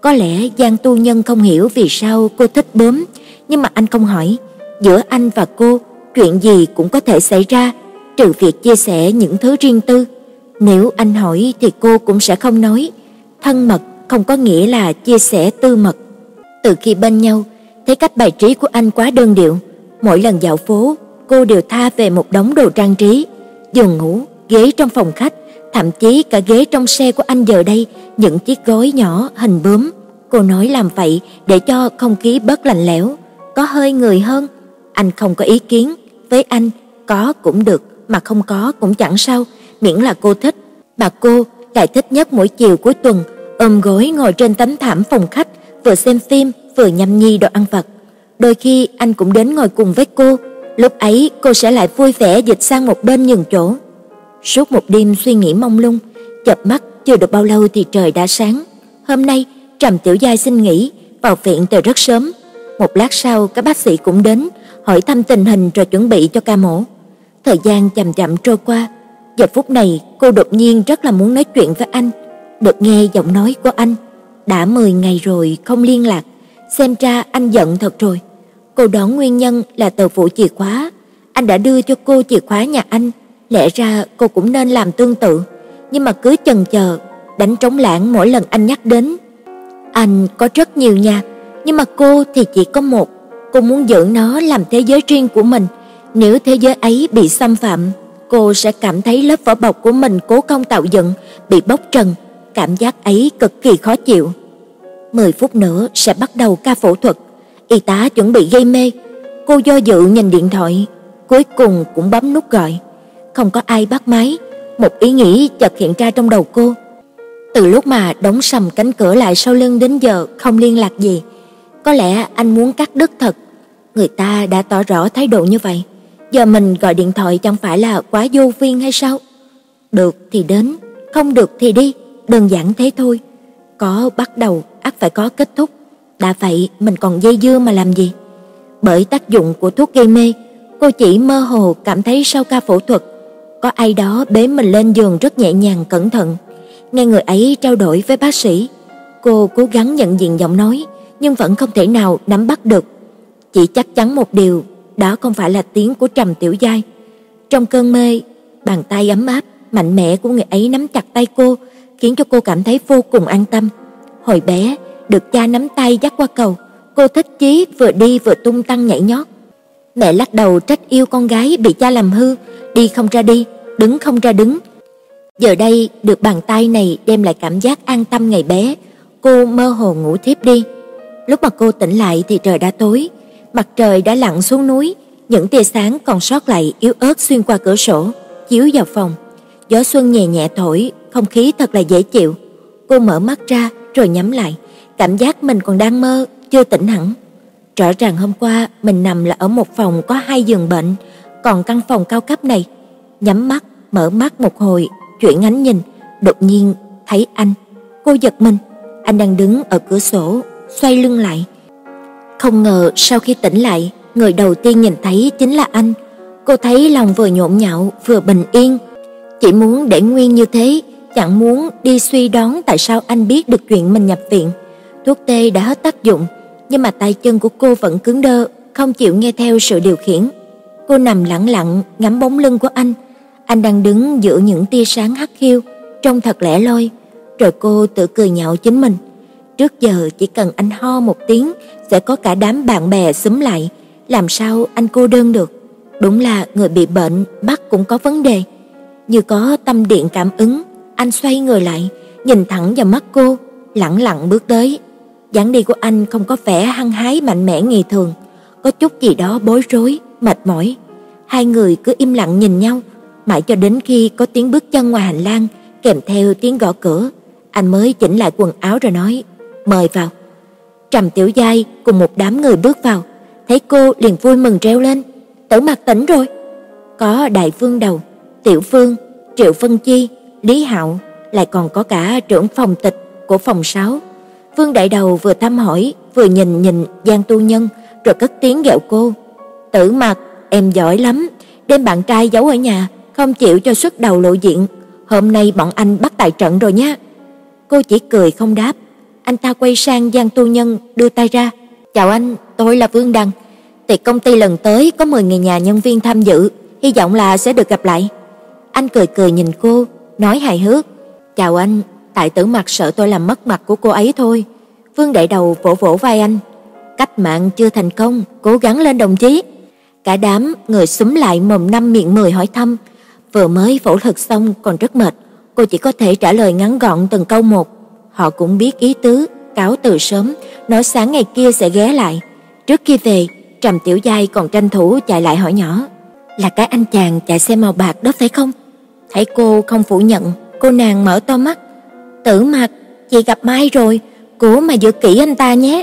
Có lẽ Giang Tu Nhân không hiểu vì sao cô thích bướm, nhưng mà anh không hỏi. Giữa anh và cô, chuyện gì cũng có thể xảy ra, trừ việc chia sẻ những thứ riêng tư. Nếu anh hỏi thì cô cũng sẽ không nói. Thân mật không có nghĩa là chia sẻ tư mật. Từ khi bên nhau, thấy cách bài trí của anh quá đơn điệu. Mỗi lần dạo phố, cô đều tha về một đống đồ trang trí, giường ngủ, ghế trong phòng khách, thậm chí cả ghế trong xe của anh giờ đây những chiếc gối nhỏ hình bướm. Cô nói làm vậy để cho không khí bớt lạnh lẽo, có hơi người hơn. Anh không có ý kiến, với anh có cũng được mà không có cũng chẳng sao, miễn là cô thích. Mà cô lại thích nhất mỗi chiều cuối tuần ôm gối ngồi trên tấm thảm phòng khách, vừa xem phim vừa nhâm nhi đồ ăn vặt. Đôi khi anh cũng đến ngồi cùng với cô, Lúc ấy cô sẽ lại vui vẻ dịch sang một bên nhường chỗ. Suốt một đêm suy nghĩ mông lung, chợp mắt chưa được bao lâu thì trời đã sáng. Hôm nay Trầm Tiểu Giai xin nghỉ, vào viện từ rất sớm. Một lát sau các bác sĩ cũng đến, hỏi thăm tình hình rồi chuẩn bị cho ca mổ. Thời gian chậm chậm trôi qua, giờ phút này cô đột nhiên rất là muốn nói chuyện với anh, được nghe giọng nói của anh. Đã 10 ngày rồi không liên lạc, xem ra anh giận thật rồi. Cô đoán nguyên nhân là từ vụ chìa khóa, anh đã đưa cho cô chìa khóa nhà anh, lẽ ra cô cũng nên làm tương tự, nhưng mà cứ chần chờ, đánh trống lãng mỗi lần anh nhắc đến. Anh có rất nhiều nhạc nhưng mà cô thì chỉ có một. Cô muốn giữ nó làm thế giới riêng của mình. Nếu thế giới ấy bị xâm phạm, cô sẽ cảm thấy lớp vỏ bọc của mình cố công tạo dựng bị bóc trần, cảm giác ấy cực kỳ khó chịu. 10 phút nữa sẽ bắt đầu ca phẫu thuật. Y tá chuẩn bị gây mê. Cô do dự nhìn điện thoại, cuối cùng cũng bấm nút gọi. Không có ai bắt máy, một ý nghĩ chợt hiện ra trong đầu cô. Từ lúc mà đóng sầm cánh cửa lại sau lưng đến giờ không liên lạc gì, có lẽ anh muốn cắt đứt thật. Người ta đã tỏ rõ thái độ như vậy, giờ mình gọi điện thoại chẳng phải là quá vô viên hay sao? Được thì đến, không được thì đi, đơn giản thế thôi. Có bắt đầu ắt phải có kết thúc, đã vậy mình còn dây dưa mà làm gì? Bởi tác dụng của thuốc gây mê, cô chỉ mơ hồ cảm thấy sau ca phẫu thuật, có ai đó bế mình lên giường rất nhẹ nhàng cẩn thận. Nghe người ấy trao đổi với bác sĩ, cô cố gắng nhận diện giọng nói, nhưng vẫn không thể nào nắm bắt được. Chỉ chắc chắn một điều, đó không phải là tiếng của Trầm Tiểu Giai. Trong cơn mê, bàn tay ấm áp, mạnh mẽ của người ấy nắm chặt tay cô, khiến cho cô cảm thấy vô cùng an tâm. Hồi bé, được cha nắm tay dắt qua cầu, cô thích chí vừa đi vừa tung tăng nhảy nhót. Mẹ lắc đầu trách yêu con gái bị cha làm hư, đi không ra đi, đứng không ra đứng. Giờ đây được bàn tay này đem lại cảm giác an tâm ngày bé, cô mơ hồ ngủ thiếp đi. Lúc mà cô tỉnh lại thì trời đã tối, mặt trời đã lặn xuống núi, những tia sáng còn sót lại yếu ớt xuyên qua cửa sổ, chiếu vào phòng. Gió xuân nhẹ nhẹ thổi, không khí thật là dễ chịu. Cô mở mắt ra rồi nhắm lại, cảm giác mình còn đang mơ, chưa tỉnh hẳn. Rõ ràng hôm qua mình nằm là ở một phòng có hai giường bệnh, còn căn phòng cao cấp này, nhắm mắt, mở mắt một hồi, chuyển ánh nhìn, đột nhiên thấy anh. Cô giật mình, anh đang đứng ở cửa sổ, xoay lưng lại. Không ngờ sau khi tỉnh lại, người đầu tiên nhìn thấy chính là anh. Cô thấy lòng vừa nhộn nhạo vừa bình yên, chỉ muốn để nguyên như thế, chẳng muốn đi suy đoán tại sao anh biết được chuyện mình nhập viện. Thuốc tê đã hết tác dụng, nhưng mà tay chân của cô vẫn cứng đơ, không chịu nghe theo sự điều khiển. Cô nằm lặng lặng ngắm bóng lưng của anh. Anh đang đứng giữa những tia sáng hắt hiu, trông thật lẻ loi, rồi cô tự cười nhạo chính mình. Trước giờ chỉ cần anh ho một tiếng sẽ có cả đám bạn bè xúm lại, làm sao anh cô đơn được? Đúng là người bị bệnh bắt cũng có vấn đề. Như có tâm điện cảm ứng, anh xoay người lại, nhìn thẳng vào mắt cô, lặng lặng bước tới dáng đi của anh không có vẻ hăng hái mạnh mẽ ngày thường, có chút gì đó bối rối, mệt mỏi. Hai người cứ im lặng nhìn nhau, mãi cho đến khi có tiếng bước chân ngoài hành lang kèm theo tiếng gõ cửa, anh mới chỉnh lại quần áo rồi nói: "Mời vào." Trầm Tiểu Giai cùng một đám người bước vào, thấy cô liền vui mừng reo lên: "Tử Mặc tỉnh rồi." Có Đại Vương Đầu, Tiểu vương Triệu Phân Chi, Lý Hạo, lại còn có cả trưởng phòng tịch của phòng 6. Vương Đại Đầu vừa thăm hỏi, vừa nhìn nhìn Giang Tu Nhân, rồi cất tiếng ghẹo cô. "Tử Mặc, em giỏi lắm, đem bạn trai giấu ở nhà, không chịu cho xuất đầu lộ diện, hôm nay bọn anh bắt tại trận rồi nha." Cô chỉ cười không đáp. Anh ta quay sang Giang Tu Nhân đưa tay ra, "Chào anh, tôi là Vương Đăng. Tiệc công ty lần tới có 10 người nhà nhân viên tham dự, hy vọng là sẽ được gặp lại." Anh cười cười nhìn cô, nói hài hước, "Chào anh, tại tử mặt sợ tôi làm mất mặt của cô ấy thôi." Vương Đại Đầu vỗ vỗ vai anh, "Cách mạng chưa thành công, cố gắng lên đồng chí." Cả đám người súng lại mồm năm miệng mười hỏi thăm, vừa mới phẫu thuật xong còn rất mệt, cô chỉ có thể trả lời ngắn gọn từng câu một. Họ cũng biết ý tứ, cáo từ sớm, nói sáng ngày kia sẽ ghé lại. Trước khi về, Trầm Tiểu Giai còn tranh thủ chạy lại hỏi nhỏ, "Là cái anh chàng chạy xe màu bạc đó phải không?" Thấy cô không phủ nhận, cô nàng mở to mắt. "Tử Mặc, chị gặp Mai rồi, cố mà giữ kỹ anh ta nhé."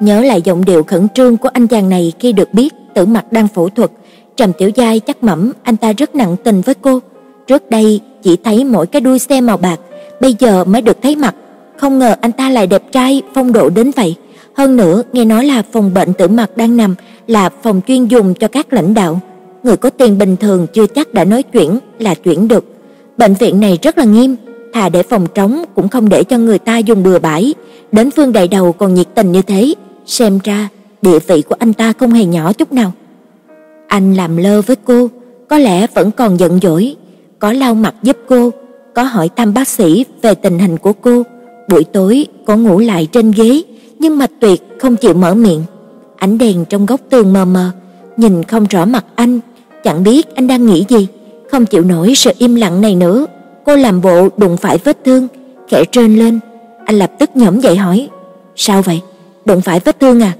Nhớ lại giọng điệu khẩn trương của anh chàng này khi được biết Tử Mặc đang phẫu thuật, Trầm Tiểu Giai chắc mẩm anh ta rất nặng tình với cô. Trước đây chỉ thấy mỗi cái đuôi xe màu bạc, bây giờ mới được thấy mặt. Không ngờ anh ta lại đẹp trai, phong độ đến vậy. Hơn nữa, nghe nói là phòng bệnh tử mặt đang nằm là phòng chuyên dùng cho các lãnh đạo. Người có tiền bình thường chưa chắc đã nói chuyển là chuyển được. Bệnh viện này rất là nghiêm, thà để phòng trống cũng không để cho người ta dùng bừa bãi. Đến Phương Đại Đầu còn nhiệt tình như thế, xem ra địa vị của anh ta không hề nhỏ chút nào. Anh làm lơ với cô, có lẽ vẫn còn giận dỗi, có lau mặt giúp cô, có hỏi thăm bác sĩ về tình hình của cô, buổi tối có ngủ lại trên ghế, nhưng mà tuyệt không chịu mở miệng. Ánh đèn trong góc tường mờ mờ, nhìn không rõ mặt anh, chẳng biết anh đang nghĩ gì, không chịu nổi sự im lặng này nữa. Cô làm bộ đụng phải vết thương, khẽ trơn lên. Anh lập tức nhõm dậy hỏi: "Sao vậy? Đụng phải vết thương à?"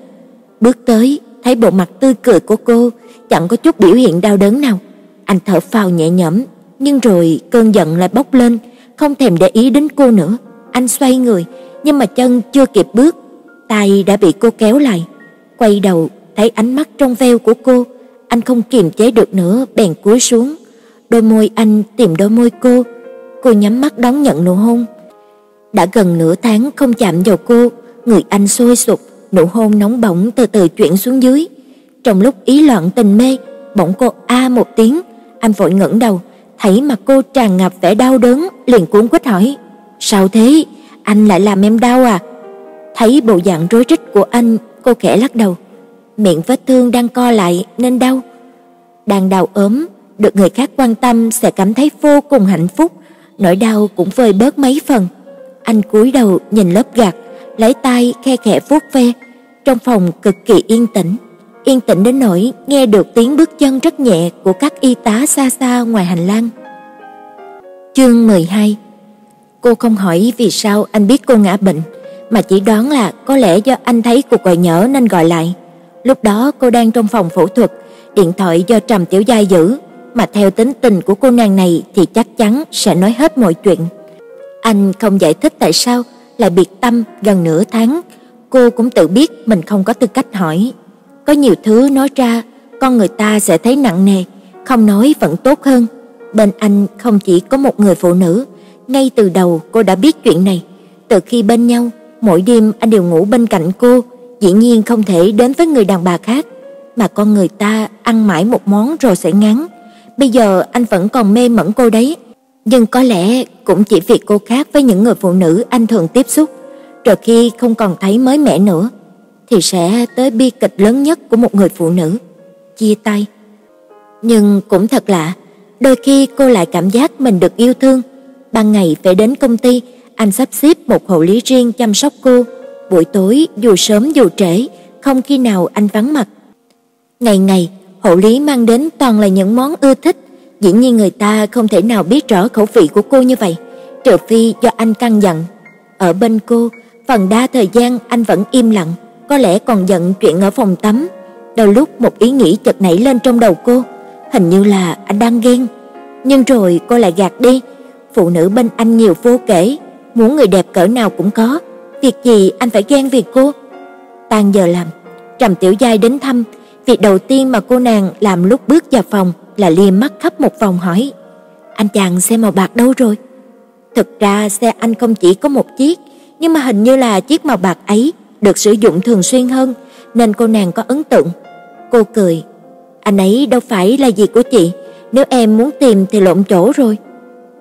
Bước tới, thấy bộ mặt tươi cười của cô, chẳng có chút biểu hiện đau đớn nào. Anh thở phào nhẹ nhõm, nhưng rồi cơn giận lại bốc lên, không thèm để ý đến cô nữa. Anh xoay người, nhưng mà chân chưa kịp bước, tay đã bị cô kéo lại. Quay đầu, thấy ánh mắt trong veo của cô, anh không kiềm chế được nữa, bèn cúi xuống. Đôi môi anh tìm đôi môi cô, cô nhắm mắt đón nhận nụ hôn. Đã gần nửa tháng không chạm vào cô, người anh sôi sục, nụ hôn nóng bỏng từ từ chuyển xuống dưới. Trong lúc ý loạn tình mê, bỗng cô a một tiếng, anh vội ngẩng đầu, thấy mặt cô tràn ngập vẻ đau đớn, liền cuống quýt hỏi: "Sao thế? Anh lại làm em đau à?" Thấy bộ dạng rối rít của anh, cô khẽ lắc đầu. Miệng vết thương đang co lại nên đau. Đang đau ốm, được người khác quan tâm sẽ cảm thấy vô cùng hạnh phúc, nỗi đau cũng vơi bớt mấy phần. Anh cúi đầu nhìn lớp gạc, lấy tay khe khẽ vuốt ve. Trong phòng cực kỳ yên tĩnh, yên tĩnh đến nỗi nghe được tiếng bước chân rất nhẹ của các y tá xa xa ngoài hành lang. Chương 12 Cô không hỏi vì sao anh biết cô ngã bệnh, mà chỉ đoán là có lẽ do anh thấy cuộc gọi nhỡ nên gọi lại. Lúc đó cô đang trong phòng phẫu thuật, điện thoại do Trầm Tiểu Giai giữ, mà theo tính tình của cô nàng này thì chắc chắn sẽ nói hết mọi chuyện. Anh không giải thích tại sao lại biệt tâm gần nửa tháng, cô cũng tự biết mình không có tư cách hỏi. Có nhiều thứ nói ra, con người ta sẽ thấy nặng nề, không nói vẫn tốt hơn. Bên anh không chỉ có một người phụ nữ, ngay từ đầu cô đã biết chuyện này. Từ khi bên nhau, mỗi đêm anh đều ngủ bên cạnh cô, dĩ nhiên không thể đến với người đàn bà khác, mà con người ta ăn mãi một món rồi sẽ ngán. Bây giờ anh vẫn còn mê mẩn cô đấy, nhưng có lẽ cũng chỉ vì cô khác với những người phụ nữ anh thường tiếp xúc, rồi khi không còn thấy mới mẻ nữa thì sẽ tới bi kịch lớn nhất của một người phụ nữ, chia tay. Nhưng cũng thật lạ, đôi khi cô lại cảm giác mình được yêu thương. Ban ngày phải đến công ty, anh sắp xếp một hộ lý riêng chăm sóc cô, buổi tối dù sớm dù trễ, không khi nào anh vắng mặt. Ngày ngày, hậu lý mang đến toàn là những món ưa thích, dĩ nhiên người ta không thể nào biết rõ khẩu vị của cô như vậy, trừ phi do anh căn dặn. Ở bên cô, phần đa thời gian anh vẫn im lặng, có lẽ còn giận chuyện ở phòng tắm. Đôi lúc một ý nghĩ chợt nảy lên trong đầu cô, hình như là anh đang ghen. Nhưng rồi cô lại gạt đi, phụ nữ bên anh nhiều vô kể, muốn người đẹp cỡ nào cũng có, việc gì anh phải ghen vì cô. Tan giờ làm, Trầm Tiểu Giai đến thăm, việc đầu tiên mà cô nàng làm lúc bước vào phòng là liếc mắt khắp một vòng hỏi: "Anh chàng xe màu bạc đâu rồi?" Thực ra xe anh không chỉ có một chiếc, nhưng mà hình như là chiếc màu bạc ấy được sử dụng thường xuyên hơn, nên cô nàng có ấn tượng. Cô cười, "Anh ấy đâu phải là gì của chị, nếu em muốn tìm thì lộn chỗ rồi."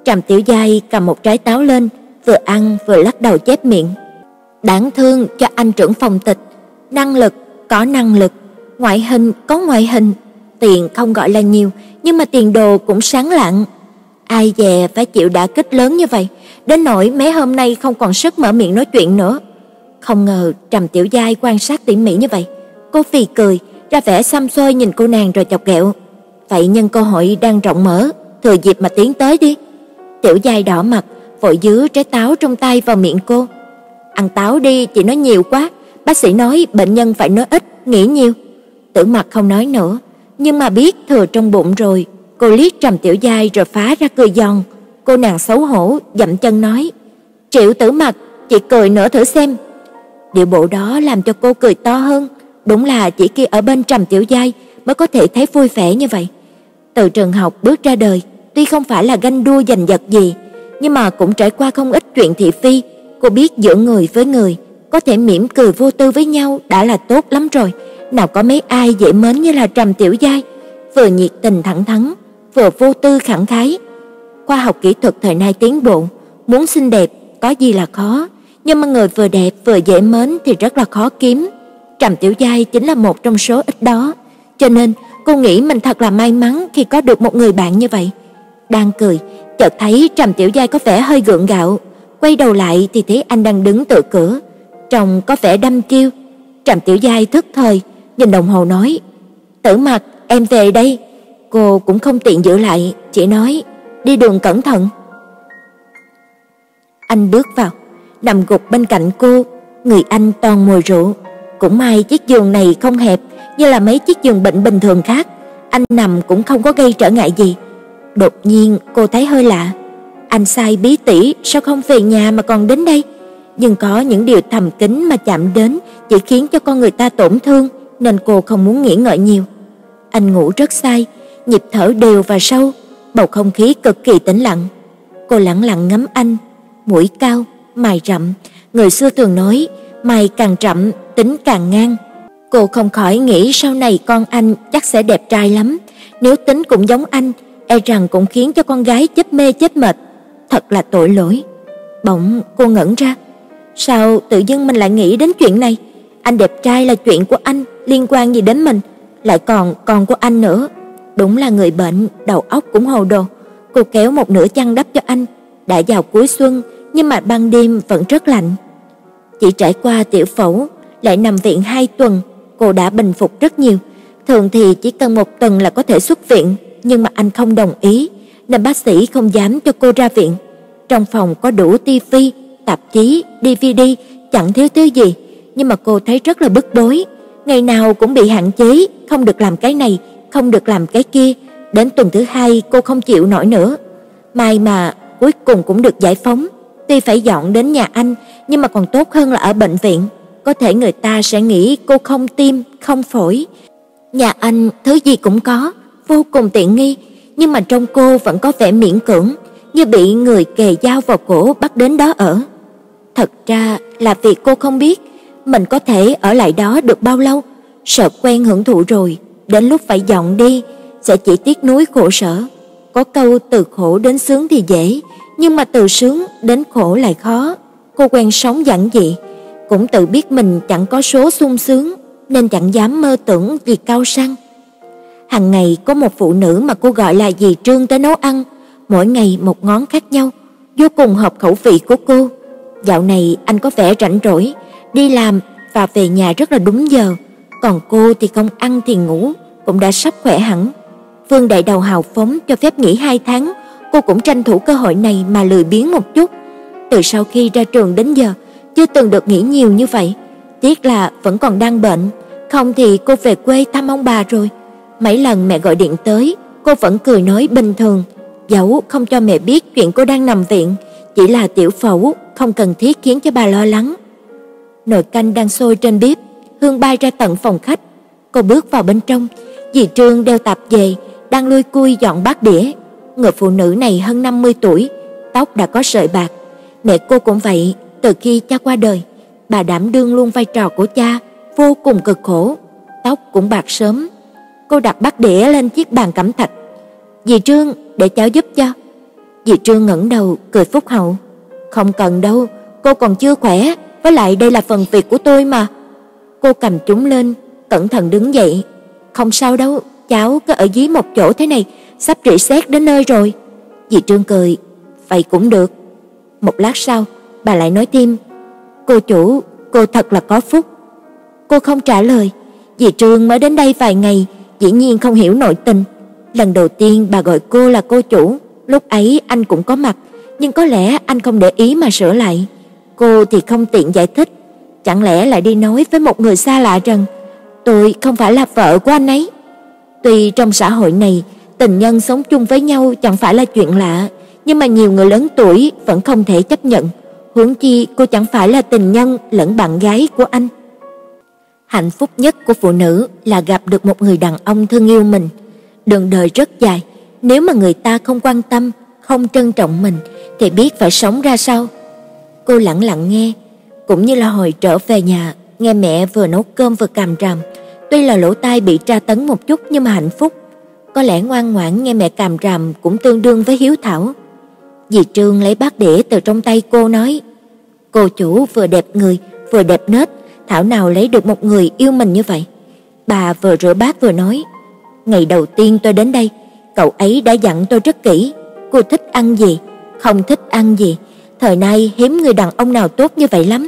Trầm Tiểu Giai cầm một trái táo lên, vừa ăn vừa lắc đầu chép miệng. Đáng thương cho anh trưởng phòng tịch, năng lực có năng lực, ngoại hình có ngoại hình, tiền không gọi là nhiều, nhưng mà tiền đồ cũng sáng lạng. Ai dè phải chịu đả kích lớn như vậy, đến nỗi mấy hôm nay không còn sức mở miệng nói chuyện nữa. Không ngờ Trầm Tiểu Giai quan sát tỉ mỉ như vậy. Cô phì cười, ra vẻ xăm xôi nhìn cô nàng rồi chọc ghẹo. Vậy nhân cơ hội đang rộng mở, thừa dịp mà tiến tới đi. Tiểu Giai đỏ mặt, vội dứa trái táo trong tay vào miệng cô. Ăn táo đi, chị nói nhiều quá. Bác sĩ nói bệnh nhân phải nói ít, nghĩ nhiều. Tử Mặc không nói nữa, nhưng mà biết thừa trong bụng rồi, cô liếc Trầm Tiểu Giai rồi phá ra cười giòn. Cô nàng xấu hổ dậm chân nói: "Triệu Tử Mặc, chị cười nữa thử xem." Điệu bộ đó làm cho cô cười to hơn, đúng là chỉ khi ở bên Trầm Tiểu Giai mới có thể thấy vui vẻ như vậy. Từ trường học bước ra đời, tuy không phải là ganh đua giành giật gì, nhưng mà cũng trải qua không ít chuyện thị phi, cô biết giữa người với người có thể mỉm cười vô tư với nhau đã là tốt lắm rồi, nào có mấy ai dễ mến như là Trầm Tiểu Giai, vừa nhiệt tình thẳng thắn, vừa vô tư khẳng khái. Khoa học kỹ thuật thời nay tiến bộ, muốn xinh đẹp có gì là khó, nhưng mà người vừa đẹp vừa dễ mến thì rất là khó kiếm. Trầm Tiểu Giai chính là một trong số ít đó, cho nên cô nghĩ mình thật là may mắn khi có được một người bạn như vậy. Đang cười, chợt thấy Trầm Tiểu Giai có vẻ hơi gượng gạo, quay đầu lại thì thấy anh đang đứng tựa cửa, trông có vẻ đăm chiêu. Trầm Tiểu Giai thức thời, nhìn đồng hồ nói: "Tử Mặc, em về đây." Cô cũng không tiện giữ lại, chỉ nói: "Đi đường cẩn thận." Anh bước vào, nằm gục bên cạnh cô, người anh toàn mùi rượu. Cũng may chiếc giường này không hẹp như là mấy chiếc giường bệnh bình thường khác, anh nằm cũng không có gây trở ngại gì. Đột nhiên cô thấy hơi lạ. Anh sai bí tỷ sao không về nhà mà còn đến đây? Nhưng có những điều thầm kín mà chạm đến chỉ khiến cho con người ta tổn thương, nên cô không muốn nghĩ ngợi nhiều. Anh ngủ rất say, nhịp thở đều và sâu, bầu không khí cực kỳ tĩnh lặng. Cô lặng lặng ngắm anh, mũi cao, mày rậm, người xưa thường nói, mày càng rậm, tính càng ngang. Cô không khỏi nghĩ sau này con anh chắc sẽ đẹp trai lắm, nếu tính cũng giống anh, e rằng cũng khiến cho con gái chết mê chết mệt. Thật là tội lỗi. Bỗng cô ngẩn ra, sao tự dưng mình lại nghĩ đến chuyện này? Anh đẹp trai là chuyện của anh, liên quan gì đến mình, lại còn con của anh nữa. Đúng là người bệnh, đầu óc cũng hồ đồ. Cô kéo một nửa chăn đắp cho anh, đã vào cuối xuân, nhưng mà ban đêm vẫn rất lạnh. Chỉ trải qua tiểu phẫu, lại nằm viện 2 tuần, cô đã bình phục rất nhiều. Thường thì chỉ cần một tuần là có thể xuất viện, nhưng mà anh không đồng ý, nên bác sĩ không dám cho cô ra viện. Trong phòng có đủ tivi, tạp chí, DVD, chẳng thiếu thứ gì, nhưng mà cô thấy rất là bức bối. Ngày nào cũng bị hạn chế, không được làm cái này, không được làm cái kia. Đến tuần thứ hai cô không chịu nổi nữa. May mà cuối cùng cũng được giải phóng. Tuy phải dọn đến nhà anh, nhưng mà còn tốt hơn là ở bệnh viện. Có thể người ta sẽ nghĩ cô không tim, không phổi. Nhà anh thứ gì cũng có, vô cùng tiện nghi, nhưng mà trong cô vẫn có vẻ miễn cưỡng, như bị người kề dao vào cổ bắt đến đó ở. Thật ra là vì cô không biết mình có thể ở lại đó được bao lâu, sợ quen hưởng thụ rồi, đến lúc phải dọn đi sẽ chỉ tiếc nuối khổ sở. Có câu từ khổ đến sướng thì dễ, nhưng mà từ sướng đến khổ lại khó. Cô quen sống giản dị, cũng tự biết mình chẳng có số sung sướng nên chẳng dám mơ tưởng gì cao sang. Hàng ngày có một phụ nữ mà cô gọi là dì Trương tới nấu ăn, mỗi ngày một ngón khác nhau, vô cùng hợp khẩu vị của cô. Dạo này anh có vẻ rảnh rỗi, đi làm và về nhà rất là đúng giờ, còn cô thì không ăn thì ngủ, cũng đã sắp khỏe hẳn. Vương đại đầu hào phóng cho phép nghỉ 2 tháng, cô cũng tranh thủ cơ hội này mà lười biếng một chút. Từ sau khi ra trường đến giờ, chưa từng được nghỉ nhiều như vậy. Tiếc là vẫn còn đang bệnh, không thì cô về quê thăm ông bà rồi. Mấy lần mẹ gọi điện tới, cô vẫn cười nói bình thường, giấu không cho mẹ biết chuyện cô đang nằm viện, chỉ là tiểu phẫu, không cần thiết khiến cho bà lo lắng. Nồi canh đang sôi trên bếp, hương bay ra tận phòng khách. Cô bước vào bên trong, dì Trương đeo tạp về, đang lui cui dọn bát đĩa. Người phụ nữ này hơn 50 tuổi, tóc đã có sợi bạc. Mẹ cô cũng vậy, từ khi cha qua đời, bà đảm đương luôn vai trò của cha, vô cùng cực khổ, tóc cũng bạc sớm. Cô đặt bát đĩa lên chiếc bàn cẩm thạch. "Dì Trương, để cháu giúp cho." Dì Trương ngẩng đầu cười phúc hậu. "Không cần đâu, cô còn chưa khỏe, với lại đây là phần việc của tôi mà." Cô cầm chúng lên, cẩn thận đứng dậy. "Không sao đâu, cháu cứ ở dưới một chỗ thế này, sắp rỉ sét đến nơi rồi." Dì Trương cười, "Vậy cũng được." Một lát sau, bà lại nói thêm, "Cô chủ, cô thật là có phúc." Cô không trả lời, dì Trương mới đến đây vài ngày, dĩ nhiên không hiểu nội tình. Lần đầu tiên bà gọi cô là cô chủ, lúc ấy anh cũng có mặt, nhưng có lẽ anh không để ý mà sửa lại. Cô thì không tiện giải thích, chẳng lẽ lại đi nói với một người xa lạ rằng tôi không phải là vợ của anh ấy. Tuy trong xã hội này, tình nhân sống chung với nhau chẳng phải là chuyện lạ, nhưng mà nhiều người lớn tuổi vẫn không thể chấp nhận. Huống chi cô chẳng phải là tình nhân lẫn bạn gái của anh. Hạnh phúc nhất của phụ nữ là gặp được một người đàn ông thương yêu mình. Đường đời rất dài, nếu mà người ta không quan tâm, không trân trọng mình thì biết phải sống ra sao. Cô lặng lặng nghe, cũng như là hồi trở về nhà, nghe mẹ vừa nấu cơm vừa càm ràm. Tuy là lỗ tai bị tra tấn một chút nhưng mà hạnh phúc. Có lẽ ngoan ngoãn nghe mẹ càm ràm cũng tương đương với hiếu thảo. Dì Trương lấy bát đĩa từ trong tay cô nói: "Cô chủ vừa đẹp người, vừa đẹp nết, thảo nào lấy được một người yêu mình như vậy." Bà vừa rửa bát vừa nói: "Ngày đầu tiên tôi đến đây, cậu ấy đã dặn tôi rất kỹ, cô thích ăn gì, không thích ăn gì, thời nay hiếm người đàn ông nào tốt như vậy lắm."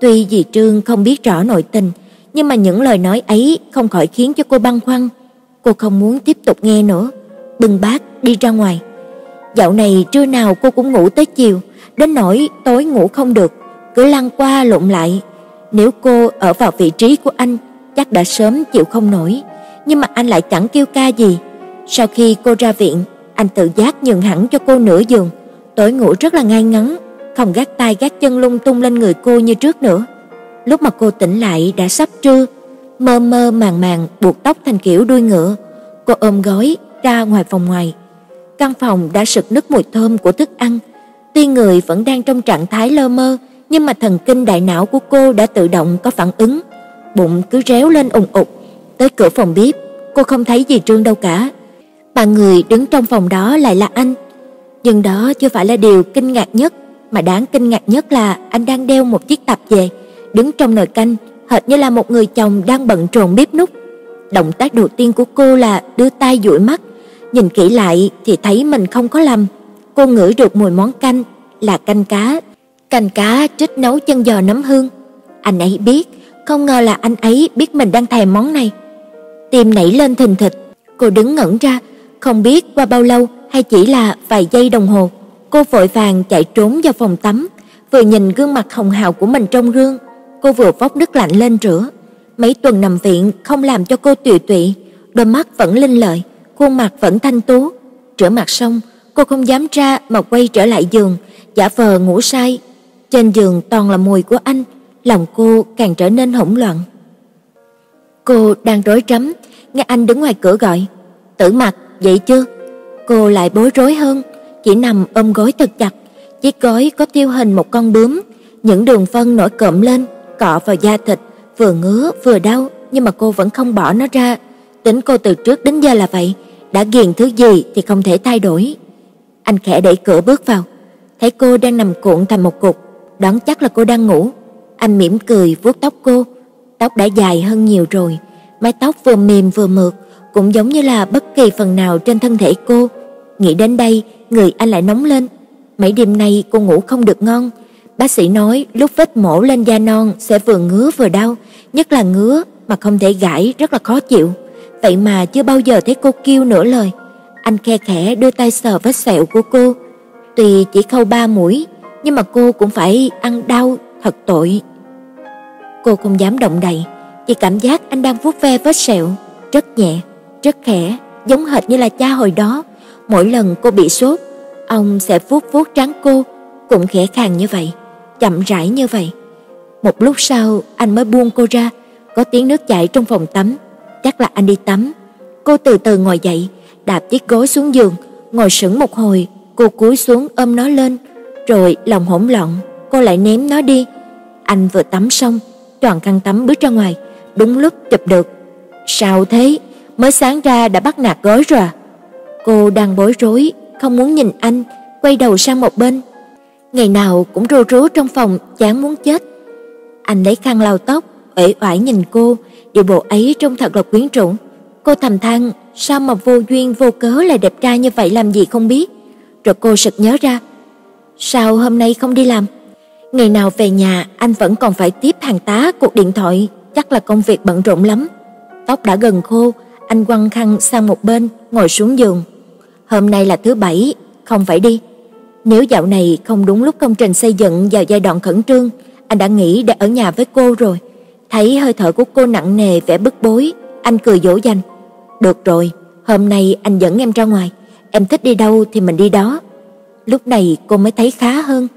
Tuy dì Trương không biết rõ nội tình, nhưng mà những lời nói ấy không khỏi khiến cho cô băn khoăn. Cô không muốn tiếp tục nghe nữa, bưng bát đi ra ngoài. Dạo này trưa nào cô cũng ngủ tới chiều, đến nỗi tối ngủ không được, cứ lăn qua lộn lại. Nếu cô ở vào vị trí của anh, chắc đã sớm chịu không nổi, nhưng mà anh lại chẳng kêu ca gì. Sau khi cô ra viện, anh tự giác nhường hẳn cho cô nửa giường, tối ngủ rất là ngay ngắn, không gác tay gác chân lung tung lên người cô như trước nữa. Lúc mà cô tỉnh lại đã sắp trưa, mơ mơ màng màng buộc tóc thành kiểu đuôi ngựa, cô ôm gói ra ngoài phòng ngoài. Căn phòng đã sực nức mùi thơm của thức ăn, tuy người vẫn đang trong trạng thái lơ mơ, nhưng mà thần kinh đại não của cô đã tự động có phản ứng, bụng cứ réo lên ùng ục. Tới cửa phòng bếp, cô không thấy gì Trương đâu cả. Mà người đứng trong phòng đó lại là anh. Nhưng đó chưa phải là điều kinh ngạc nhất, mà đáng kinh ngạc nhất là anh đang đeo một chiếc tạp dề, đứng trong nồi canh, hệt như là một người chồng đang bận rộn bếp núc. Động tác đầu tiên của cô là đưa tay dụi mắt, nhìn kỹ lại thì thấy mình không có lầm. Cô ngửi được mùi món canh là canh cá, canh cá trích nấu chân giò nấm hương. Anh ấy biết, không ngờ là anh ấy biết mình đang thèm món này. Tim nảy lên thình thịch, cô đứng ngẩn ra, không biết qua bao lâu hay chỉ là vài giây đồng hồ, cô vội vàng chạy trốn vào phòng tắm, vừa nhìn gương mặt hồng hào của mình trong gương, cô vừa vốc nước lạnh lên rửa. Mấy tuần nằm viện không làm cho cô tùy tụy, đôi mắt vẫn linh lợi, khuôn mặt vẫn thanh tú. Rửa mặt xong, cô không dám ra mà quay trở lại giường, giả vờ ngủ say. Trên giường toàn là mùi của anh, lòng cô càng trở nên hỗn loạn. Cô đang rối rắm, nghe anh đứng ngoài cửa gọi, "Tử Mặc, dậy chưa?" Cô lại bối rối hơn, chỉ nằm ôm gối thật chặt, chiếc gối có tiêu hình một con bướm, những đường phân nổi cộm lên, cọ vào da thịt, vừa ngứa vừa đau, nhưng mà cô vẫn không bỏ nó ra. Tính cô từ trước đến giờ là vậy, đã ghiền thứ gì thì không thể thay đổi. Anh khẽ đẩy cửa bước vào, thấy cô đang nằm cuộn thành một cục, đoán chắc là cô đang ngủ. Anh mỉm cười vuốt tóc cô, tóc đã dài hơn nhiều rồi, mái tóc vừa mềm vừa mượt, cũng giống như là bất kỳ phần nào trên thân thể cô. Nghĩ đến đây, người anh lại nóng lên. Mấy đêm nay cô ngủ không được ngon. Bác sĩ nói lúc vết mổ lên da non sẽ vừa ngứa vừa đau, nhất là ngứa mà không thể gãi rất là khó chịu. Vậy mà chưa bao giờ thấy cô kêu nửa lời. Anh khe khẽ đưa tay sờ vết sẹo của cô. Tuy chỉ khâu ba mũi, nhưng mà cô cũng phải ăn đau, thật tội. Cô không dám động đậy, chỉ cảm giác anh đang vuốt ve vết sẹo, rất nhẹ, rất khẽ, giống hệt như là cha hồi đó. Mỗi lần cô bị sốt, ông sẽ vuốt vuốt trán cô, cũng khẽ khàng như vậy, chậm rãi như vậy. Một lúc sau, anh mới buông cô ra, có tiếng nước chảy trong phòng tắm, chắc là anh đi tắm. Cô từ từ ngồi dậy, đạp chiếc gối xuống giường, ngồi sững một hồi, cô cúi xuống ôm nó lên, rồi lòng hỗn loạn, cô lại ném nó đi. Anh vừa tắm xong, toàn khăn tắm bước ra ngoài, đúng lúc chụp được. Sao thế? Mới sáng ra đã bắt nạt gói rồi à? Cô đang bối rối, không muốn nhìn anh, quay đầu sang một bên. Ngày nào cũng rô rú trong phòng, chán muốn chết. Anh lấy khăn lau tóc, uể oải nhìn cô, điều bộ ấy trông thật là quyến rũ. Cô thầm than, sao mà vô duyên vô cớ lại đẹp trai như vậy làm gì không biết. Rồi cô sực nhớ ra, sao hôm nay không đi làm? Ngày nào về nhà anh vẫn còn phải tiếp hàng tá cuộc điện thoại, chắc là công việc bận rộn lắm. Tóc đã gần khô, anh quăng khăn sang một bên, ngồi xuống giường. Hôm nay là thứ bảy, không phải đi. Nếu dạo này không đúng lúc công trình xây dựng vào giai đoạn khẩn trương, anh đã nghĩ để ở nhà với cô rồi. Thấy hơi thở của cô nặng nề vẻ bức bối, anh cười dỗ dành. Được rồi, hôm nay anh dẫn em ra ngoài, em thích đi đâu thì mình đi đó. Lúc này cô mới thấy khá hơn.